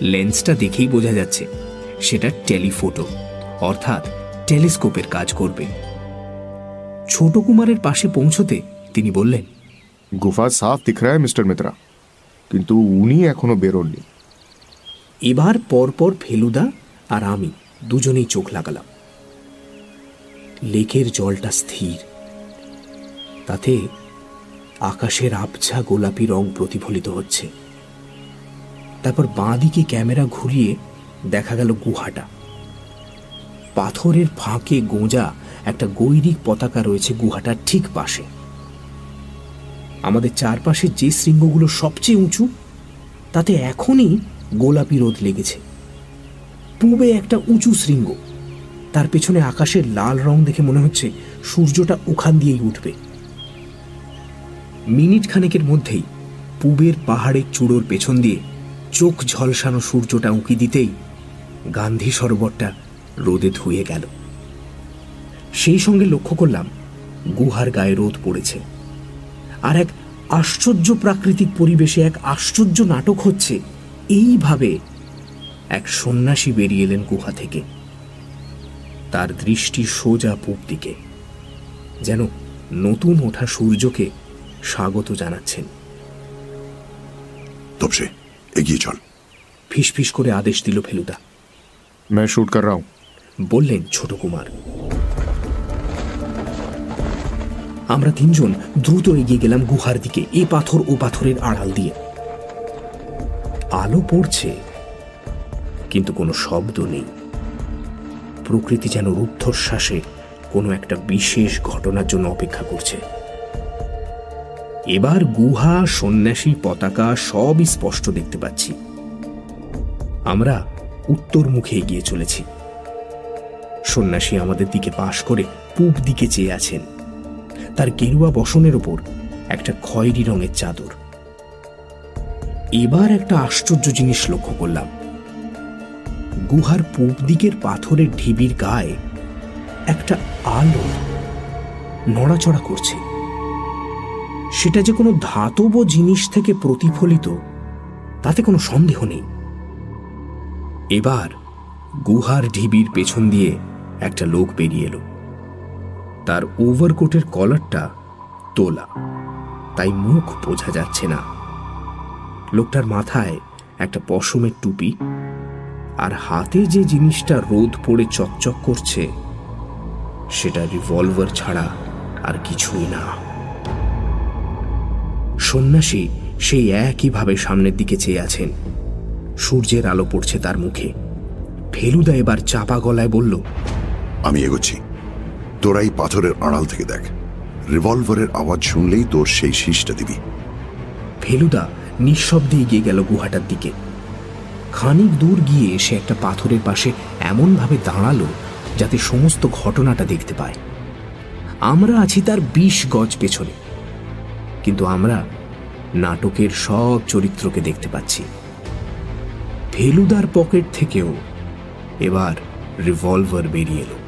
লেন্সটা দেখেই বোঝা যাচ্ছে, সেটা টেলিফোটো, অর্থাৎ টেলিস্কোপের কাজ করবে। ছোট কুমারের পাশে পৌঁছতে তিনি বললেন গুফা সাফ দিখ রা মিস্টার মিত্রা। কিন্তু উনি এখনও বেরোননি। এবার পরপর ফেলুদা আর আমি দুজনেই চোখ লাগালাম। লেকের জলটা স্থির। তাতে আকাশের আবছা গোলাপি রং প্রতিফলিত হচ্ছে। তারপর বাঁদিকে ক্যামেরা ঘুরিয়ে দেখা গেল গুহাটা। পাথরের ফাঁকে গোঁজা একটা গৈরিক পতাকা রয়েছে গুহাটার ঠিক পাশে। আমাদের চারপাশে যে শৃঙ্গগুলো সবচেয়ে উঁচু, তাতে এখনই গোলাপি রোদ লেগেছে। পূবে একটা উঁচু শৃঙ্গ, তার পেছনে আকাশের লাল রং দেখে মনে হচ্ছে সূর্যটা ওখান দিয়েই উঠবে। মিনিট খানেকের মধ্যেই পূবের পাহাড়ের চূড়োর পেছন দিয়ে চোখ ঝলসানো সূর্যটা উঁকি দিতেই গান্ধী সরোবরটা রোদে ধুয়ে গেল সেই সঙ্গে লক্ষ্য করলাম গুহার গায়ে রোদ পড়েছে আর এক আশ্চর্য প্রাকৃতিক পরিবেশে এক আশ্চর্য নাটক হচ্ছে এইভাবে এক সন্ন্যাসী বেরিয়ে এলেন গুহা থেকে তার দৃষ্টি সোজা পূব দিকে যেন নতুন ওঠা সূর্যকে স্বাগত জানাচ্ছেন তবসে এগিয়ে চল ফিসফিস করে আদেশ দিল ফেলুদা मैं शूट कर रहा हूं বললেন ছোট কুমার। আমরা তিনজন দ্রুত এগিয়ে গেলাম গুহার দিকে, এ পাথর ও পাথরের আড়াল দিয়ে। আলো পড়ছে, কিন্তু কোনো শব্দ নেই। প্রকৃতি যেন রুদ্ধশ্বাসে কোনো একটা বিশেষ ঘটনার জন্য অপেক্ষা করছে। এবার গুহা, সন্ন্যাসী, পতাকা সবই স্পষ্ট দেখতে পাচ্ছি। আমরা উত্তর মুখে এগিয়ে চলেছি। সন্ন্যাসী আমাদের দিকে পাশ করে পূব দিকে চেয়ে আছেন। তার গেরুয়া বসনের ওপর একটা খয়েরি রঙের চাদর। এবার একটা আশ্চর্য জিনিস লক্ষ্য করলাম। গুহার পূব দিকের পাথরের ঢিবির গায়ে একটা আলো নড়াচড়া করছে। সেটা যে কোনো ধাতব জিনিস থেকে প্রতিফলিত, তাতে কোনো সন্দেহ নেই। এবার গুহার ঢিবির পেছন দিয়ে একটা লোক বেরিয়ে এলো। তার ওভারকোটের কলারটা তোলা। তাই মুখ বোঝা যাচ্ছে না। লোকটার মাথায় একটা পশমের টুপি আর হাতে যে জিনিসটা রোদ পড়ে চকচক করছে, সেটা রিভলভার ছাড়া আর কিছুই না। সন্ন্যাসী সেই একইভাবে সামনের দিকে চেয়ে আছেন। সূর্যের আলো পড়ছে তার মুখে। ফেলুদা এবার চাপা গলায় বলল আমি এগোচ্ছি। তোরাই পাথরের আড়াল থেকে দেখ। রিভলভারের আওয়াজ শুনলেই তোর সেই শীষটা দিবি। ফেলুদা নিঃশব্দে এগিয়ে গেল গুহাটার দিকে। খানিক দূর গিয়ে সে একটা পাথরের পাশে এমনভাবে দাঁড়াল যাতে সমস্ত ঘটনাটা দেখতে পায়। আমরা আছি তার বিশ গজ পেছনে। কিন্তু আমরা নাটকের সব চরিত্রকে দেখতে পাচ্ছি। ফেলুদার পকেট থেকেও এবার রিভলভার বেরিয়ে এলো।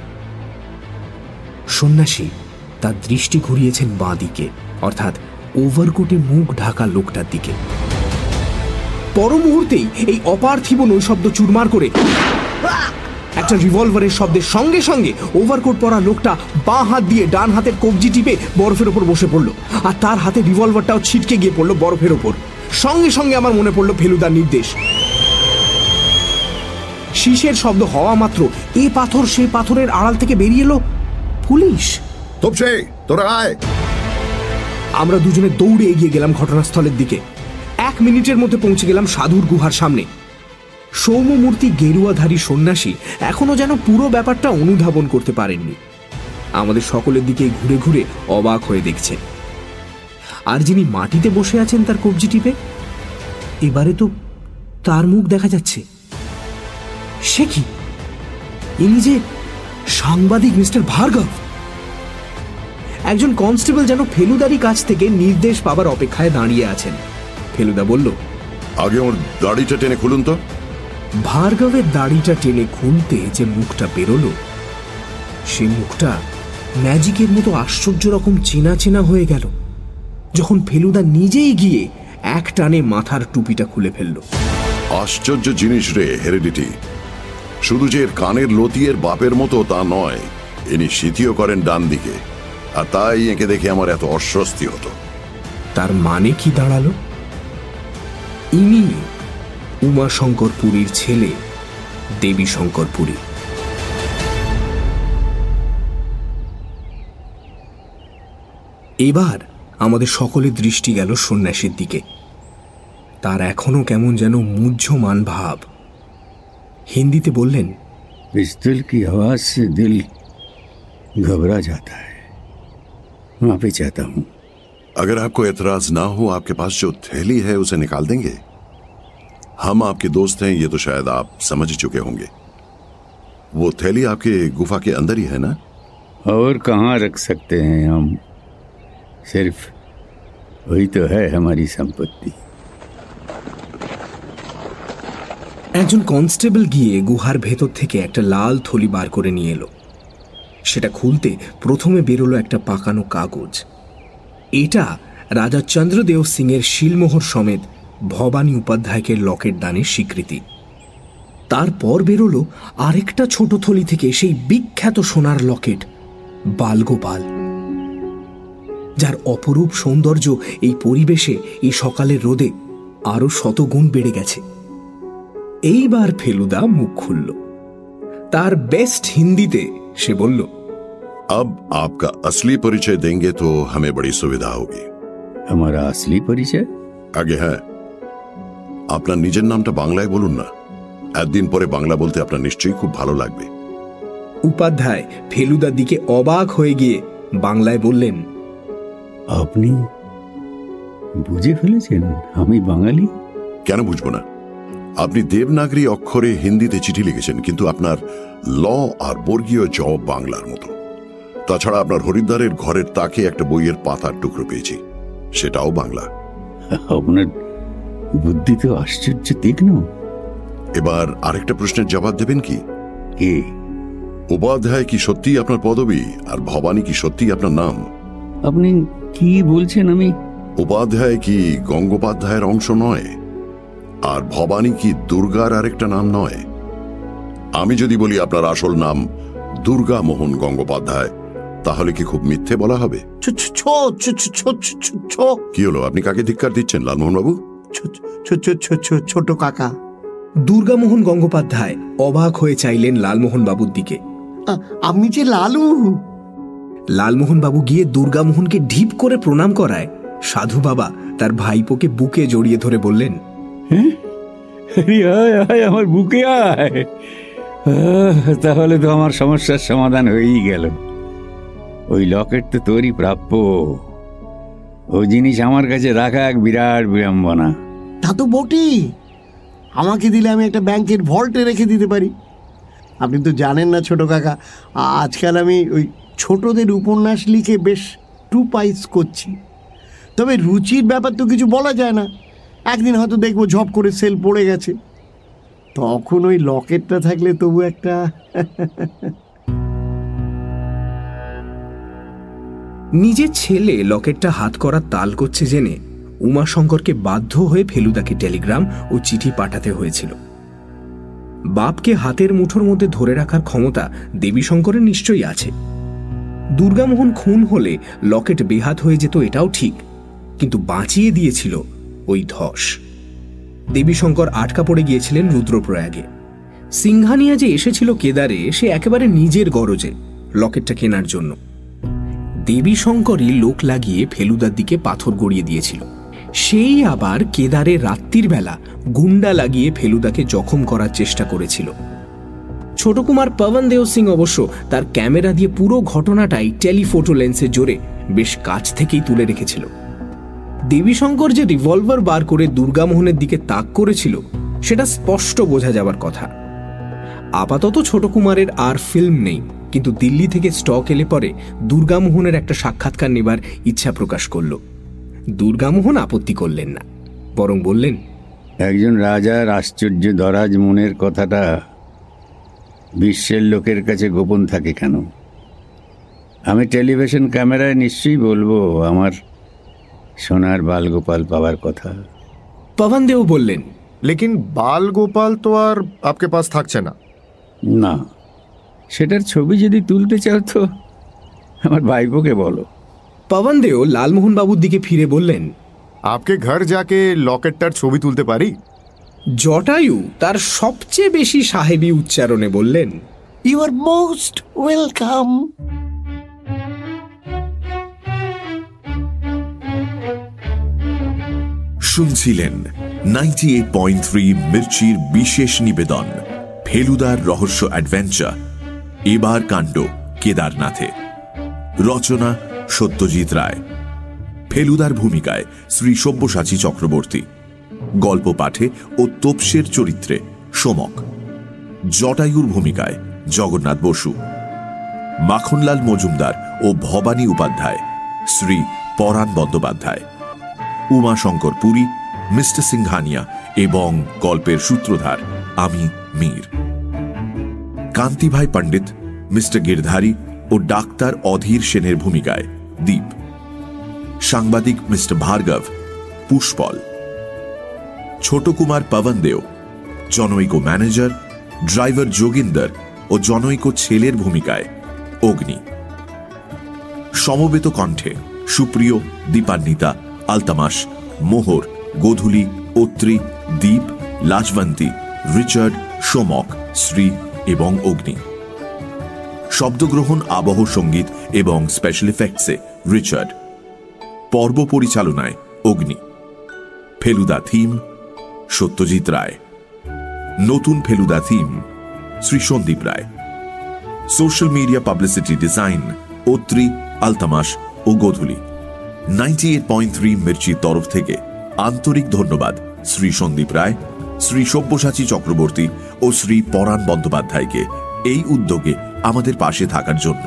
সন্ন্যাসী তার দৃষ্টি ঘুরিয়েছেন বাঁ দিকে, অর্থাৎ ওভারকোটে মুখ ঢাকা লোকটার দিকে। পর মুহূর্তেই এই অপার্থিব নৈশব্দ চুরমার করে একটা রিভলভারের শব্দের সঙ্গে সঙ্গে ওভারকোট পরা লোকটা বাঁ হাত দিয়ে ডান হাতের কবজি টিপে বরফের ওপর বসে পড়ল, আর তার হাতে রিভলভারটাও ছিটকে গিয়ে পড়ল বরফের ওপর। সঙ্গে সঙ্গে আমার মনে পড়ল ফেলুদার নির্দেশ। শীষের শব্দ হওয়া মাত্র এ পাথর সে পাথরের আড়াল থেকে বেরিয়ে এলো পুলিশ? তোপসে তোরা আয়। আমরা দুজনে দৌড়ে এগিয়ে গেলাম ঘটনাস্থলের দিকে। এক মিনিটের মধ্যে পৌঁছে গেলাম সাধুর গুহার সামনে। সৌম্যমূর্তি গেরুয়াধারী সন্ন্যাসী এখনও যেন পুরো ব্যাপারটা অনুধাবন করতে পারেননি। আমাদের সকলের দিকে ঘুরে ঘুরে অবাক হয়ে দেখছে। আর যিনি মাটিতে বসে আছেন তার কবজি টিপে এবারে তো তার মুখ দেখা যাচ্ছে। সে কি? ইনি যে সাংবাদিক মিস্টার ভার্গব। একজন কনস্টেবল যেন ফেলুদারি কাছ থেকে নির্দেশ পাবার অপেক্ষায় দাঁড়িয়ে আছেন। ফেলুদা বলল আগে ওর দাড়িটা টেনে খুলুন তো। ভার্গবের দাড়িটা টেনে খুলতে যে মুখটা বেরোলো সে মুখটা ম্যাজিকের মতো আশ্চর্য রকম চেনা চেনা হয়ে গেল যখন ফেলুদা নিজেই গিয়ে এক টানে মাথার টুপিটা খুলে ফেলল। আশ্চর্য জিনিস রে হেরিডিটি। শুধু যে কানের লতিয়ের বাপের মতো তা নয়, ইনি শীতিও করেন ডান দিকে, আর তাই একে দেখে আমার এত অস্বস্তি হতো। তার মানে কি দাঁড়াল? ইনি উমাশঙ্কর পুরীর ছেলে দেবী শঙ্কর পুরী এবার আমাদের সকলের দৃষ্টি গেল সন্ন্যাসীর দিকে। তার এখনও কেমন যেন মুহ্যমান ভাব। হিন্দিতে বললেন पिस्तौल की आवाज से दिल घबरा जाता है माफी चाहता हूँ अगर आपको एतराज ना हो आपके पास जो थैली है उसे निकाल देंगे हम आपके दोस्त हैं ये तो शायद आप समझ ही चुके होंगे वो थैली आपके गुफा के अंदर ही है ना और कहाँ रख सकते हैं हम सिर्फ वही तो है हमारी संपत्ति একজন কনস্টেবল গিয়ে গুহার ভেতর থেকে একটা লাল থলি বার করে নিয়ে এলো। সেটা খুলতে প্রথমে বেরোলো একটা পাকানো কাগজ। এটা রাজা চন্দ্রদেও সিং এর শিলমোহর সমেত ভবানী উপাধ্যায়কে লকেট দানের স্বীকৃতি। তারপর বেরোলো আরেকটা ছোট থলি থেকে সেই বিখ্যাত সোনার লকেট, বালগোপাল। যার অপরূপ সৌন্দর্য এই পরিবেশে এই সকালের রোদে আরও শতগুণ বেড়ে গেছে। এইবার ফেলুদা মুখ খুলল তার বেস্ট হিন্দিতে সে বলল अब आपका असली परिचय देंगे तो हमें बड़ी सुविधा होगी हमारा असली परिचय আগে হ্যাঁ আপনার নিজের নামটা বাংলায় বলুন না একদিন পরে বাংলা বলতে আপনার নিশ্চয়ই খুব ভালো লাগবে উপাধ্যায় ফেলুদার দিকে অবাক হয়ে গিয়ে বাংলায় বললেন আপনি বুঝে ফেলেছেন আমি বাঙালি কেন বুঝবো না আপনি দেবনাগরী অক্ষরে হিন্দিতে চিঠি লিখেছেন কিন্তু আপনার ল আর বর্গীয় জ বাংলার মতো। তাছাড়া আপনার হরিদ্বারের ঘরের তাকে একটা বইয়ের পাতার টুকরো পেয়েছি সেটাও বাংলা। আপনার বুদ্ধি তো আশ্চর্য তীক্ষ্ণ। এবার আরেকটা প্রশ্নের জবাব দেবেন কি? কে? উপাধ্যায় কি সত্যি আপনার পদবী আর ভবানী কি সত্যি আপনার নাম? আপনি কি বলছেন আমি? উপাধ্যায় কি গঙ্গোপাধ্যায়ের অংশ নয়? আর ভবানী কি দুর্গার আরেকটা নাম নয় আমি যদি বলি আপনার আসল নাম দুর্গা মোহন গঙ্গোপাধ্যায় তাহলে কি খুব মিথ্যে বলা হবে কি হলো আপনি কাকে ধিক্কার দিচ্ছেন লালমোহনবাবু ছোট কাকা দুর্গামোহন গঙ্গোপাধ্যায় অবাক হয়ে চাইলেন লালমোহন বাবুর দিকে আমি যে লালু লালমোহন বাবু গিয়ে দুর্গামোহনকে ঢিপ করে প্রণাম করায় সাধু বাবা তার ভাইপোকে বুকে জড়িয়ে ধরে বললেন হ্যাঁ আমার বুকে আয়। তাহলে তো আমার সমস্যার সমাধান হয়েই গেল। ওই লকেট তো তোরই প্রাপ্য। ওই জিনিস আমার কাছে রাখা এক বিরাট বিড়ম্বনা। তা তো বটেই। আমাকে দিলে আমি একটা ব্যাংকের ভল্টে রেখে দিতে পারি। আপনি তো জানেন না, ছোট কাকা, আজকাল আমি ওই ছোটদের উপন্যাস লিখে বেশ টু পাইস করছি। তবে রুচির ব্যাপার তো কিছু বলা যায় না। একদিন হয়তো দেখব ঝপ করে সেল পড়ে গেছে। তখন ওই লকেটটা থাকলে তবু একটা নিজের ছেলে লকেটটা হাত করার তাল করছে জেনে উমাশঙ্করকে বাধ্য হয়ে ফেলুদাকে টেলিগ্রাম ও চিঠি পাঠাতে হয়েছিল। বাপকে হাতের মুঠোর মধ্যে ধরে রাখার ক্ষমতা দেবীশঙ্করের নিশ্চয়ই আছে। দুর্গামোহন খুন হলে লকেট বেহাত হয়ে যেত এটাও ঠিক, কিন্তু বাঁচিয়ে দিয়েছিল ওই ধস। দেবীশঙ্কর আটকা পড়ে গিয়েছিলেন রুদ্রপ্রয়াগে। সিংহানিয়া যে এসেছিল কেদারে, সে একেবারে নিজের গরজে, লকেটটা কেনার জন্য। দেবী শঙ্করই লোক লাগিয়ে ফেলুদার দিকে পাথর গড়িয়ে দিয়েছিল। সেই আবার কেদারে রাত্রির বেলা গুন্ডা লাগিয়ে ফেলুদাকে জখম করার চেষ্টা করেছিল। ছোট কুমার পবন দেও সিং অবশ্য তার ক্যামেরা দিয়ে পুরো ঘটনাটাই টেলিফোটো লেন্সে জোরে বেশ কাছ থেকেই তুলে রেখেছিল। দেবীশঙ্কর যে রিভলভার বার করে দুর্গামোহনের দিকে তাক করেছিল, সেটা স্পষ্ট বোঝা যাবার কথা। আপাতত ছোট কুমারের আর ফিল্ম নেই, কিন্তু দিল্লি থেকে স্টক এলে পরে দুর্গামোহনের একটা সাক্ষাৎকার নেবার ইচ্ছা প্রকাশ করল। দুর্গামোহন আপত্তি করলেন না, বরং বললেন, একজন রাজার আশ্চর্য দরাজ মনের কথাটা বিশ্বের লোকের কাছে গোপন থাকে কেন? আমি টেলিভিশন ক্যামেরায় নিশ্চয়ই বলব, আমার সোনার বালগোপাল পাওয়ার কথা। পবন দেও বললেন লেকিন বাল গোপাল তো আর আপকে পাশ থাকছে না। না সেটার ছবি যদি তুলতে চাও তো আমার ভাইপোকে বলো। পবন দেও লালমোহন বাবুর দিকে ফিরে বললেন আপকে ঘর যাকে লকেটটার ছবি তুলতে পারি? জটায়ু তার সবচেয়ে বেশি সাহেবী উচ্চারণে বললেন ইউ আর মোস্ট ওয়েলকাম শুনছিলেন নাইনটি এইট পয়েন্ট থ্রি মির্চির বিশেষ নিবেদন, ফেলুদার রহস্য অ্যাডভেঞ্চার এবার কাণ্ড কেদারনাথে। রচনা সত্যজিৎ রায়। ফেলুদার ভূমিকায় শ্রী সব্যসাচী চক্রবর্তী। গল্প পাঠে ও তোপসের চরিত্রে সোমক। জটায়ুর ভূমিকায় জগন্নাথ বসু। মাখনলাল মজুমদার ও ভবানী উপাধ্যায় শ্রী পরাণ বন্দ্যোপাধ্যায়। উমাশঙ্কর পুরী, মিস্টার সিংহানিয়া এবং গল্পের সূত্রধার আমি মীর। কান্তিভাই পণ্ডিত, মিস্টার গিরধারী ও ডাক্তার অধীর সেনের ভূমিকায় দীপ। সাংবাদিক মিস্টার ভার্গব, পুষ্পল। ছোট কুমার পবন দেও, জনৈক ম্যানেজার, ড্রাইভার যোগিন্দর ও জনৈক ছেলের ভূমিকায় অগ্নি। সমবেত কণ্ঠে সুপ্রিয় দীপান্বিতা আলতামাস, মোহর, গোধূলি, অত্রি, দ্বীপ, লাজবন্তী, রিচার্ড সোমক শ্রী এবং অগ্নি। শব্দগ্রহণ, আবহ সংগীত এবং স্পেশাল এফেক্টসে রিচার্ড। পর্ব পরিচালনায় অগ্নি। ফেলুদা থিম, সত্যজিৎ রায়। নতুন Feluda theme, Shri Sandip Ray. Social media publicity design Atri, Altamas ও Godhuli. Ninety eight point three মির্চির তরফ থেকে আন্তরিক ধন্যবাদ শ্রী সন্দীপ রায়, শ্রী সব্যসাচী চক্রবর্তী ও শ্রী পরাণ বন্দ্যোপাধ্যায়কে এই উদ্যোগে আমাদের পাশে থাকার জন্য।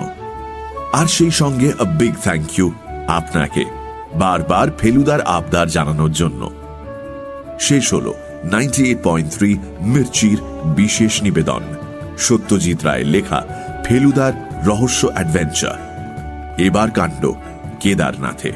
আর সেই সঙ্গে বিগ থ্যাংক ইউ আপনাকে বারবার ফেলুদার আবদার জানানোর জন্য। শেষ হল নাইনটি এইট পয়েন্ট থ্রি মির্চির বিশেষ নিবেদন। সত্যজিৎ রায়ের লেখা ফেলুদার রহস্য অ্যাডভেঞ্চার। এবার কাণ্ড কেদারনাথে